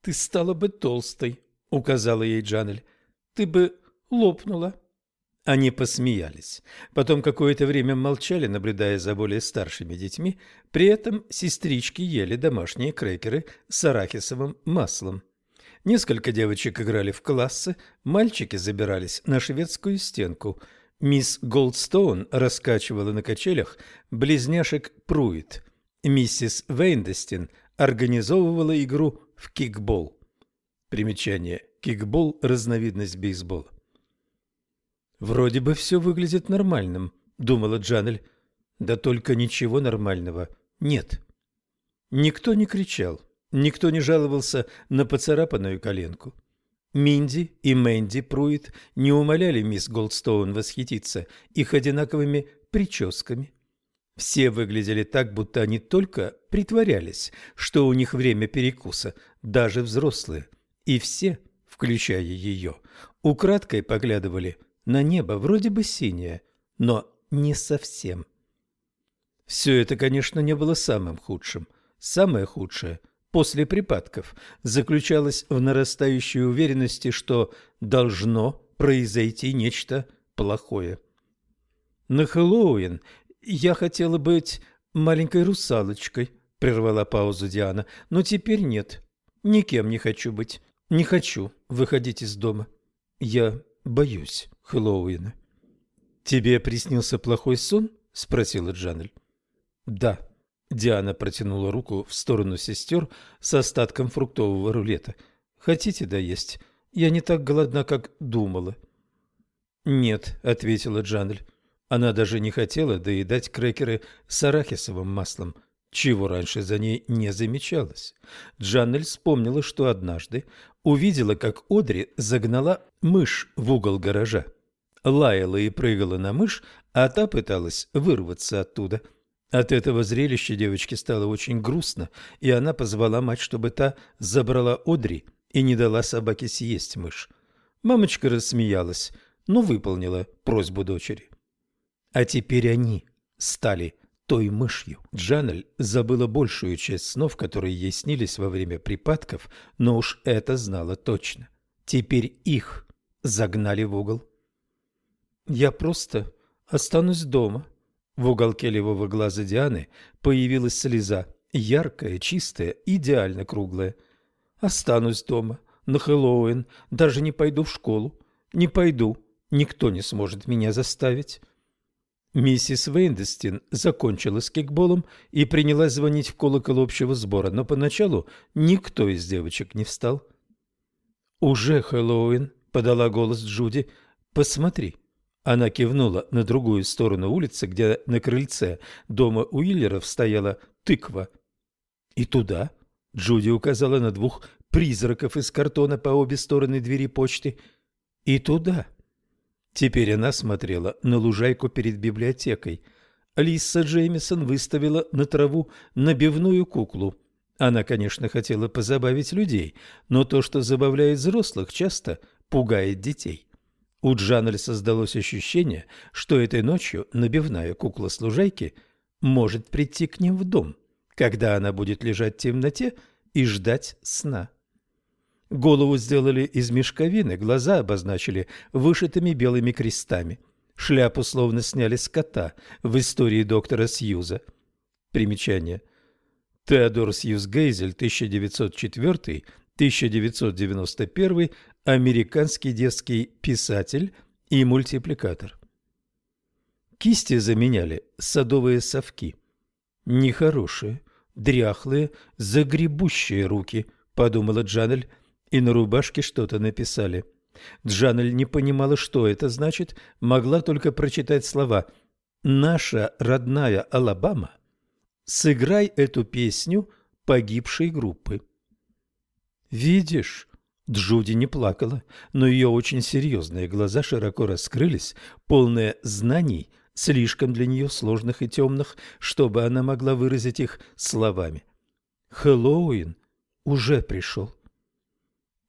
«Ты стала бы толстой», — указала ей Джанель. «Ты бы лопнула». Они посмеялись. Потом какое-то время молчали, наблюдая за более старшими детьми. При этом сестрички ели домашние крекеры с арахисовым маслом. Несколько девочек играли в классы, мальчики забирались на шведскую стенку. Мисс Голдстоун раскачивала на качелях близняшек Пруит. Миссис Вейндестин организовывала игру в кикбол. Примечание. Кикбол – разновидность бейсбола. «Вроде бы все выглядит нормальным», — думала Джанель. «Да только ничего нормального нет». Никто не кричал, никто не жаловался на поцарапанную коленку. Минди и Мэнди Пруит не умоляли мисс Голдстоун восхититься их одинаковыми прическами. Все выглядели так, будто они только притворялись, что у них время перекуса, даже взрослые, и все включая ее, украдкой поглядывали на небо, вроде бы синее, но не совсем. Все это, конечно, не было самым худшим. Самое худшее после припадков заключалось в нарастающей уверенности, что должно произойти нечто плохое. На Хэллоуин я хотела быть маленькой русалочкой, прервала паузу Диана, но теперь нет. Никем не хочу быть. Не хочу выходить из дома. Я боюсь Хэллоуина. Тебе приснился плохой сон? спросила Джанель. Да. Диана протянула руку в сторону сестер с остатком фруктового рулета. Хотите доесть? Я не так голодна, как думала. Нет, ответила Джанель. Она даже не хотела доедать крекеры с арахисовым маслом чего раньше за ней не замечалось. Джаннель вспомнила, что однажды увидела, как Одри загнала мышь в угол гаража. Лаяла и прыгала на мышь, а та пыталась вырваться оттуда. От этого зрелища девочке стало очень грустно, и она позвала мать, чтобы та забрала Одри и не дала собаке съесть мышь. Мамочка рассмеялась, но выполнила просьбу дочери. А теперь они стали той мышью. Джанель забыла большую часть снов, которые ей снились во время припадков, но уж это знала точно. Теперь их загнали в угол. «Я просто останусь дома». В уголке левого глаза Дианы появилась слеза, яркая, чистая, идеально круглая. «Останусь дома на Хэллоуин, даже не пойду в школу. Не пойду, никто не сможет меня заставить». Миссис Вейндестин закончила с кикболом и принялась звонить в колокол общего сбора, но поначалу никто из девочек не встал. «Уже Хэллоуин», — подала голос Джуди. «Посмотри». Она кивнула на другую сторону улицы, где на крыльце дома Уиллеров стояла тыква. «И туда?» — Джуди указала на двух призраков из картона по обе стороны двери почты. «И туда?» Теперь она смотрела на лужайку перед библиотекой. Лиса Джеймисон выставила на траву набивную куклу. Она, конечно, хотела позабавить людей, но то, что забавляет взрослых, часто пугает детей. У Джанель создалось ощущение, что этой ночью набивная кукла с лужайки может прийти к ним в дом, когда она будет лежать в темноте и ждать сна. Голову сделали из мешковины, глаза обозначили вышитыми белыми крестами. Шляпу словно сняли с кота в истории доктора Сьюза. Примечание. Теодор Сьюз Гейзель, 1904-1991, американский детский писатель и мультипликатор. Кисти заменяли садовые совки. Нехорошие, дряхлые, загребущие руки, подумала Джанель, и на рубашке что-то написали. Джанель не понимала, что это значит, могла только прочитать слова «Наша родная Алабама, сыграй эту песню погибшей группы». «Видишь?» Джуди не плакала, но ее очень серьезные глаза широко раскрылись, полные знаний, слишком для нее сложных и темных, чтобы она могла выразить их словами. Хэллоуин уже пришел.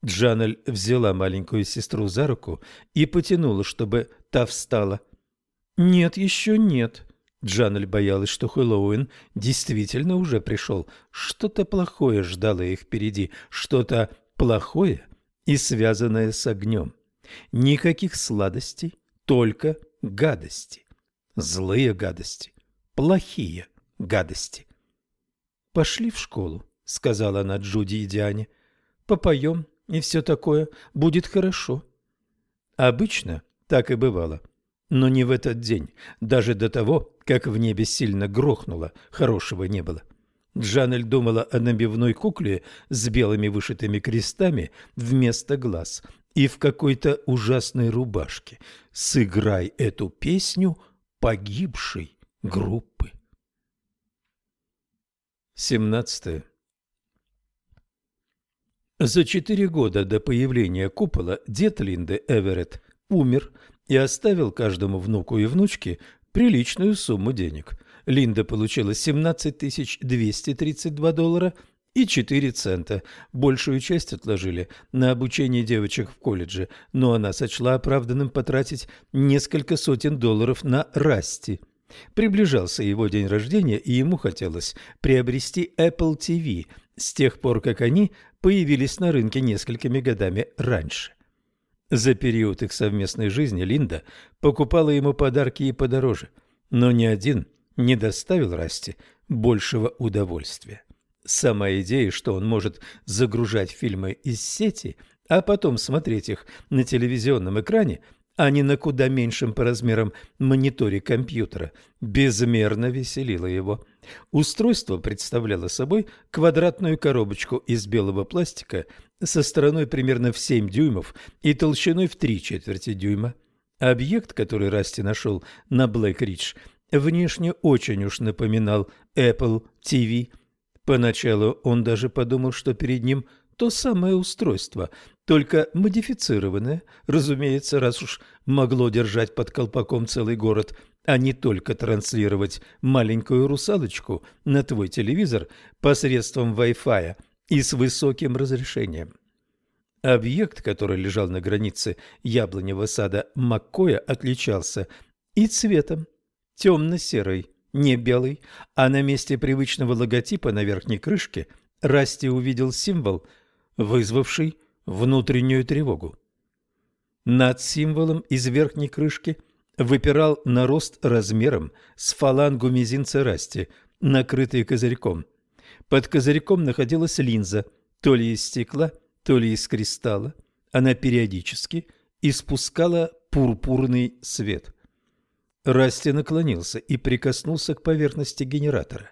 Джанель взяла маленькую сестру за руку и потянула, чтобы та встала. «Нет, еще нет». Джанель боялась, что Хэллоуин действительно уже пришел. Что-то плохое ждало их впереди, что-то плохое и связанное с огнем. Никаких сладостей, только гадости. Злые гадости, плохие гадости. «Пошли в школу», — сказала она Джуди и Диане. «Попоем, и все такое будет хорошо. Обычно так и бывало. Но не в этот день, даже до того, как в небе сильно грохнуло, хорошего не было. Джанель думала о набивной кукле с белыми вышитыми крестами вместо глаз и в какой-то ужасной рубашке. «Сыграй эту песню погибшей группы». 17. За четыре года до появления купола дед Линды Эверетт умер и оставил каждому внуку и внучке приличную сумму денег. Линда получила 17 232 доллара и 4 цента. Большую часть отложили на обучение девочек в колледже, но она сочла оправданным потратить несколько сотен долларов на Расти. Приближался его день рождения, и ему хотелось приобрести Apple TV с тех пор, как они появились на рынке несколькими годами раньше. За период их совместной жизни Линда покупала ему подарки и подороже, но ни один не доставил Расти большего удовольствия. Сама идея, что он может загружать фильмы из сети, а потом смотреть их на телевизионном экране, а не на куда меньшем по размерам мониторе компьютера, безмерно веселило его. Устройство представляло собой квадратную коробочку из белого пластика со стороной примерно в 7 дюймов и толщиной в 3 четверти дюйма. Объект, который Расти нашел на Блэк-Ридж, внешне очень уж напоминал Apple TV – Поначалу он даже подумал, что перед ним то самое устройство, только модифицированное, разумеется, раз уж могло держать под колпаком целый город, а не только транслировать маленькую русалочку на твой телевизор посредством Wi-Fi и с высоким разрешением. Объект, который лежал на границе яблоневого сада Маккоя, отличался и цветом темно-серый, не белый, а на месте привычного логотипа на верхней крышке Расти увидел символ, вызвавший внутреннюю тревогу. Над символом из верхней крышки выпирал нарост размером с фалангу мизинца Расти, накрытый козырьком. Под козырьком находилась линза, то ли из стекла, то ли из кристалла. Она периодически испускала пурпурный свет. Расти наклонился и прикоснулся к поверхности генератора,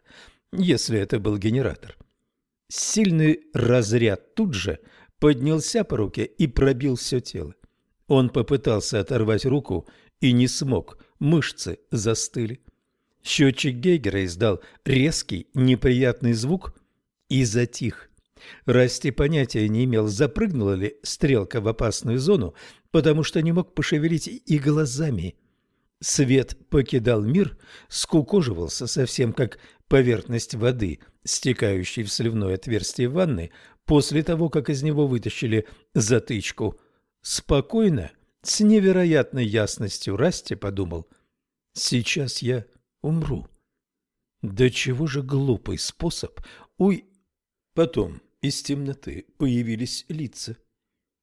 если это был генератор. Сильный разряд тут же поднялся по руке и пробил все тело. Он попытался оторвать руку и не смог, мышцы застыли. Счетчик Гейгера издал резкий, неприятный звук и затих. Расти понятия не имел, запрыгнула ли стрелка в опасную зону, потому что не мог пошевелить и глазами. Свет покидал мир, скукоживался совсем как поверхность воды, стекающей в сливное отверстие ванны, после того, как из него вытащили затычку. Спокойно, с невероятной ясностью Расти подумал, «Сейчас я умру». Да чего же глупый способ, уй... Потом из темноты появились лица,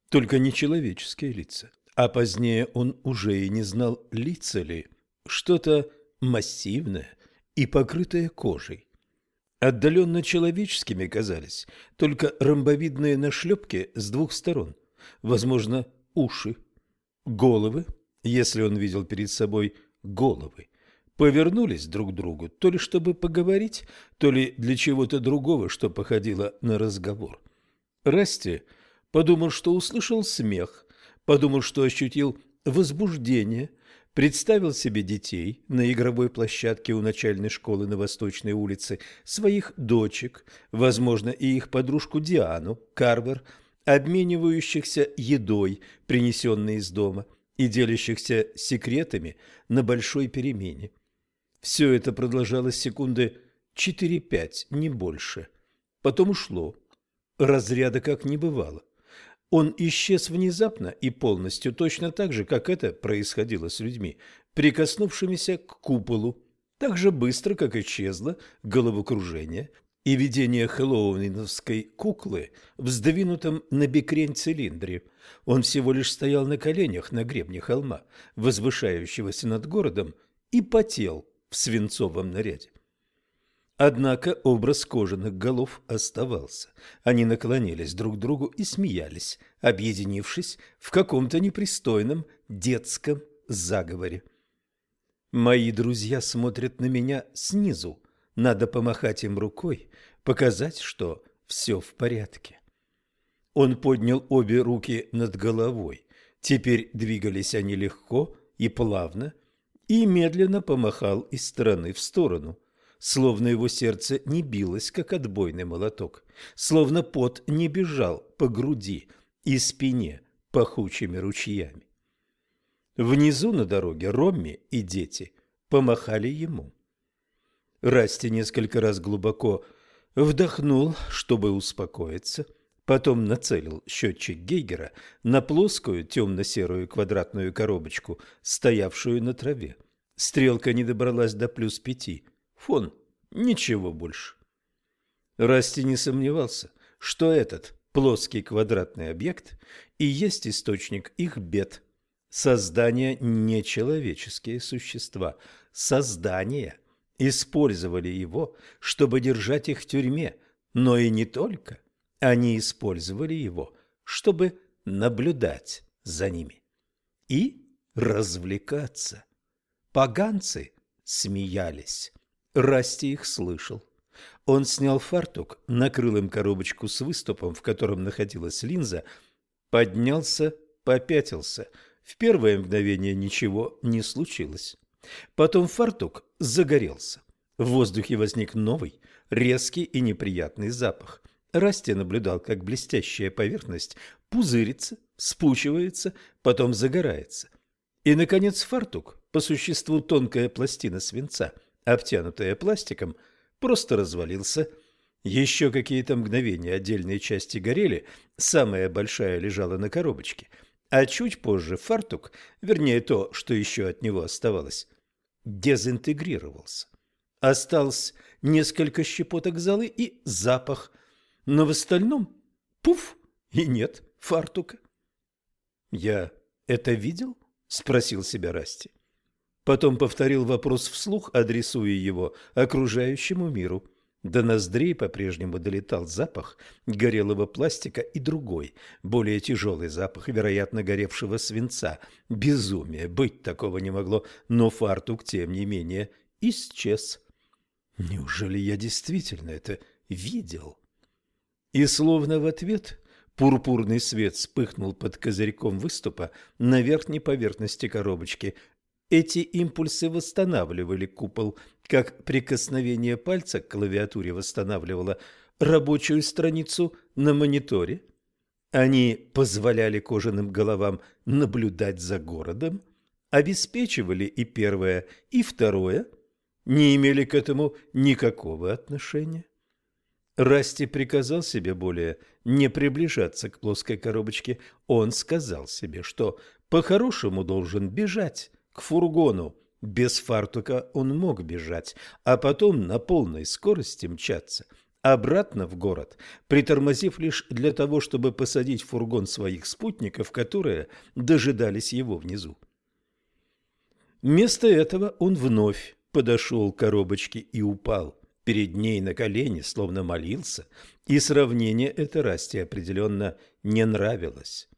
только не человеческие лица а позднее он уже и не знал, лица ли, что-то массивное и покрытое кожей. Отдаленно человеческими казались только ромбовидные нашлепки с двух сторон, возможно, уши, головы, если он видел перед собой головы, повернулись друг к другу, то ли чтобы поговорить, то ли для чего-то другого, что походило на разговор. Расти подумал, что услышал смех, подумал, что ощутил возбуждение, представил себе детей на игровой площадке у начальной школы на Восточной улице, своих дочек, возможно, и их подружку Диану Карвер, обменивающихся едой, принесенной из дома, и делящихся секретами на большой перемене. Все это продолжалось секунды 4-5, не больше. Потом ушло. Разряда как не бывало. Он исчез внезапно и полностью, точно так же, как это происходило с людьми, прикоснувшимися к куполу, так же быстро, как исчезло головокружение и видение хэллоуиновской куклы в сдвинутом на бекрень цилиндре. Он всего лишь стоял на коленях на гребне холма, возвышающегося над городом, и потел в свинцовом наряде. Однако образ кожаных голов оставался. Они наклонились друг к другу и смеялись, объединившись в каком-то непристойном детском заговоре. «Мои друзья смотрят на меня снизу. Надо помахать им рукой, показать, что все в порядке». Он поднял обе руки над головой. Теперь двигались они легко и плавно, и медленно помахал из стороны в сторону – словно его сердце не билось, как отбойный молоток, словно пот не бежал по груди и спине пахучими ручьями. Внизу на дороге Ромми и дети помахали ему. Расти несколько раз глубоко Вдохнул, чтобы успокоиться, потом нацелил счетчик Гейгера на плоскую темно-серую квадратную коробочку, стоявшую на траве. Стрелка не добралась до плюс пяти. Фон, ничего больше. Расти не сомневался, что этот плоский квадратный объект и есть источник их бед. Создания нечеловеческие существа. Создания использовали его, чтобы держать их в тюрьме, но и не только. Они использовали его, чтобы наблюдать за ними и развлекаться. Поганцы смеялись. Расти их слышал. Он снял фартук, накрыл им коробочку с выступом, в котором находилась линза, поднялся, попятился. В первое мгновение ничего не случилось. Потом фартук загорелся. В воздухе возник новый, резкий и неприятный запах. Расти наблюдал, как блестящая поверхность пузырится, спучивается, потом загорается. И, наконец, фартук, по существу тонкая пластина свинца, обтянутая пластиком, просто развалился. Еще какие-то мгновения отдельные части горели, самая большая лежала на коробочке, а чуть позже фартук, вернее то, что еще от него оставалось, дезинтегрировался. Осталось несколько щепоток золы и запах, но в остальном пуф и нет фартука. «Я это видел?» – спросил себя Расти. Потом повторил вопрос вслух, адресуя его окружающему миру. До ноздрей по-прежнему долетал запах горелого пластика и другой, более тяжелый запах, вероятно, горевшего свинца. Безумие, быть такого не могло, но фартук, тем не менее, исчез. Неужели я действительно это видел? И словно в ответ пурпурный свет вспыхнул под козырьком выступа на верхней поверхности коробочки. Эти импульсы восстанавливали купол, как прикосновение пальца к клавиатуре восстанавливало рабочую страницу на мониторе. Они позволяли кожаным головам наблюдать за городом, обеспечивали и первое, и второе, не имели к этому никакого отношения. Расти приказал себе более не приближаться к плоской коробочке. Он сказал себе, что по-хорошему должен бежать к фургону. Без фартука он мог бежать, а потом на полной скорости мчаться обратно в город, притормозив лишь для того, чтобы посадить в фургон своих спутников, которые дожидались его внизу. Вместо этого он вновь подошел к коробочке и упал перед ней на колени, словно молился, и сравнение это Расти определенно не нравилось.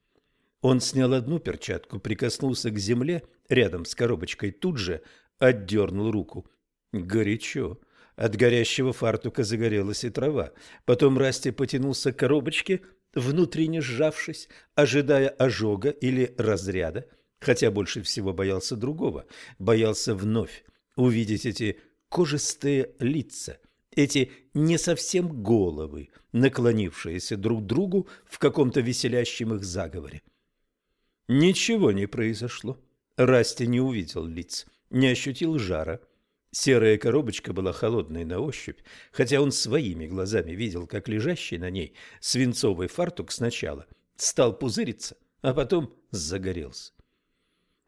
Он снял одну перчатку, прикоснулся к земле рядом с коробочкой, тут же отдернул руку. Горячо. От горящего фартука загорелась и трава. Потом Расти потянулся к коробочке, внутренне сжавшись, ожидая ожога или разряда, хотя больше всего боялся другого, боялся вновь увидеть эти кожистые лица, эти не совсем головы, наклонившиеся друг к другу в каком-то веселящем их заговоре. Ничего не произошло. Расти не увидел лиц, не ощутил жара. Серая коробочка была холодной на ощупь, хотя он своими глазами видел, как лежащий на ней свинцовый фартук сначала стал пузыриться, а потом загорелся.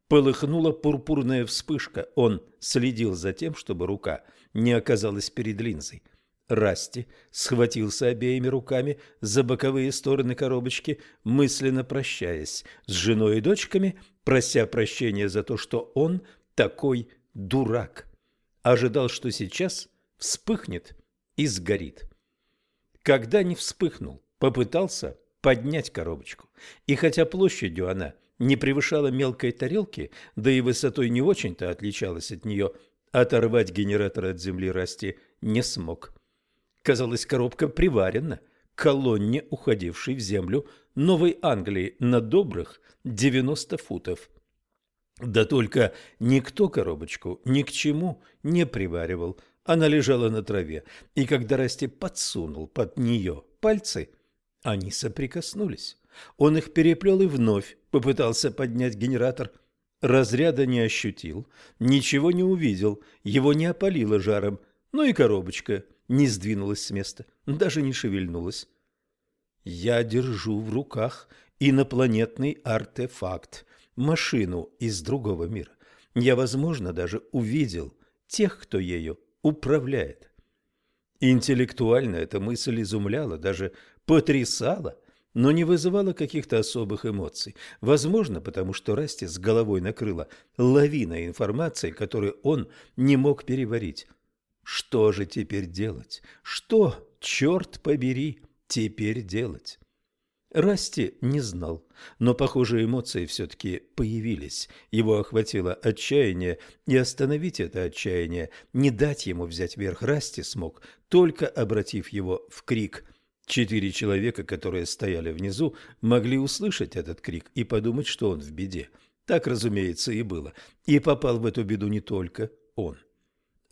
Полыхнула пурпурная вспышка. Он следил за тем, чтобы рука не оказалась перед линзой. Расти схватился обеими руками за боковые стороны коробочки, мысленно прощаясь с женой и дочками, прося прощения за то, что он такой дурак. Ожидал, что сейчас вспыхнет и сгорит. Когда не вспыхнул, попытался поднять коробочку. И хотя площадью она не превышала мелкой тарелки, да и высотой не очень-то отличалась от нее, оторвать генератор от земли расти не смог. Казалось, коробка приварена к колонне, уходившей в землю Новой Англии на добрых 90 футов. Да только никто коробочку ни к чему не приваривал. Она лежала на траве, и когда Расти подсунул под нее пальцы, они соприкоснулись. Он их переплел и вновь попытался поднять генератор. Разряда не ощутил, ничего не увидел, его не опалило жаром, но и коробочка не сдвинулась с места, даже не шевельнулась. Я держу в руках инопланетный артефакт, машину из другого мира. Я, возможно, даже увидел тех, кто ею управляет. Интеллектуально эта мысль изумляла, даже потрясала, но не вызывала каких-то особых эмоций. Возможно, потому что Расти с головой накрыла лавина информации, которую он не мог переварить. Что же теперь делать? Что, черт побери, теперь делать? Расти не знал, но, похоже, эмоции все-таки появились. Его охватило отчаяние, и остановить это отчаяние, не дать ему взять верх, Расти смог, только обратив его в крик. Четыре человека, которые стояли внизу, могли услышать этот крик и подумать, что он в беде. Так, разумеется, и было. И попал в эту беду не только он.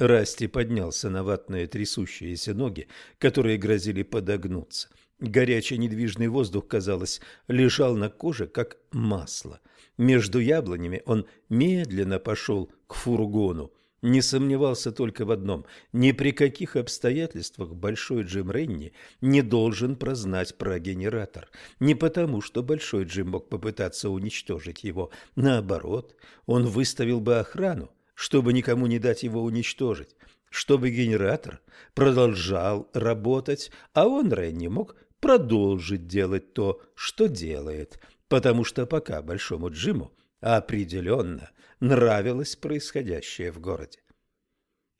Расти поднялся на ватные трясущиеся ноги, которые грозили подогнуться – Горячий недвижный воздух, казалось, лежал на коже, как масло. Между яблонями он медленно пошел к фургону. Не сомневался только в одном – ни при каких обстоятельствах Большой Джим Ренни не должен прознать про генератор. Не потому, что Большой Джим мог попытаться уничтожить его. Наоборот, он выставил бы охрану, чтобы никому не дать его уничтожить чтобы генератор продолжал работать, а он, Ренни, мог продолжить делать то, что делает, потому что пока Большому Джиму определенно нравилось происходящее в городе.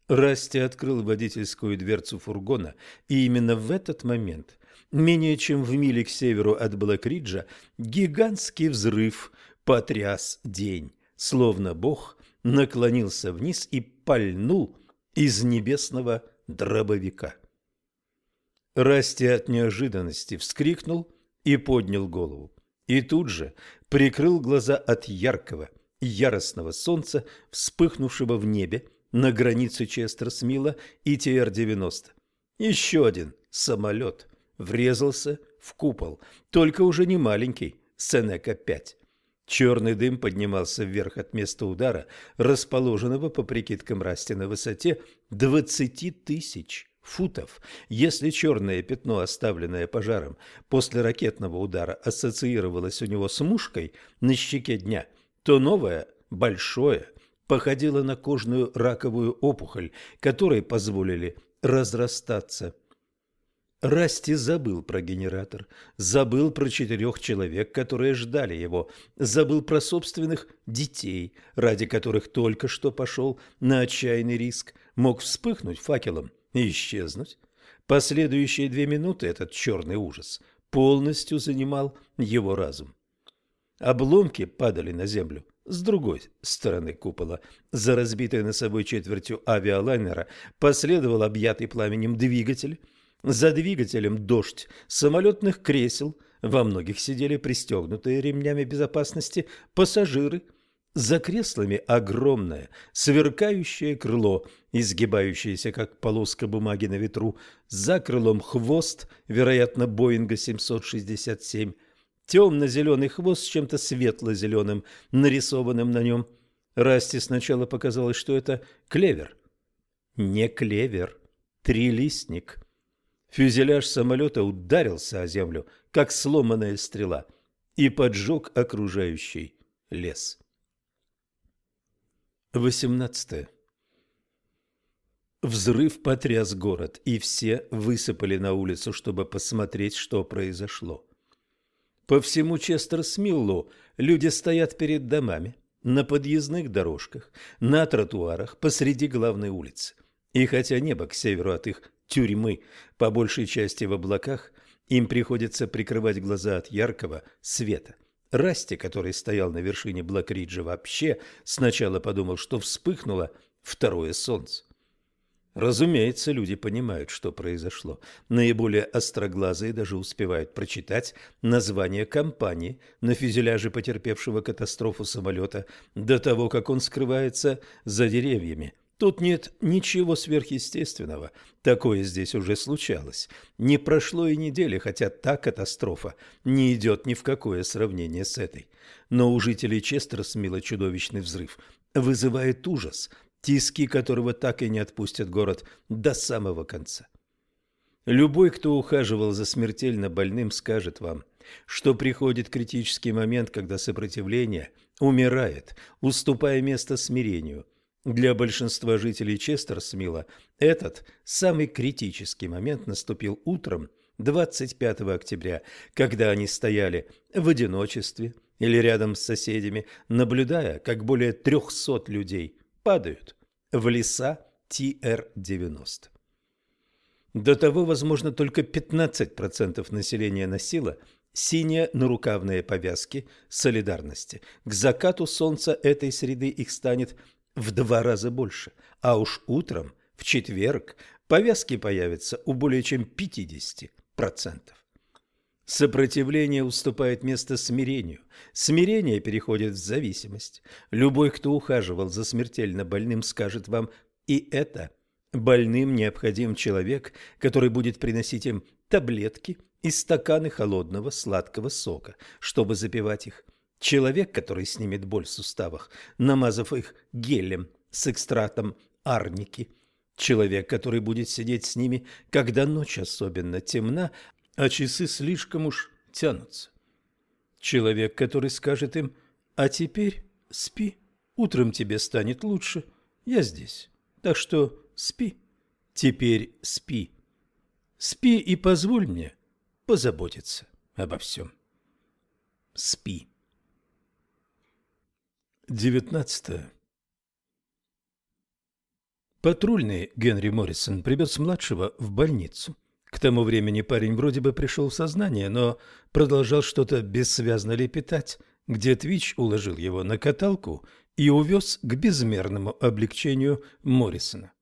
Расти открыл водительскую дверцу фургона, и именно в этот момент, менее чем в миле к северу от Блэкриджа, гигантский взрыв потряс день, словно бог наклонился вниз и пальнул из небесного дробовика. Расти от неожиданности вскрикнул и поднял голову. И тут же прикрыл глаза от яркого, яростного солнца, вспыхнувшего в небе на границе Честерсмила и ТР-90. Еще один самолет врезался в купол, только уже не маленький, Сенека-5. Черный дым поднимался вверх от места удара, расположенного, по прикидкам Расти, на высоте 20 тысяч футов. Если черное пятно, оставленное пожаром после ракетного удара, ассоциировалось у него с мушкой на щеке дня, то новое, большое, походило на кожную раковую опухоль, которой позволили разрастаться. Расти забыл про генератор, забыл про четырех человек, которые ждали его, забыл про собственных детей, ради которых только что пошел на отчаянный риск, мог вспыхнуть факелом и исчезнуть. Последующие две минуты этот черный ужас полностью занимал его разум. Обломки падали на землю с другой стороны купола. За разбитой носовой четвертью авиалайнера последовал объятый пламенем двигатель. За двигателем дождь самолетных кресел. Во многих сидели пристегнутые ремнями безопасности пассажиры – за креслами огромное, сверкающее крыло, изгибающееся, как полоска бумаги на ветру, за крылом хвост, вероятно, Боинга 767, темно-зеленый хвост с чем-то светло-зеленым, нарисованным на нем. Расти сначала показалось, что это клевер. Не клевер, трилистник. Фюзеляж самолета ударился о землю, как сломанная стрела, и поджег окружающий лес. 18. Взрыв потряс город, и все высыпали на улицу, чтобы посмотреть, что произошло. По всему Честерсмиллу люди стоят перед домами, на подъездных дорожках, на тротуарах, посреди главной улицы. И хотя небо к северу от их тюрьмы по большей части в облаках, им приходится прикрывать глаза от яркого света. Расти, который стоял на вершине Блэкриджа, вообще сначала подумал, что вспыхнуло второе солнце. Разумеется, люди понимают, что произошло. Наиболее остроглазые даже успевают прочитать название компании на фюзеляже потерпевшего катастрофу самолета до того, как он скрывается за деревьями. Тут нет ничего сверхъестественного. Такое здесь уже случалось. Не прошло и недели, хотя та катастрофа не идет ни в какое сравнение с этой. Но у жителей Честерсмила чудовищный взрыв вызывает ужас, тиски которого так и не отпустят город до самого конца. Любой, кто ухаживал за смертельно больным, скажет вам, что приходит критический момент, когда сопротивление умирает, уступая место смирению. Для большинства жителей Честерсмила этот самый критический момент наступил утром 25 октября, когда они стояли в одиночестве или рядом с соседями, наблюдая, как более 300 людей падают в леса ТР-90. До того, возможно, только 15% населения носило синие нарукавные повязки солидарности. К закату солнца этой среды их станет в два раза больше, а уж утром, в четверг, повязки появятся у более чем 50%. Сопротивление уступает место смирению. Смирение переходит в зависимость. Любой, кто ухаживал за смертельно больным, скажет вам и это. Больным необходим человек, который будет приносить им таблетки и стаканы холодного сладкого сока, чтобы запивать их. Человек, который снимет боль в суставах, намазав их гелем с экстрактом арники. Человек, который будет сидеть с ними, когда ночь особенно темна, а часы слишком уж тянутся. Человек, который скажет им «А теперь спи, утром тебе станет лучше, я здесь, так что спи, теперь спи. Спи и позволь мне позаботиться обо всем. Спи. 19. Патрульный Генри Моррисон привез младшего в больницу. К тому времени парень вроде бы пришел в сознание, но продолжал что-то бессвязно лепетать, где Твич уложил его на каталку и увез к безмерному облегчению Моррисона.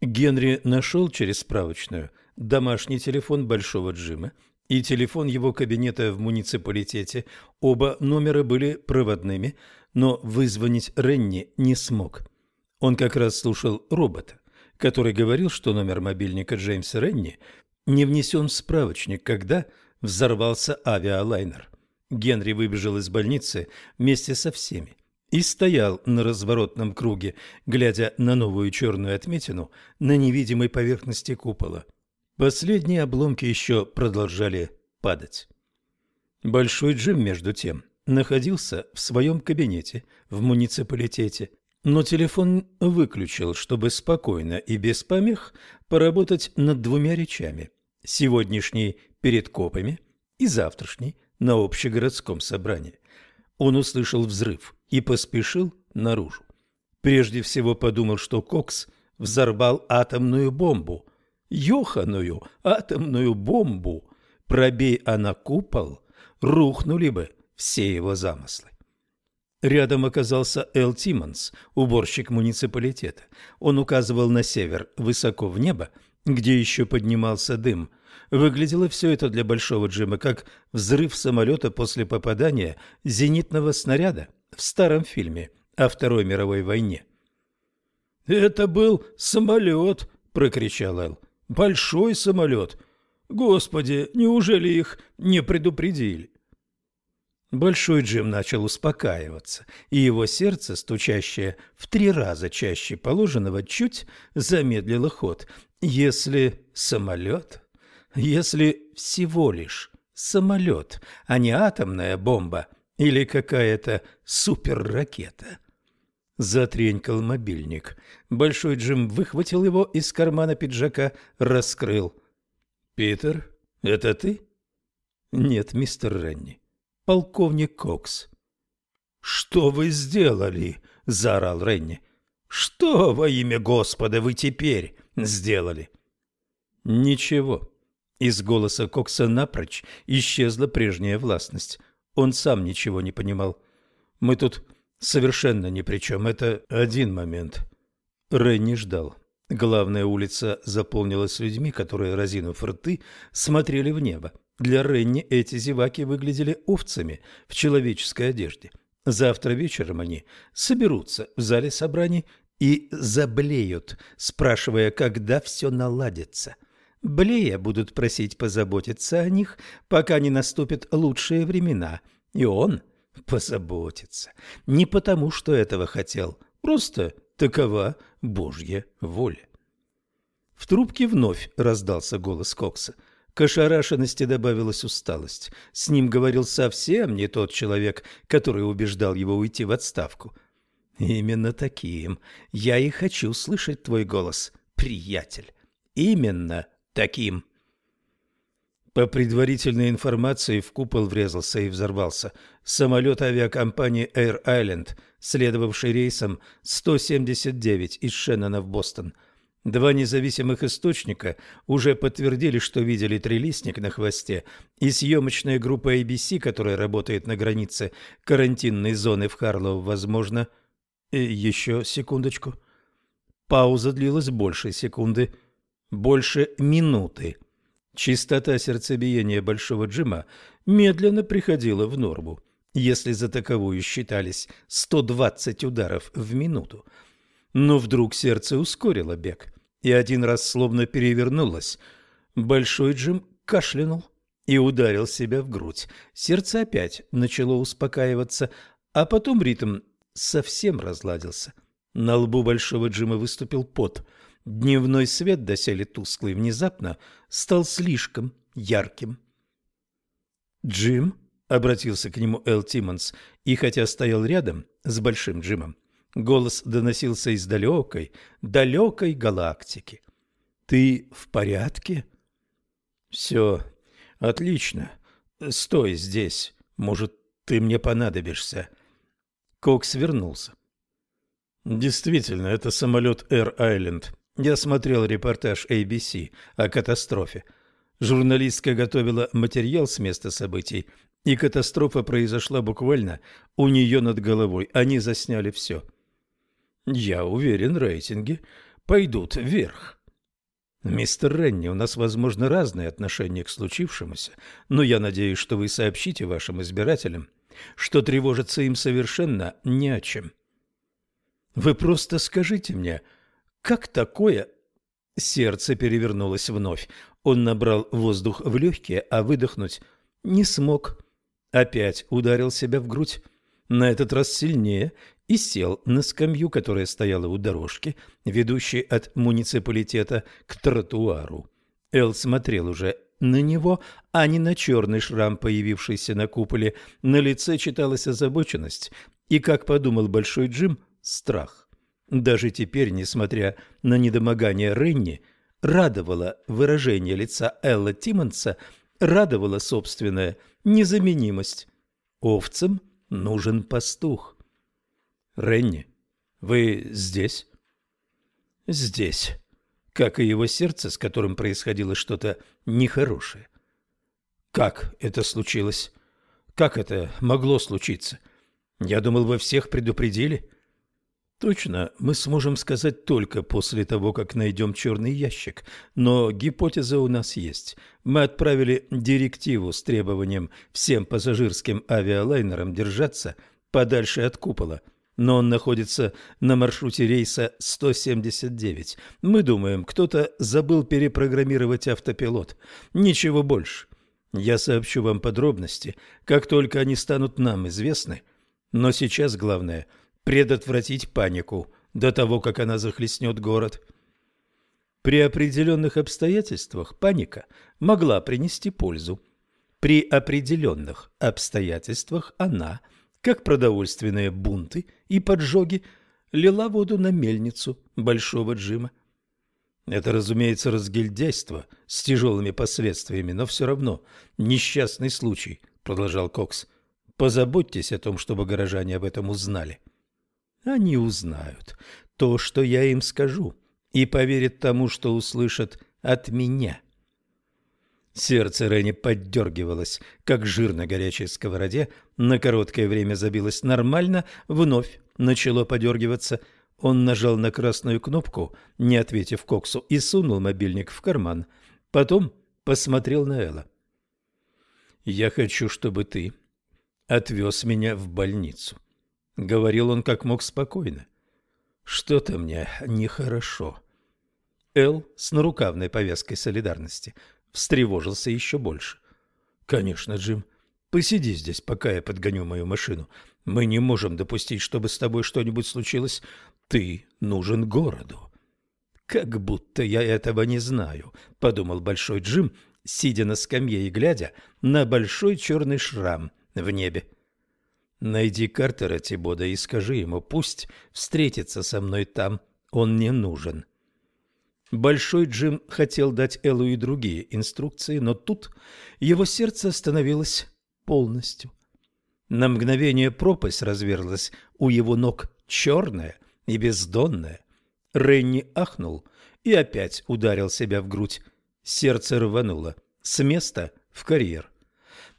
Генри нашел через справочную домашний телефон Большого Джима и телефон его кабинета в муниципалитете. Оба номера были проводными, но вызвонить Ренни не смог. Он как раз слушал робота, который говорил, что номер мобильника Джеймса Ренни не внесен в справочник, когда взорвался авиалайнер. Генри выбежал из больницы вместе со всеми и стоял на разворотном круге, глядя на новую черную отметину на невидимой поверхности купола. Последние обломки еще продолжали падать. Большой Джим, между тем, находился в своем кабинете в муниципалитете, но телефон выключил, чтобы спокойно и без помех поработать над двумя речами. Сегодняшней перед копами и завтрашней на общегородском собрании. Он услышал взрыв и поспешил наружу. Прежде всего подумал, что Кокс взорвал атомную бомбу. Ёханую атомную бомбу. Пробей она купол, рухнули бы все его замыслы. Рядом оказался Эл Тиммонс, уборщик муниципалитета. Он указывал на север, высоко в небо, где еще поднимался дым. Выглядело все это для Большого Джима как взрыв самолета после попадания зенитного снаряда в старом фильме о Второй мировой войне. «Это был самолет!» – прокричал Эл. «Большой самолет! Господи, неужели их не предупредили?» Большой Джим начал успокаиваться, и его сердце, стучащее в три раза чаще положенного, чуть замедлило ход. Если самолет, если всего лишь самолет, а не атомная бомба или какая-то суперракета. Затренькал мобильник. Большой Джим выхватил его из кармана пиджака, раскрыл. «Питер, это ты?» «Нет, мистер Ренни полковник Кокс. «Что вы сделали?» – заорал Ренни. «Что во имя Господа вы теперь сделали?» «Ничего». Из голоса Кокса напрочь исчезла прежняя властность. Он сам ничего не понимал. «Мы тут совершенно ни при чем. Это один момент». Ренни ждал. Главная улица заполнилась людьми, которые, разинув рты, смотрели в небо. Для Ренни эти зеваки выглядели овцами в человеческой одежде. Завтра вечером они соберутся в зале собраний и заблеют, спрашивая, когда все наладится. Блея будут просить позаботиться о них, пока не наступят лучшие времена, и он позаботится. Не потому, что этого хотел, просто такова Божья воля. В трубке вновь раздался голос Кокса. К ошарашенности добавилась усталость. С ним говорил совсем не тот человек, который убеждал его уйти в отставку. «Именно таким. Я и хочу слышать твой голос, приятель. Именно таким». По предварительной информации в купол врезался и взорвался самолет авиакомпании Air Island, следовавший рейсом 179 из Шеннона в Бостон. Два независимых источника уже подтвердили, что видели трилистник на хвосте, и съемочная группа ABC, которая работает на границе карантинной зоны в Харлоу, возможно... И еще секундочку. Пауза длилась больше секунды, больше минуты. Частота сердцебиения Большого Джима медленно приходила в норму, если за таковую считались 120 ударов в минуту. Но вдруг сердце ускорило бег, и один раз словно перевернулось. Большой Джим кашлянул и ударил себя в грудь. Сердце опять начало успокаиваться, а потом ритм совсем разладился. На лбу Большого Джима выступил пот – Дневной свет, доселе тусклый, внезапно стал слишком ярким. «Джим?» — обратился к нему Эл Тиммонс, и хотя стоял рядом с Большим Джимом, голос доносился из далекой, далекой галактики. «Ты в порядке?» «Все отлично. Стой здесь. Может, ты мне понадобишься». Кокс вернулся. «Действительно, это самолет Air Island. Я смотрел репортаж ABC о катастрофе. Журналистка готовила материал с места событий, и катастрофа произошла буквально у нее над головой. Они засняли все. Я уверен, рейтинги пойдут вверх. Мистер Ренни, у нас, возможно, разные отношения к случившемуся, но я надеюсь, что вы сообщите вашим избирателям, что тревожиться им совершенно не о чем. Вы просто скажите мне, как такое? Сердце перевернулось вновь. Он набрал воздух в легкие, а выдохнуть не смог. Опять ударил себя в грудь, на этот раз сильнее, и сел на скамью, которая стояла у дорожки, ведущей от муниципалитета к тротуару. Эл смотрел уже на него, а не на черный шрам, появившийся на куполе. На лице читалась озабоченность и, как подумал Большой Джим, страх. Даже теперь, несмотря на недомогание Ренни, радовало выражение лица Элла Тиммонса, радовала собственная незаменимость. Овцам нужен пастух. «Ренни, вы здесь?» «Здесь», как и его сердце, с которым происходило что-то нехорошее. «Как это случилось? Как это могло случиться? Я думал, вы всех предупредили». Точно, мы сможем сказать только после того, как найдем черный ящик, но гипотеза у нас есть. Мы отправили директиву с требованием всем пассажирским авиалайнерам держаться подальше от купола, но он находится на маршруте рейса 179. Мы думаем, кто-то забыл перепрограммировать автопилот. Ничего больше. Я сообщу вам подробности, как только они станут нам известны, но сейчас главное – предотвратить панику до того, как она захлестнет город. При определенных обстоятельствах паника могла принести пользу. При определенных обстоятельствах она, как продовольственные бунты и поджоги, лила воду на мельницу Большого Джима. Это, разумеется, разгильдяйство с тяжелыми последствиями, но все равно несчастный случай, продолжал Кокс. Позаботьтесь о том, чтобы горожане об этом узнали. — они узнают то, что я им скажу, и поверят тому, что услышат от меня. Сердце Ренни поддергивалось, как жир на горячей сковороде, на короткое время забилось нормально, вновь начало подергиваться. Он нажал на красную кнопку, не ответив Коксу, и сунул мобильник в карман. Потом посмотрел на Элла. «Я хочу, чтобы ты отвез меня в больницу». — говорил он как мог спокойно. «Что-то мне нехорошо». Эл с нарукавной повязкой солидарности встревожился еще больше. «Конечно, Джим, посиди здесь, пока я подгоню мою машину. Мы не можем допустить, чтобы с тобой что-нибудь случилось. Ты нужен городу». «Как будто я этого не знаю», — подумал Большой Джим, сидя на скамье и глядя на большой черный шрам в небе. «Найди Картера Тибода и скажи ему, пусть встретится со мной там, он не нужен». Большой Джим хотел дать Эллу и другие инструкции, но тут его сердце остановилось полностью. На мгновение пропасть разверлась у его ног, черная и бездонная. Ренни ахнул и опять ударил себя в грудь. Сердце рвануло с места в карьер.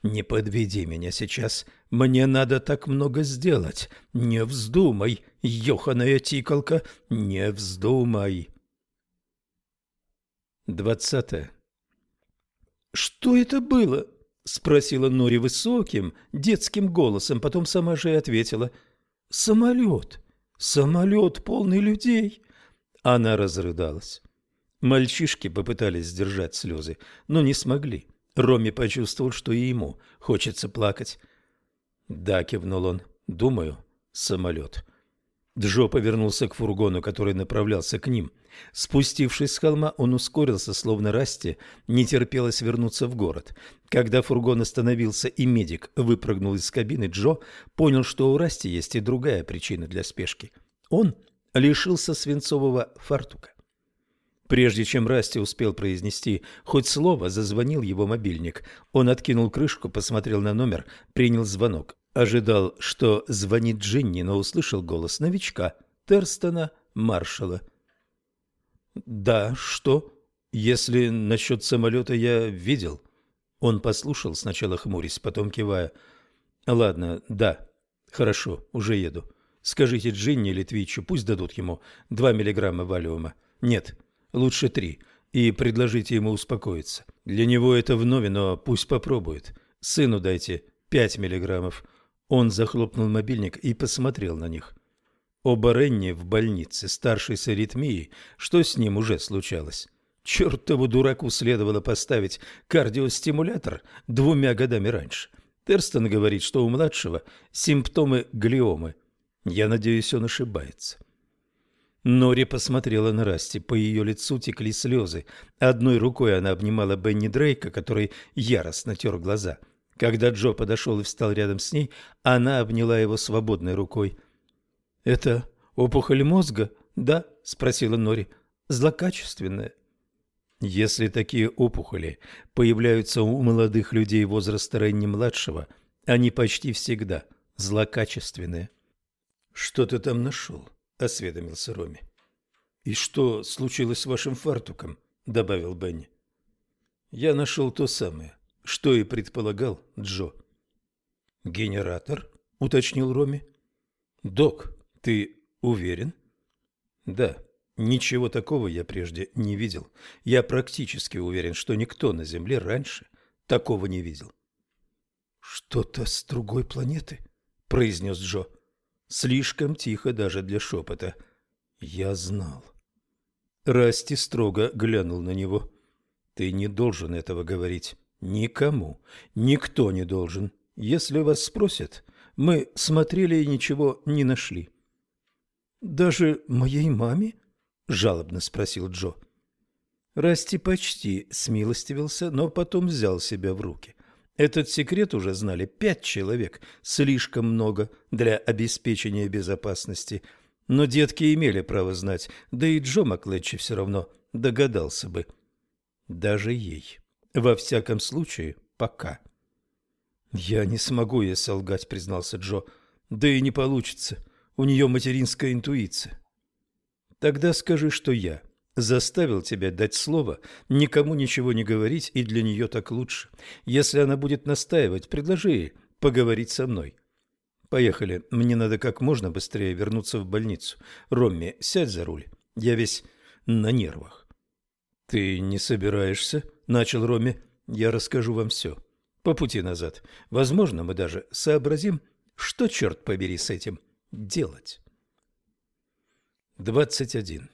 «Не подведи меня сейчас, мне надо так много сделать. Не вздумай, ёханая тикалка, не вздумай!» Двадцатое. «Что это было?» — спросила Нори высоким, детским голосом, потом сама же и ответила. «Самолет! Самолет, полный людей!» Она разрыдалась. Мальчишки попытались сдержать слезы, но не смогли. Роми почувствовал, что и ему хочется плакать. «Да», — кивнул он, — «думаю, самолет». Джо повернулся к фургону, который направлялся к ним. Спустившись с холма, он ускорился, словно Расти не терпелось вернуться в город. Когда фургон остановился и медик выпрыгнул из кабины, Джо понял, что у Расти есть и другая причина для спешки. Он лишился свинцового фартука. Прежде чем Расти успел произнести хоть слово, зазвонил его мобильник. Он откинул крышку, посмотрел на номер, принял звонок. Ожидал, что звонит Джинни, но услышал голос новичка, Терстона Маршала. «Да, что? Если насчет самолета я видел...» Он послушал, сначала хмурясь, потом кивая. «Ладно, да, хорошо, уже еду. Скажите Джинни или Твичу, пусть дадут ему два миллиграмма валиума. Нет, лучше три, и предложите ему успокоиться. Для него это вновь, но пусть попробует. Сыну дайте пять миллиграммов. Он захлопнул мобильник и посмотрел на них. Оба Ренни в больнице, старший с аритмией. Что с ним уже случалось? Чертову дураку следовало поставить кардиостимулятор двумя годами раньше. Терстон говорит, что у младшего симптомы глиомы. Я надеюсь, он ошибается. Нори посмотрела на Расти. По ее лицу текли слезы. Одной рукой она обнимала Бенни Дрейка, который яростно тер глаза – когда Джо подошел и встал рядом с ней, она обняла его свободной рукой. «Это опухоль мозга, да?» – спросила Нори. «Злокачественная?» Если такие опухоли появляются у молодых людей возраста ранне-младшего, они почти всегда злокачественные. «Что ты там нашел?» – осведомился Роми. «И что случилось с вашим фартуком?» – добавил Бенни. «Я нашел то самое что и предполагал Джо. «Генератор?» — уточнил Роми. «Док, ты уверен?» «Да, ничего такого я прежде не видел. Я практически уверен, что никто на Земле раньше такого не видел». «Что-то с другой планеты?» — произнес Джо. Слишком тихо даже для шепота. «Я знал». Расти строго глянул на него. «Ты не должен этого говорить. Никому. Никто не должен. Если вас спросят, мы смотрели и ничего не нашли. Даже моей маме? жалобно спросил Джо. Расти почти смилостивился, но потом взял себя в руки. Этот секрет уже знали пять человек, слишком много для обеспечения безопасности. Но детки имели право знать, да и Джо Маклетчи все равно догадался бы. Даже ей. Во всяком случае, пока. «Я не смогу ей солгать», — признался Джо. «Да и не получится. У нее материнская интуиция». «Тогда скажи, что я заставил тебя дать слово, никому ничего не говорить, и для нее так лучше. Если она будет настаивать, предложи ей поговорить со мной». «Поехали. Мне надо как можно быстрее вернуться в больницу. Ромми, сядь за руль. Я весь на нервах». «Ты не собираешься?» — начал Роми. «Я расскажу вам все. По пути назад. Возможно, мы даже сообразим, что, черт побери, с этим делать». 21.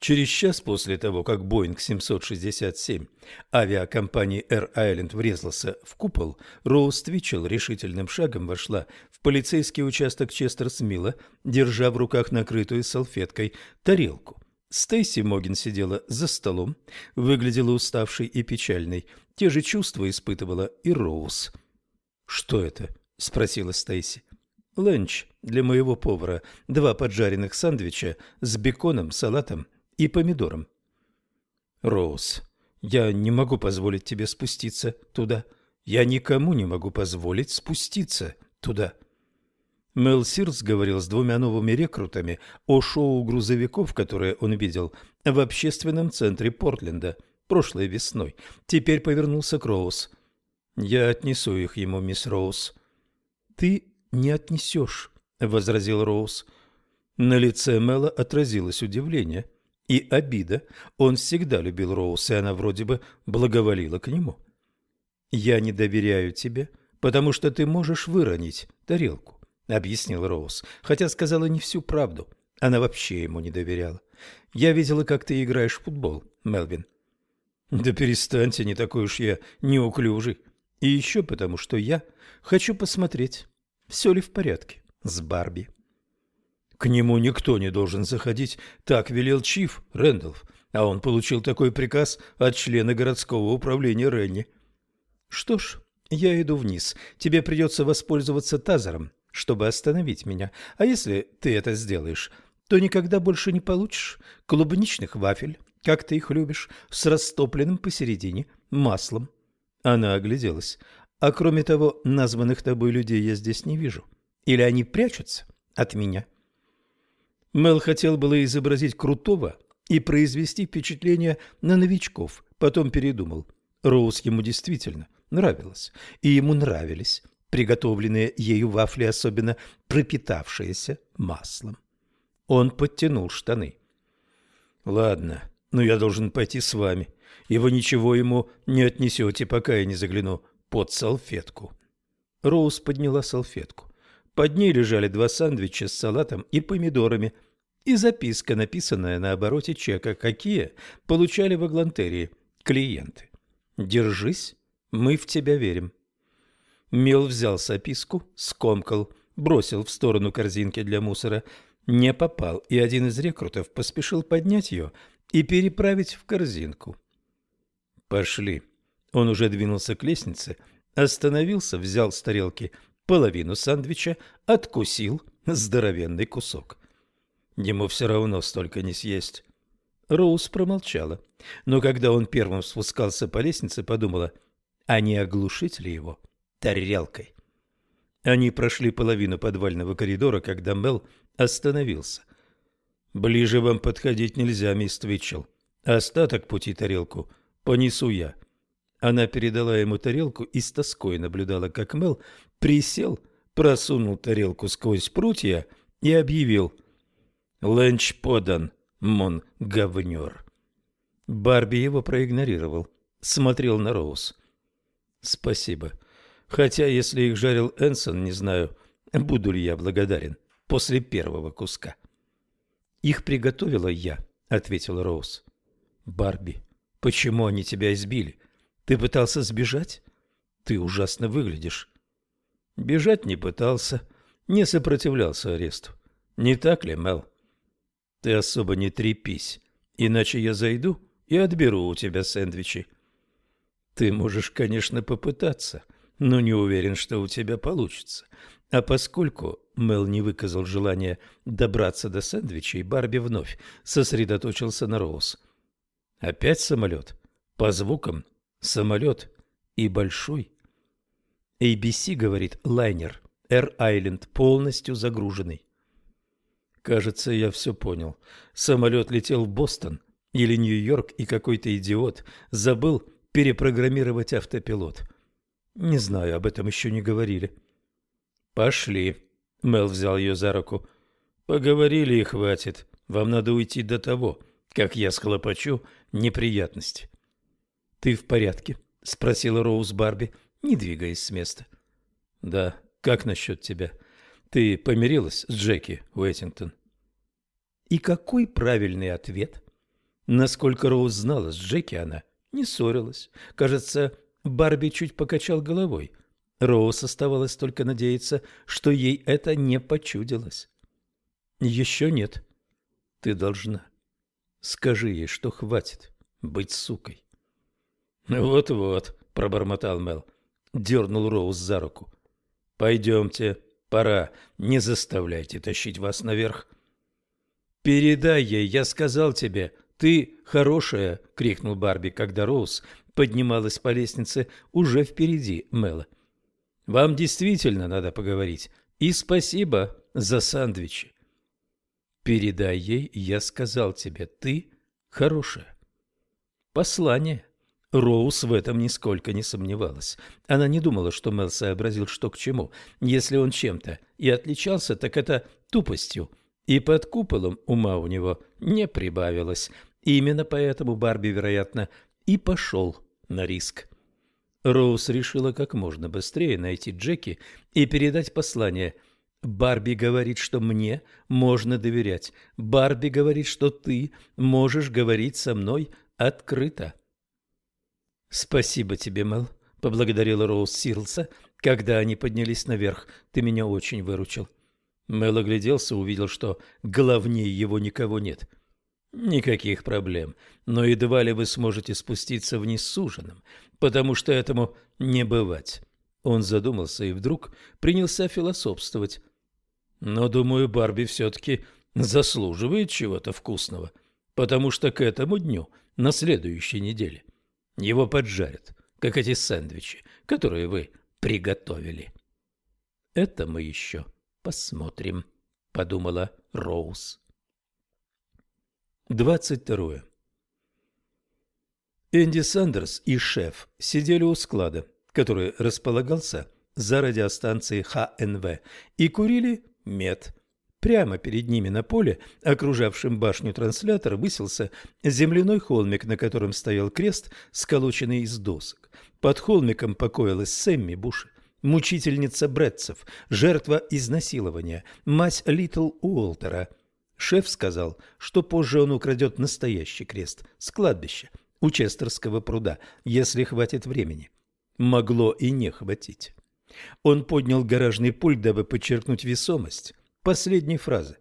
Через час после того, как Боинг 767 авиакомпании Air Island врезался в купол, Роуз Твичел решительным шагом вошла в полицейский участок Честерс-Милла, держа в руках накрытую салфеткой тарелку. Стейси Могин сидела за столом, выглядела уставшей и печальной. Те же чувства испытывала и Роуз. «Что это?» – спросила Стейси. «Ленч для моего повара. Два поджаренных сандвича с беконом, салатом и помидором. Роуз, я не могу позволить тебе спуститься туда. Я никому не могу позволить спуститься туда. Мел Сирс говорил с двумя новыми рекрутами о шоу грузовиков, которое он видел в общественном центре Портленда прошлой весной. Теперь повернулся к Роуз. «Я отнесу их ему, мисс Роуз». «Ты не отнесешь», — возразил Роуз. На лице Мела отразилось удивление — и обида. Он всегда любил Роуз, и она вроде бы благоволила к нему. «Я не доверяю тебе, потому что ты можешь выронить тарелку», — объяснил Роуз, хотя сказала не всю правду. Она вообще ему не доверяла. «Я видела, как ты играешь в футбол, Мелвин». «Да перестаньте, не такой уж я неуклюжий. И еще потому, что я хочу посмотреть, все ли в порядке с Барби». К нему никто не должен заходить, так велел Чиф Рэндалф, а он получил такой приказ от члена городского управления Ренни. Что ж, я иду вниз. Тебе придется воспользоваться тазером, чтобы остановить меня. А если ты это сделаешь, то никогда больше не получишь клубничных вафель, как ты их любишь, с растопленным посередине маслом. Она огляделась. А кроме того, названных тобой людей я здесь не вижу. Или они прячутся от меня?» Мел хотел было изобразить крутого и произвести впечатление на новичков, потом передумал. Роуз ему действительно нравилось, и ему нравились приготовленные ею вафли, особенно пропитавшиеся маслом. Он подтянул штаны. «Ладно, но я должен пойти с вами, и вы ничего ему не отнесете, пока я не загляну под салфетку». Роуз подняла салфетку. Под ней лежали два сэндвича с салатом и помидорами и записка, написанная на обороте чека, какие получали в Аглантерии клиенты. «Держись, мы в тебя верим». Мел взял записку, скомкал, бросил в сторону корзинки для мусора, не попал, и один из рекрутов поспешил поднять ее и переправить в корзинку. «Пошли». Он уже двинулся к лестнице, остановился, взял с тарелки половину сандвича, откусил здоровенный кусок. Ему все равно столько не съесть. Роуз промолчала, но когда он первым спускался по лестнице, подумала, а не оглушить ли его тарелкой. Они прошли половину подвального коридора, когда Мел остановился. «Ближе вам подходить нельзя, мисс Твитчелл. Остаток пути тарелку понесу я». Она передала ему тарелку и с тоской наблюдала, как Мел присел, просунул тарелку сквозь прутья и объявил «Ленч подан, мон говнер». Барби его проигнорировал, смотрел на Роуз. «Спасибо. Хотя, если их жарил Энсон, не знаю, буду ли я благодарен после первого куска». «Их приготовила я», — ответила Роуз. «Барби, почему они тебя избили? Ты пытался сбежать? Ты ужасно выглядишь. Бежать не пытался, не сопротивлялся аресту. Не так ли, Мел? Ты особо не трепись, иначе я зайду и отберу у тебя сэндвичи. Ты можешь, конечно, попытаться, но не уверен, что у тебя получится. А поскольку Мел не выказал желания добраться до сэндвичей, Барби вновь сосредоточился на Роуз. Опять самолет? По звукам самолет и большой. ABC говорит лайнер Air Island полностью загруженный. Кажется, я все понял. Самолет летел в Бостон или Нью-Йорк, и какой-то идиот забыл перепрограммировать автопилот. Не знаю, об этом еще не говорили. Пошли. Мел взял ее за руку. Поговорили и хватит. Вам надо уйти до того, как я схлопочу неприятности. Ты в порядке? Спросила Роуз Барби не двигаясь с места. «Да, как насчет тебя? Ты помирилась с Джеки Уэттингтон?» «И какой правильный ответ?» Насколько Роуз знала, с Джеки она не ссорилась. Кажется, Барби чуть покачал головой. Роуз оставалось только надеяться, что ей это не почудилось. «Еще нет. Ты должна. Скажи ей, что хватит быть сукой». «Вот-вот», — пробормотал Мел, дернул Роуз за руку. «Пойдемте, пора, не заставляйте тащить вас наверх». «Передай ей, я сказал тебе, ты хорошая!» — крикнул Барби, когда Роуз поднималась по лестнице уже впереди Мэла. «Вам действительно надо поговорить. И спасибо за сандвичи». «Передай ей, я сказал тебе, ты хорошая». Послание. Роуз в этом нисколько не сомневалась. Она не думала, что Мел сообразил, что к чему. Если он чем-то и отличался, так это тупостью. И под куполом ума у него не прибавилось. Именно поэтому Барби, вероятно, и пошел на риск. Роуз решила как можно быстрее найти Джеки и передать послание. «Барби говорит, что мне можно доверять. Барби говорит, что ты можешь говорить со мной открыто». «Спасибо тебе, Мел», — поблагодарила Роуз Сирлса, когда они поднялись наверх. «Ты меня очень выручил». Мел огляделся, увидел, что главнее его никого нет — Никаких проблем, но едва ли вы сможете спуститься вниз с ужином, потому что этому не бывать. Он задумался и вдруг принялся философствовать. Но, думаю, Барби все-таки заслуживает чего-то вкусного, потому что к этому дню, на следующей неделе, его поджарят, как эти сэндвичи, которые вы приготовили. Это мы еще посмотрим, подумала Роуз. 22. Энди Сандерс и шеф сидели у склада, который располагался за радиостанцией ХНВ, и курили мед. Прямо перед ними на поле, окружавшем башню транслятора, высился земляной холмик, на котором стоял крест, сколоченный из досок. Под холмиком покоилась Сэмми Буш, мучительница Бретцев, жертва изнасилования, мать Литл Уолтера – Шеф сказал, что позже он украдет настоящий крест с кладбища у Честерского пруда, если хватит времени. Могло и не хватить. Он поднял гаражный пульт, дабы подчеркнуть весомость последней фразы.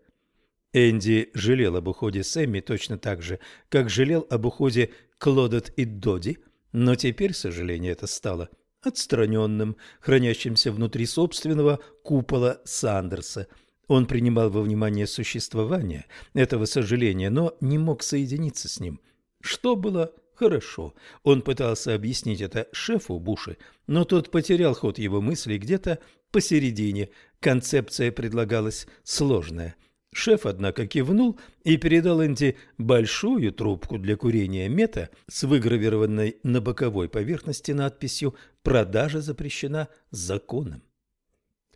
Энди жалел об уходе Сэмми точно так же, как жалел об уходе Клодет и Доди, но теперь сожаление это стало отстраненным, хранящимся внутри собственного купола Сандерса – он принимал во внимание существование этого сожаления, но не мог соединиться с ним. Что было хорошо. Он пытался объяснить это шефу Буши, но тот потерял ход его мыслей где-то посередине. Концепция предлагалась сложная. Шеф, однако, кивнул и передал Энди большую трубку для курения мета с выгравированной на боковой поверхности надписью «Продажа запрещена законом».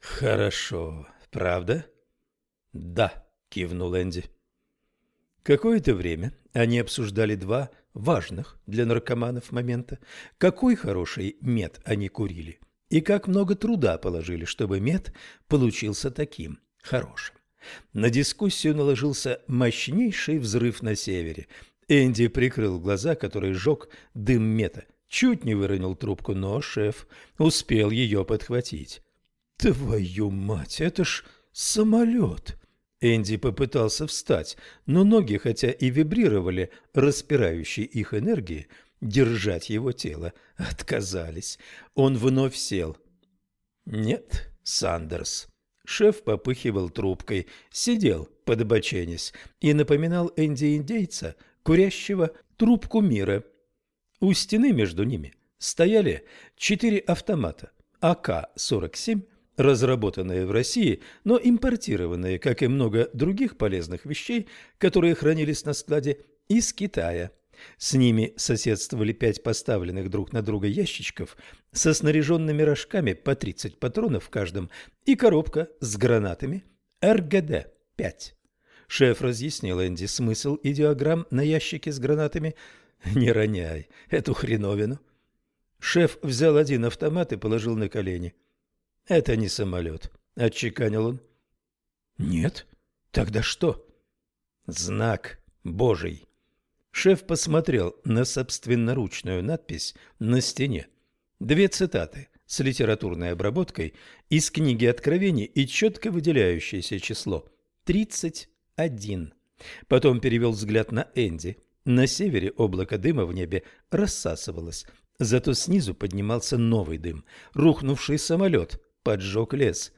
«Хорошо, правда?» «Да», — кивнул Энди. Какое-то время они обсуждали два важных для наркоманов момента. Какой хороший мед они курили и как много труда положили, чтобы мед получился таким хорошим. На дискуссию наложился мощнейший взрыв на севере. Энди прикрыл глаза, которые сжег дым мета. Чуть не выронил трубку, но шеф успел ее подхватить. «Твою мать, это ж самолет!» Энди попытался встать, но ноги, хотя и вибрировали распирающей их энергии, держать его тело отказались. Он вновь сел. «Нет, Сандерс». Шеф попыхивал трубкой, сидел, подбоченясь, и напоминал Энди-индейца, курящего трубку мира. У стены между ними стояли четыре автомата АК-47 разработанные в России, но импортированные, как и много других полезных вещей, которые хранились на складе, из Китая. С ними соседствовали пять поставленных друг на друга ящичков со снаряженными рожками по 30 патронов в каждом и коробка с гранатами РГД-5. Шеф разъяснил Энди смысл идеограмм на ящике с гранатами. «Не роняй эту хреновину». Шеф взял один автомат и положил на колени. Это не самолет, отчеканил он. Нет? Тогда что? Знак Божий. Шеф посмотрел на собственноручную надпись на стене. Две цитаты с литературной обработкой из книги Откровений и четко выделяющееся число – 31. Потом перевел взгляд на Энди. На севере облако дыма в небе рассасывалось, зато снизу поднимался новый дым. Рухнувший самолет поджег лес.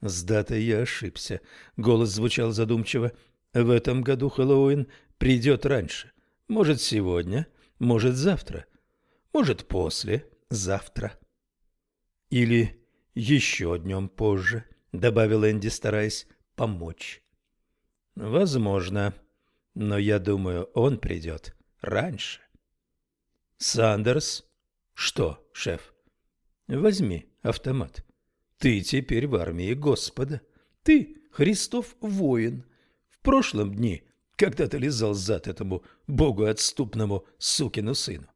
С датой я ошибся. Голос звучал задумчиво. В этом году Хэллоуин придет раньше. Может, сегодня, может, завтра, может, после завтра. Или еще днем позже, добавил Энди, стараясь помочь. Возможно, но я думаю, он придет раньше. Сандерс? Что, шеф? Возьми автомат. Ты теперь в армии Господа. Ты Христов воин. В прошлом дни, когда ты лизал зад этому богу отступному сукину сыну.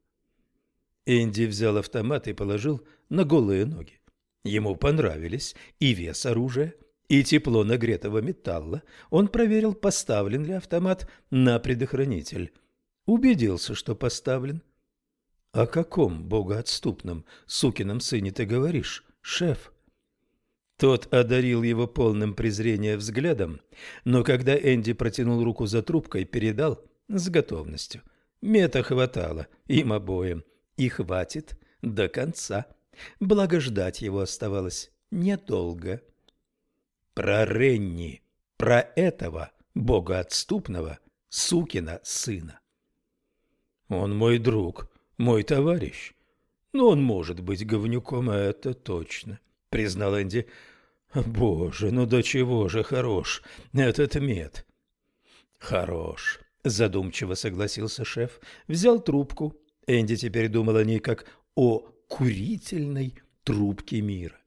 Энди взял автомат и положил на голые ноги. Ему понравились и вес оружия, и тепло нагретого металла. Он проверил, поставлен ли автомат на предохранитель. Убедился, что поставлен. — О каком богоотступном сукином сыне ты говоришь, шеф? Тот одарил его полным презрения взглядом, но когда Энди протянул руку за трубкой, передал с готовностью. Мета хватало им обоим, и хватит до конца. Благо ждать его оставалось недолго. Про Ренни, про этого богоотступного сукина сына. Он мой друг, мой товарищ. Но он может быть говнюком, а это точно признал Энди. Боже, ну до чего же хорош этот мед. Хорош, задумчиво согласился шеф. Взял трубку. Энди теперь думал о ней как о курительной трубке мира.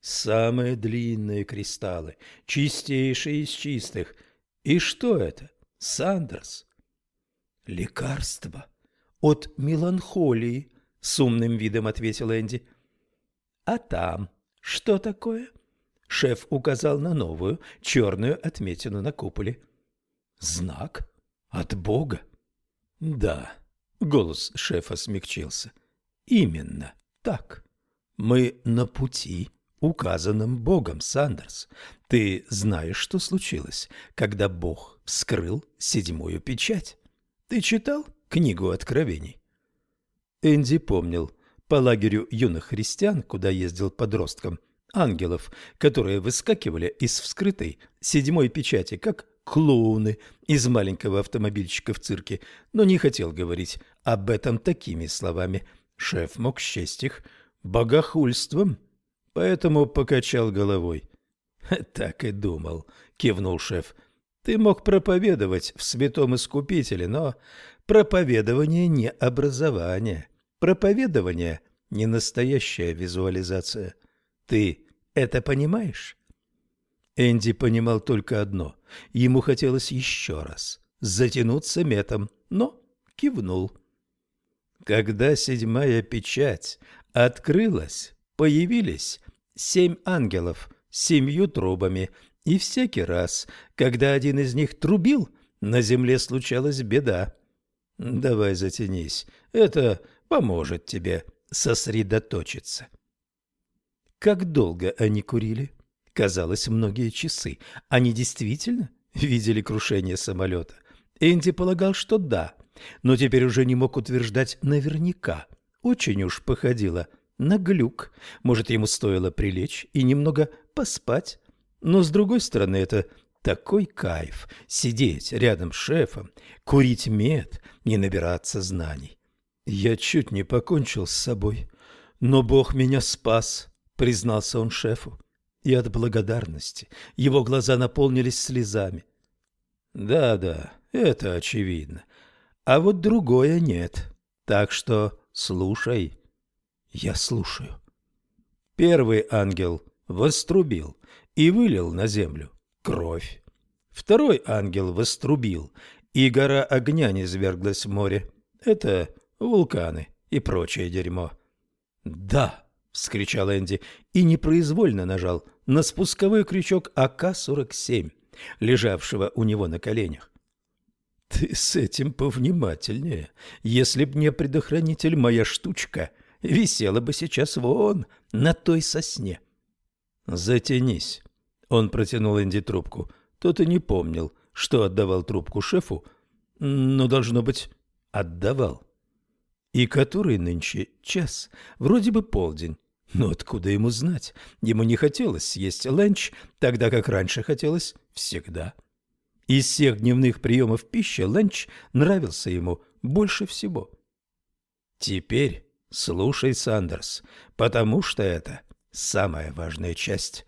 Самые длинные кристаллы, чистейшие из чистых. И что это? Сандерс. Лекарство от меланхолии, с умным видом ответил Энди. А там «Что такое?» Шеф указал на новую черную отметину на куполе. «Знак? От Бога?» «Да», — голос шефа смягчился. «Именно так. Мы на пути, указанном Богом, Сандерс. Ты знаешь, что случилось, когда Бог вскрыл седьмую печать? Ты читал книгу Откровений?» Энди помнил по лагерю юных христиан, куда ездил подростком, ангелов, которые выскакивали из вскрытой седьмой печати, как клоуны из маленького автомобильчика в цирке, но не хотел говорить об этом такими словами. Шеф мог счесть их богохульством, поэтому покачал головой. «Так и думал», — кивнул шеф. «Ты мог проповедовать в святом искупителе, но проповедование не образование». Проповедование – не настоящая визуализация. Ты это понимаешь? Энди понимал только одно. Ему хотелось еще раз затянуться метом, но кивнул. Когда седьмая печать открылась, появились семь ангелов с семью трубами, и всякий раз, когда один из них трубил, на земле случалась беда. Давай затянись. Это поможет тебе сосредоточиться. Как долго они курили? Казалось, многие часы. Они действительно видели крушение самолета? Энди полагал, что да, но теперь уже не мог утверждать наверняка. Очень уж походило на глюк. Может, ему стоило прилечь и немного поспать? Но, с другой стороны, это такой кайф – сидеть рядом с шефом, курить мед, не набираться знаний. Я чуть не покончил с собой, но Бог меня спас, признался он шефу. И от благодарности его глаза наполнились слезами. Да-да, это очевидно. А вот другое нет. Так что слушай. Я слушаю. Первый ангел вострубил и вылил на землю кровь. Второй ангел вострубил, и гора огня низверглась в море. Это вулканы и прочее дерьмо. «Да!» — вскричал Энди и непроизвольно нажал на спусковой крючок АК-47, лежавшего у него на коленях. Ты с этим повнимательнее. Если б не предохранитель, моя штучка висела бы сейчас вон на той сосне. Затянись. Он протянул Энди трубку. Тот и не помнил, что отдавал трубку шефу, но, должно быть, отдавал. И который нынче час? Вроде бы полдень. Но откуда ему знать? Ему не хотелось съесть ланч, тогда как раньше хотелось всегда. Из всех дневных приемов пищи ланч нравился ему больше всего. Теперь слушай, Сандерс, потому что это самая важная часть.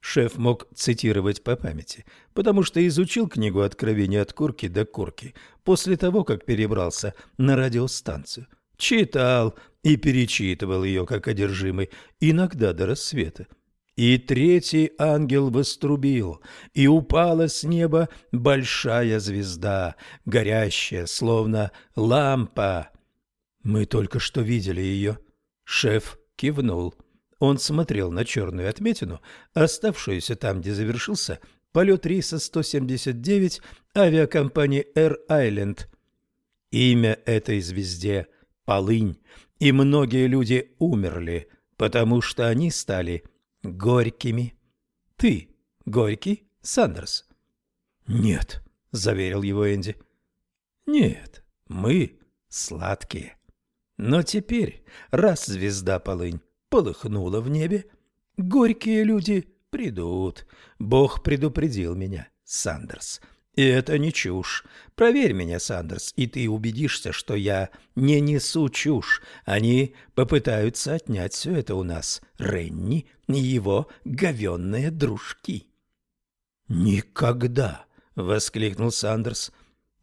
Шеф мог цитировать по памяти, потому что изучил книгу «Откровения от курки до курки» после того, как перебрался на радиостанцию. Читал и перечитывал ее, как одержимый, иногда до рассвета. И третий ангел вострубил, и упала с неба большая звезда, горящая, словно лампа. Мы только что видели ее. Шеф кивнул. Он смотрел на черную отметину, оставшуюся там, где завершился полет рейса 179 авиакомпании Air Island. Имя этой звезде — Полынь, и многие люди умерли, потому что они стали горькими. Ты горький, Сандерс? Нет, заверил его Энди. Нет, мы сладкие. Но теперь, раз звезда полынь полыхнула в небе, горькие люди придут. Бог предупредил меня, Сандерс. И это не чушь. Проверь меня, Сандерс, и ты убедишься, что я не несу чушь. Они попытаются отнять все это у нас. Ренни и его говенные дружки. «Никогда!» — воскликнул Сандерс.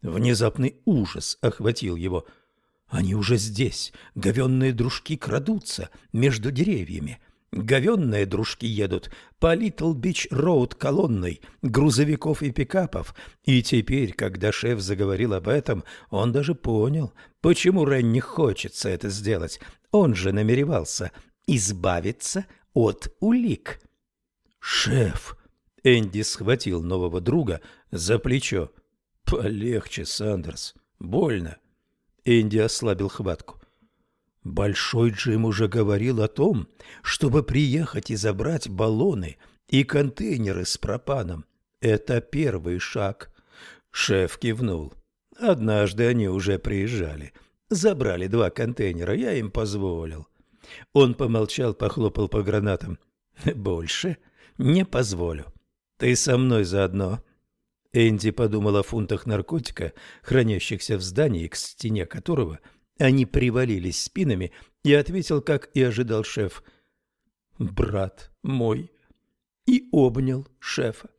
Внезапный ужас охватил его. «Они уже здесь. Говенные дружки крадутся между деревьями. Говенные дружки едут по Литл-Бич-Роуд колонной грузовиков и пикапов. И теперь, когда шеф заговорил об этом, он даже понял, почему Рен хочется это сделать. Он же намеревался избавиться от улик. «Шеф!» — Энди схватил нового друга за плечо. «Полегче, Сандерс. Больно». Энди ослабил хватку. Большой Джим уже говорил о том, чтобы приехать и забрать баллоны и контейнеры с пропаном. Это первый шаг. Шеф кивнул. Однажды они уже приезжали. Забрали два контейнера, я им позволил. Он помолчал, похлопал по гранатам. Больше не позволю. Ты со мной заодно. Энди подумал о фунтах наркотика, хранящихся в здании, к стене которого – они привалились спинами и ответил, как и ожидал шеф. «Брат мой!» И обнял шефа.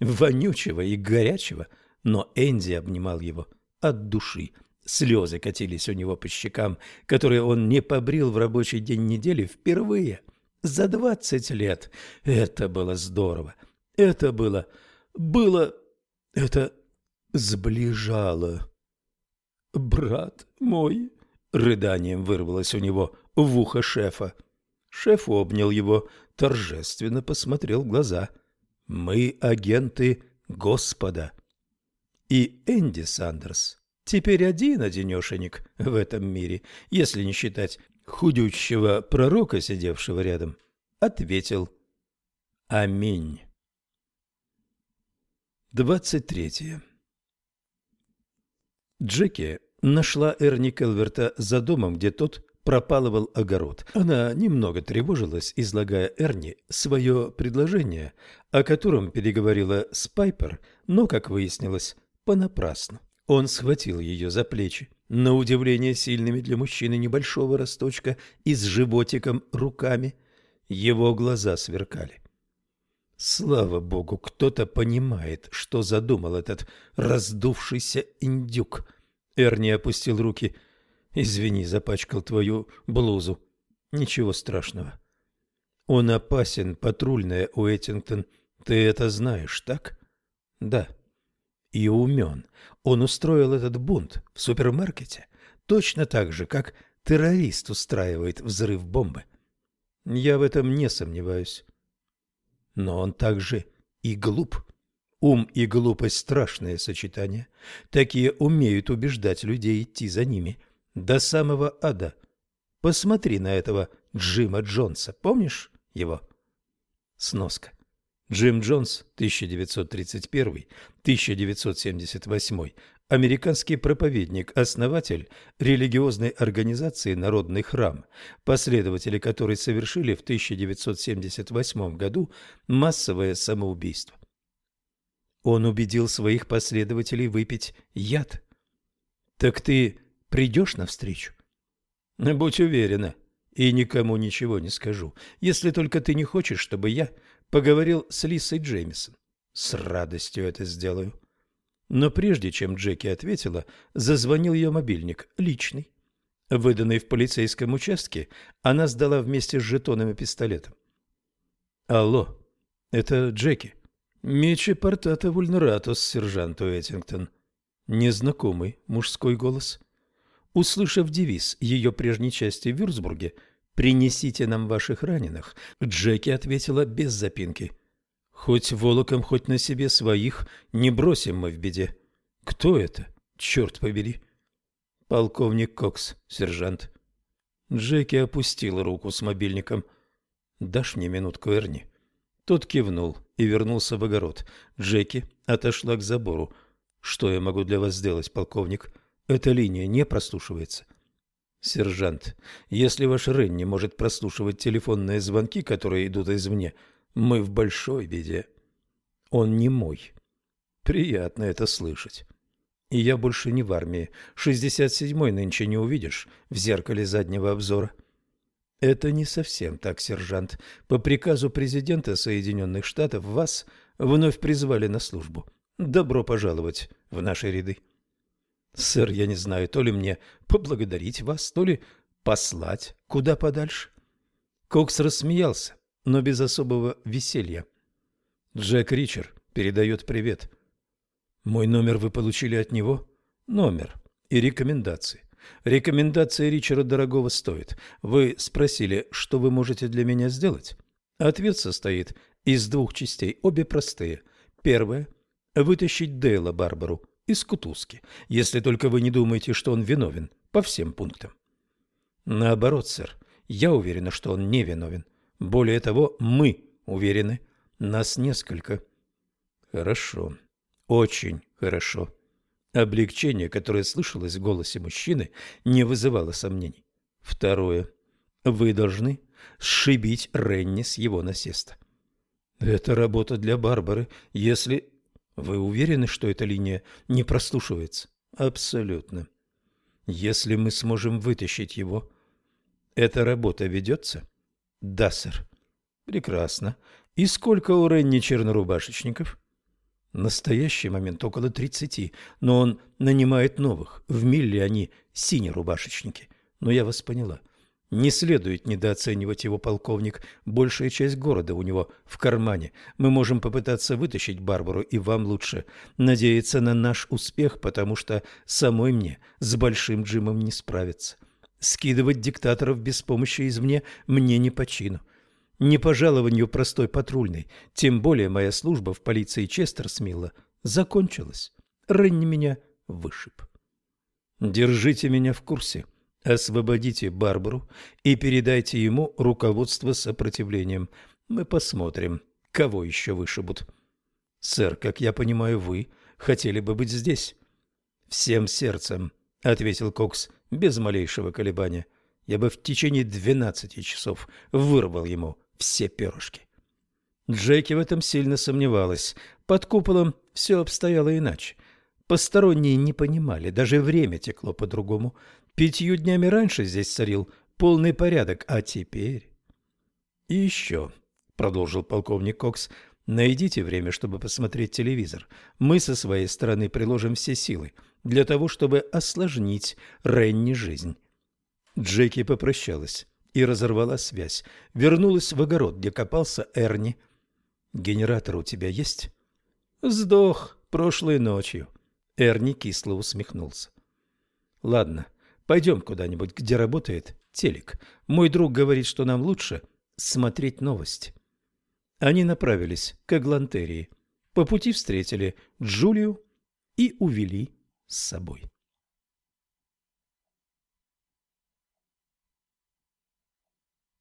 Вонючего и горячего, но Энди обнимал его от души. Слезы катились у него по щекам, которые он не побрил в рабочий день недели впервые. За двадцать лет. Это было здорово. Это было... было... это сближало брат мой!» — рыданием вырвалось у него в ухо шефа. Шеф обнял его, торжественно посмотрел в глаза. «Мы агенты Господа!» И Энди Сандерс теперь один-одинешенек в этом мире, если не считать худющего пророка, сидевшего рядом, ответил «Аминь». Двадцать третье. Джеки нашла Эрни Келверта за домом, где тот пропалывал огород. Она немного тревожилась, излагая Эрни свое предложение, о котором переговорила с Пайпер, но, как выяснилось, понапрасну. Он схватил ее за плечи, на удивление сильными для мужчины небольшого росточка и с животиком руками. Его глаза сверкали. Слава богу, кто-то понимает, что задумал этот раздувшийся индюк. Эрни опустил руки. Извини, запачкал твою блузу. Ничего страшного. Он опасен, патрульная Уэттингтон. Ты это знаешь, так? Да. И умен. Он устроил этот бунт в супермаркете точно так же, как террорист устраивает взрыв бомбы. Я в этом не сомневаюсь но он также и глуп. Ум и глупость – страшное сочетание. Такие умеют убеждать людей идти за ними до самого ада. Посмотри на этого Джима Джонса. Помнишь его? Сноска. Джим Джонс, 1931-1978, американский проповедник, основатель религиозной организации «Народный храм», последователи которой совершили в 1978 году массовое самоубийство. Он убедил своих последователей выпить яд. Так ты придешь навстречу? Будь уверена, и никому ничего не скажу, если только ты не хочешь, чтобы я поговорил с Лисой Джеймисон. С радостью это сделаю. Но прежде чем Джеки ответила, зазвонил ее мобильник, личный. Выданный в полицейском участке, она сдала вместе с жетоном и пистолетом. «Алло, это Джеки. Мечи портата вульнератус, сержант Уэттингтон. Незнакомый мужской голос. Услышав девиз ее прежней части в Вюрцбурге «Принесите нам ваших раненых», Джеки ответила без запинки. «Хоть волоком, хоть на себе своих, не бросим мы в беде». «Кто это? Черт побери!» «Полковник Кокс, сержант». Джеки опустил руку с мобильником. «Дашь мне минутку, Эрни?» Тот кивнул и вернулся в огород. Джеки отошла к забору. «Что я могу для вас сделать, полковник? Эта линия не прослушивается». «Сержант, если ваш Ренни может прослушивать телефонные звонки, которые идут извне, мы в большой беде. Он не мой. Приятно это слышать. И я больше не в армии. Шестьдесят седьмой нынче не увидишь в зеркале заднего обзора». Это не совсем так, сержант. По приказу президента Соединенных Штатов вас вновь призвали на службу. Добро пожаловать в наши ряды. Сэр, я не знаю, то ли мне поблагодарить вас, то ли послать куда подальше. Кокс рассмеялся, но без особого веселья. Джек Ричер передает привет. Мой номер вы получили от него? Номер и рекомендации. Рекомендация Ричера дорогого стоит. Вы спросили, что вы можете для меня сделать? Ответ состоит из двух частей, обе простые. Первая – вытащить Дейла Барбару из кутузки, если только вы не думаете, что он виновен по всем пунктам. Наоборот, сэр, я уверена, что он не виновен. Более того, мы уверены, нас несколько. Хорошо, очень хорошо. Облегчение, которое слышалось в голосе мужчины, не вызывало сомнений. Второе. Вы должны сшибить Ренни с его насеста. Это работа для Барбары, если... Вы уверены, что эта линия не прослушивается? Абсолютно. Если мы сможем вытащить его... Эта работа ведется? Да, сэр. Прекрасно. И сколько у Ренни чернорубашечников? настоящий момент около тридцати, но он нанимает новых. В Милле они синерубашечники. Но я вас поняла. Не следует недооценивать его, полковник. Большая часть города у него в кармане. Мы можем попытаться вытащить Барбару, и вам лучше надеяться на наш успех, потому что самой мне с Большим Джимом не справиться. Скидывать диктаторов без помощи извне мне не по чину не по жалованию простой патрульной, тем более моя служба в полиции Честерсмилла закончилась. Ренни меня вышиб. Держите меня в курсе. Освободите Барбару и передайте ему руководство сопротивлением. Мы посмотрим, кого еще вышибут. Сэр, как я понимаю, вы хотели бы быть здесь. Всем сердцем, ответил Кокс без малейшего колебания. Я бы в течение двенадцати часов вырвал ему все перышки. Джеки в этом сильно сомневалась. Под куполом все обстояло иначе. Посторонние не понимали, даже время текло по-другому. Пятью днями раньше здесь царил полный порядок, а теперь... И еще, — продолжил полковник Кокс, — найдите время, чтобы посмотреть телевизор. Мы со своей стороны приложим все силы для того, чтобы осложнить Ренни жизнь. Джеки попрощалась и разорвала связь. Вернулась в огород, где копался Эрни. «Генератор у тебя есть?» «Сдох прошлой ночью». Эрни кисло усмехнулся. «Ладно, пойдем куда-нибудь, где работает телек. Мой друг говорит, что нам лучше смотреть новости». Они направились к Эглантерии. По пути встретили Джулию и увели с собой.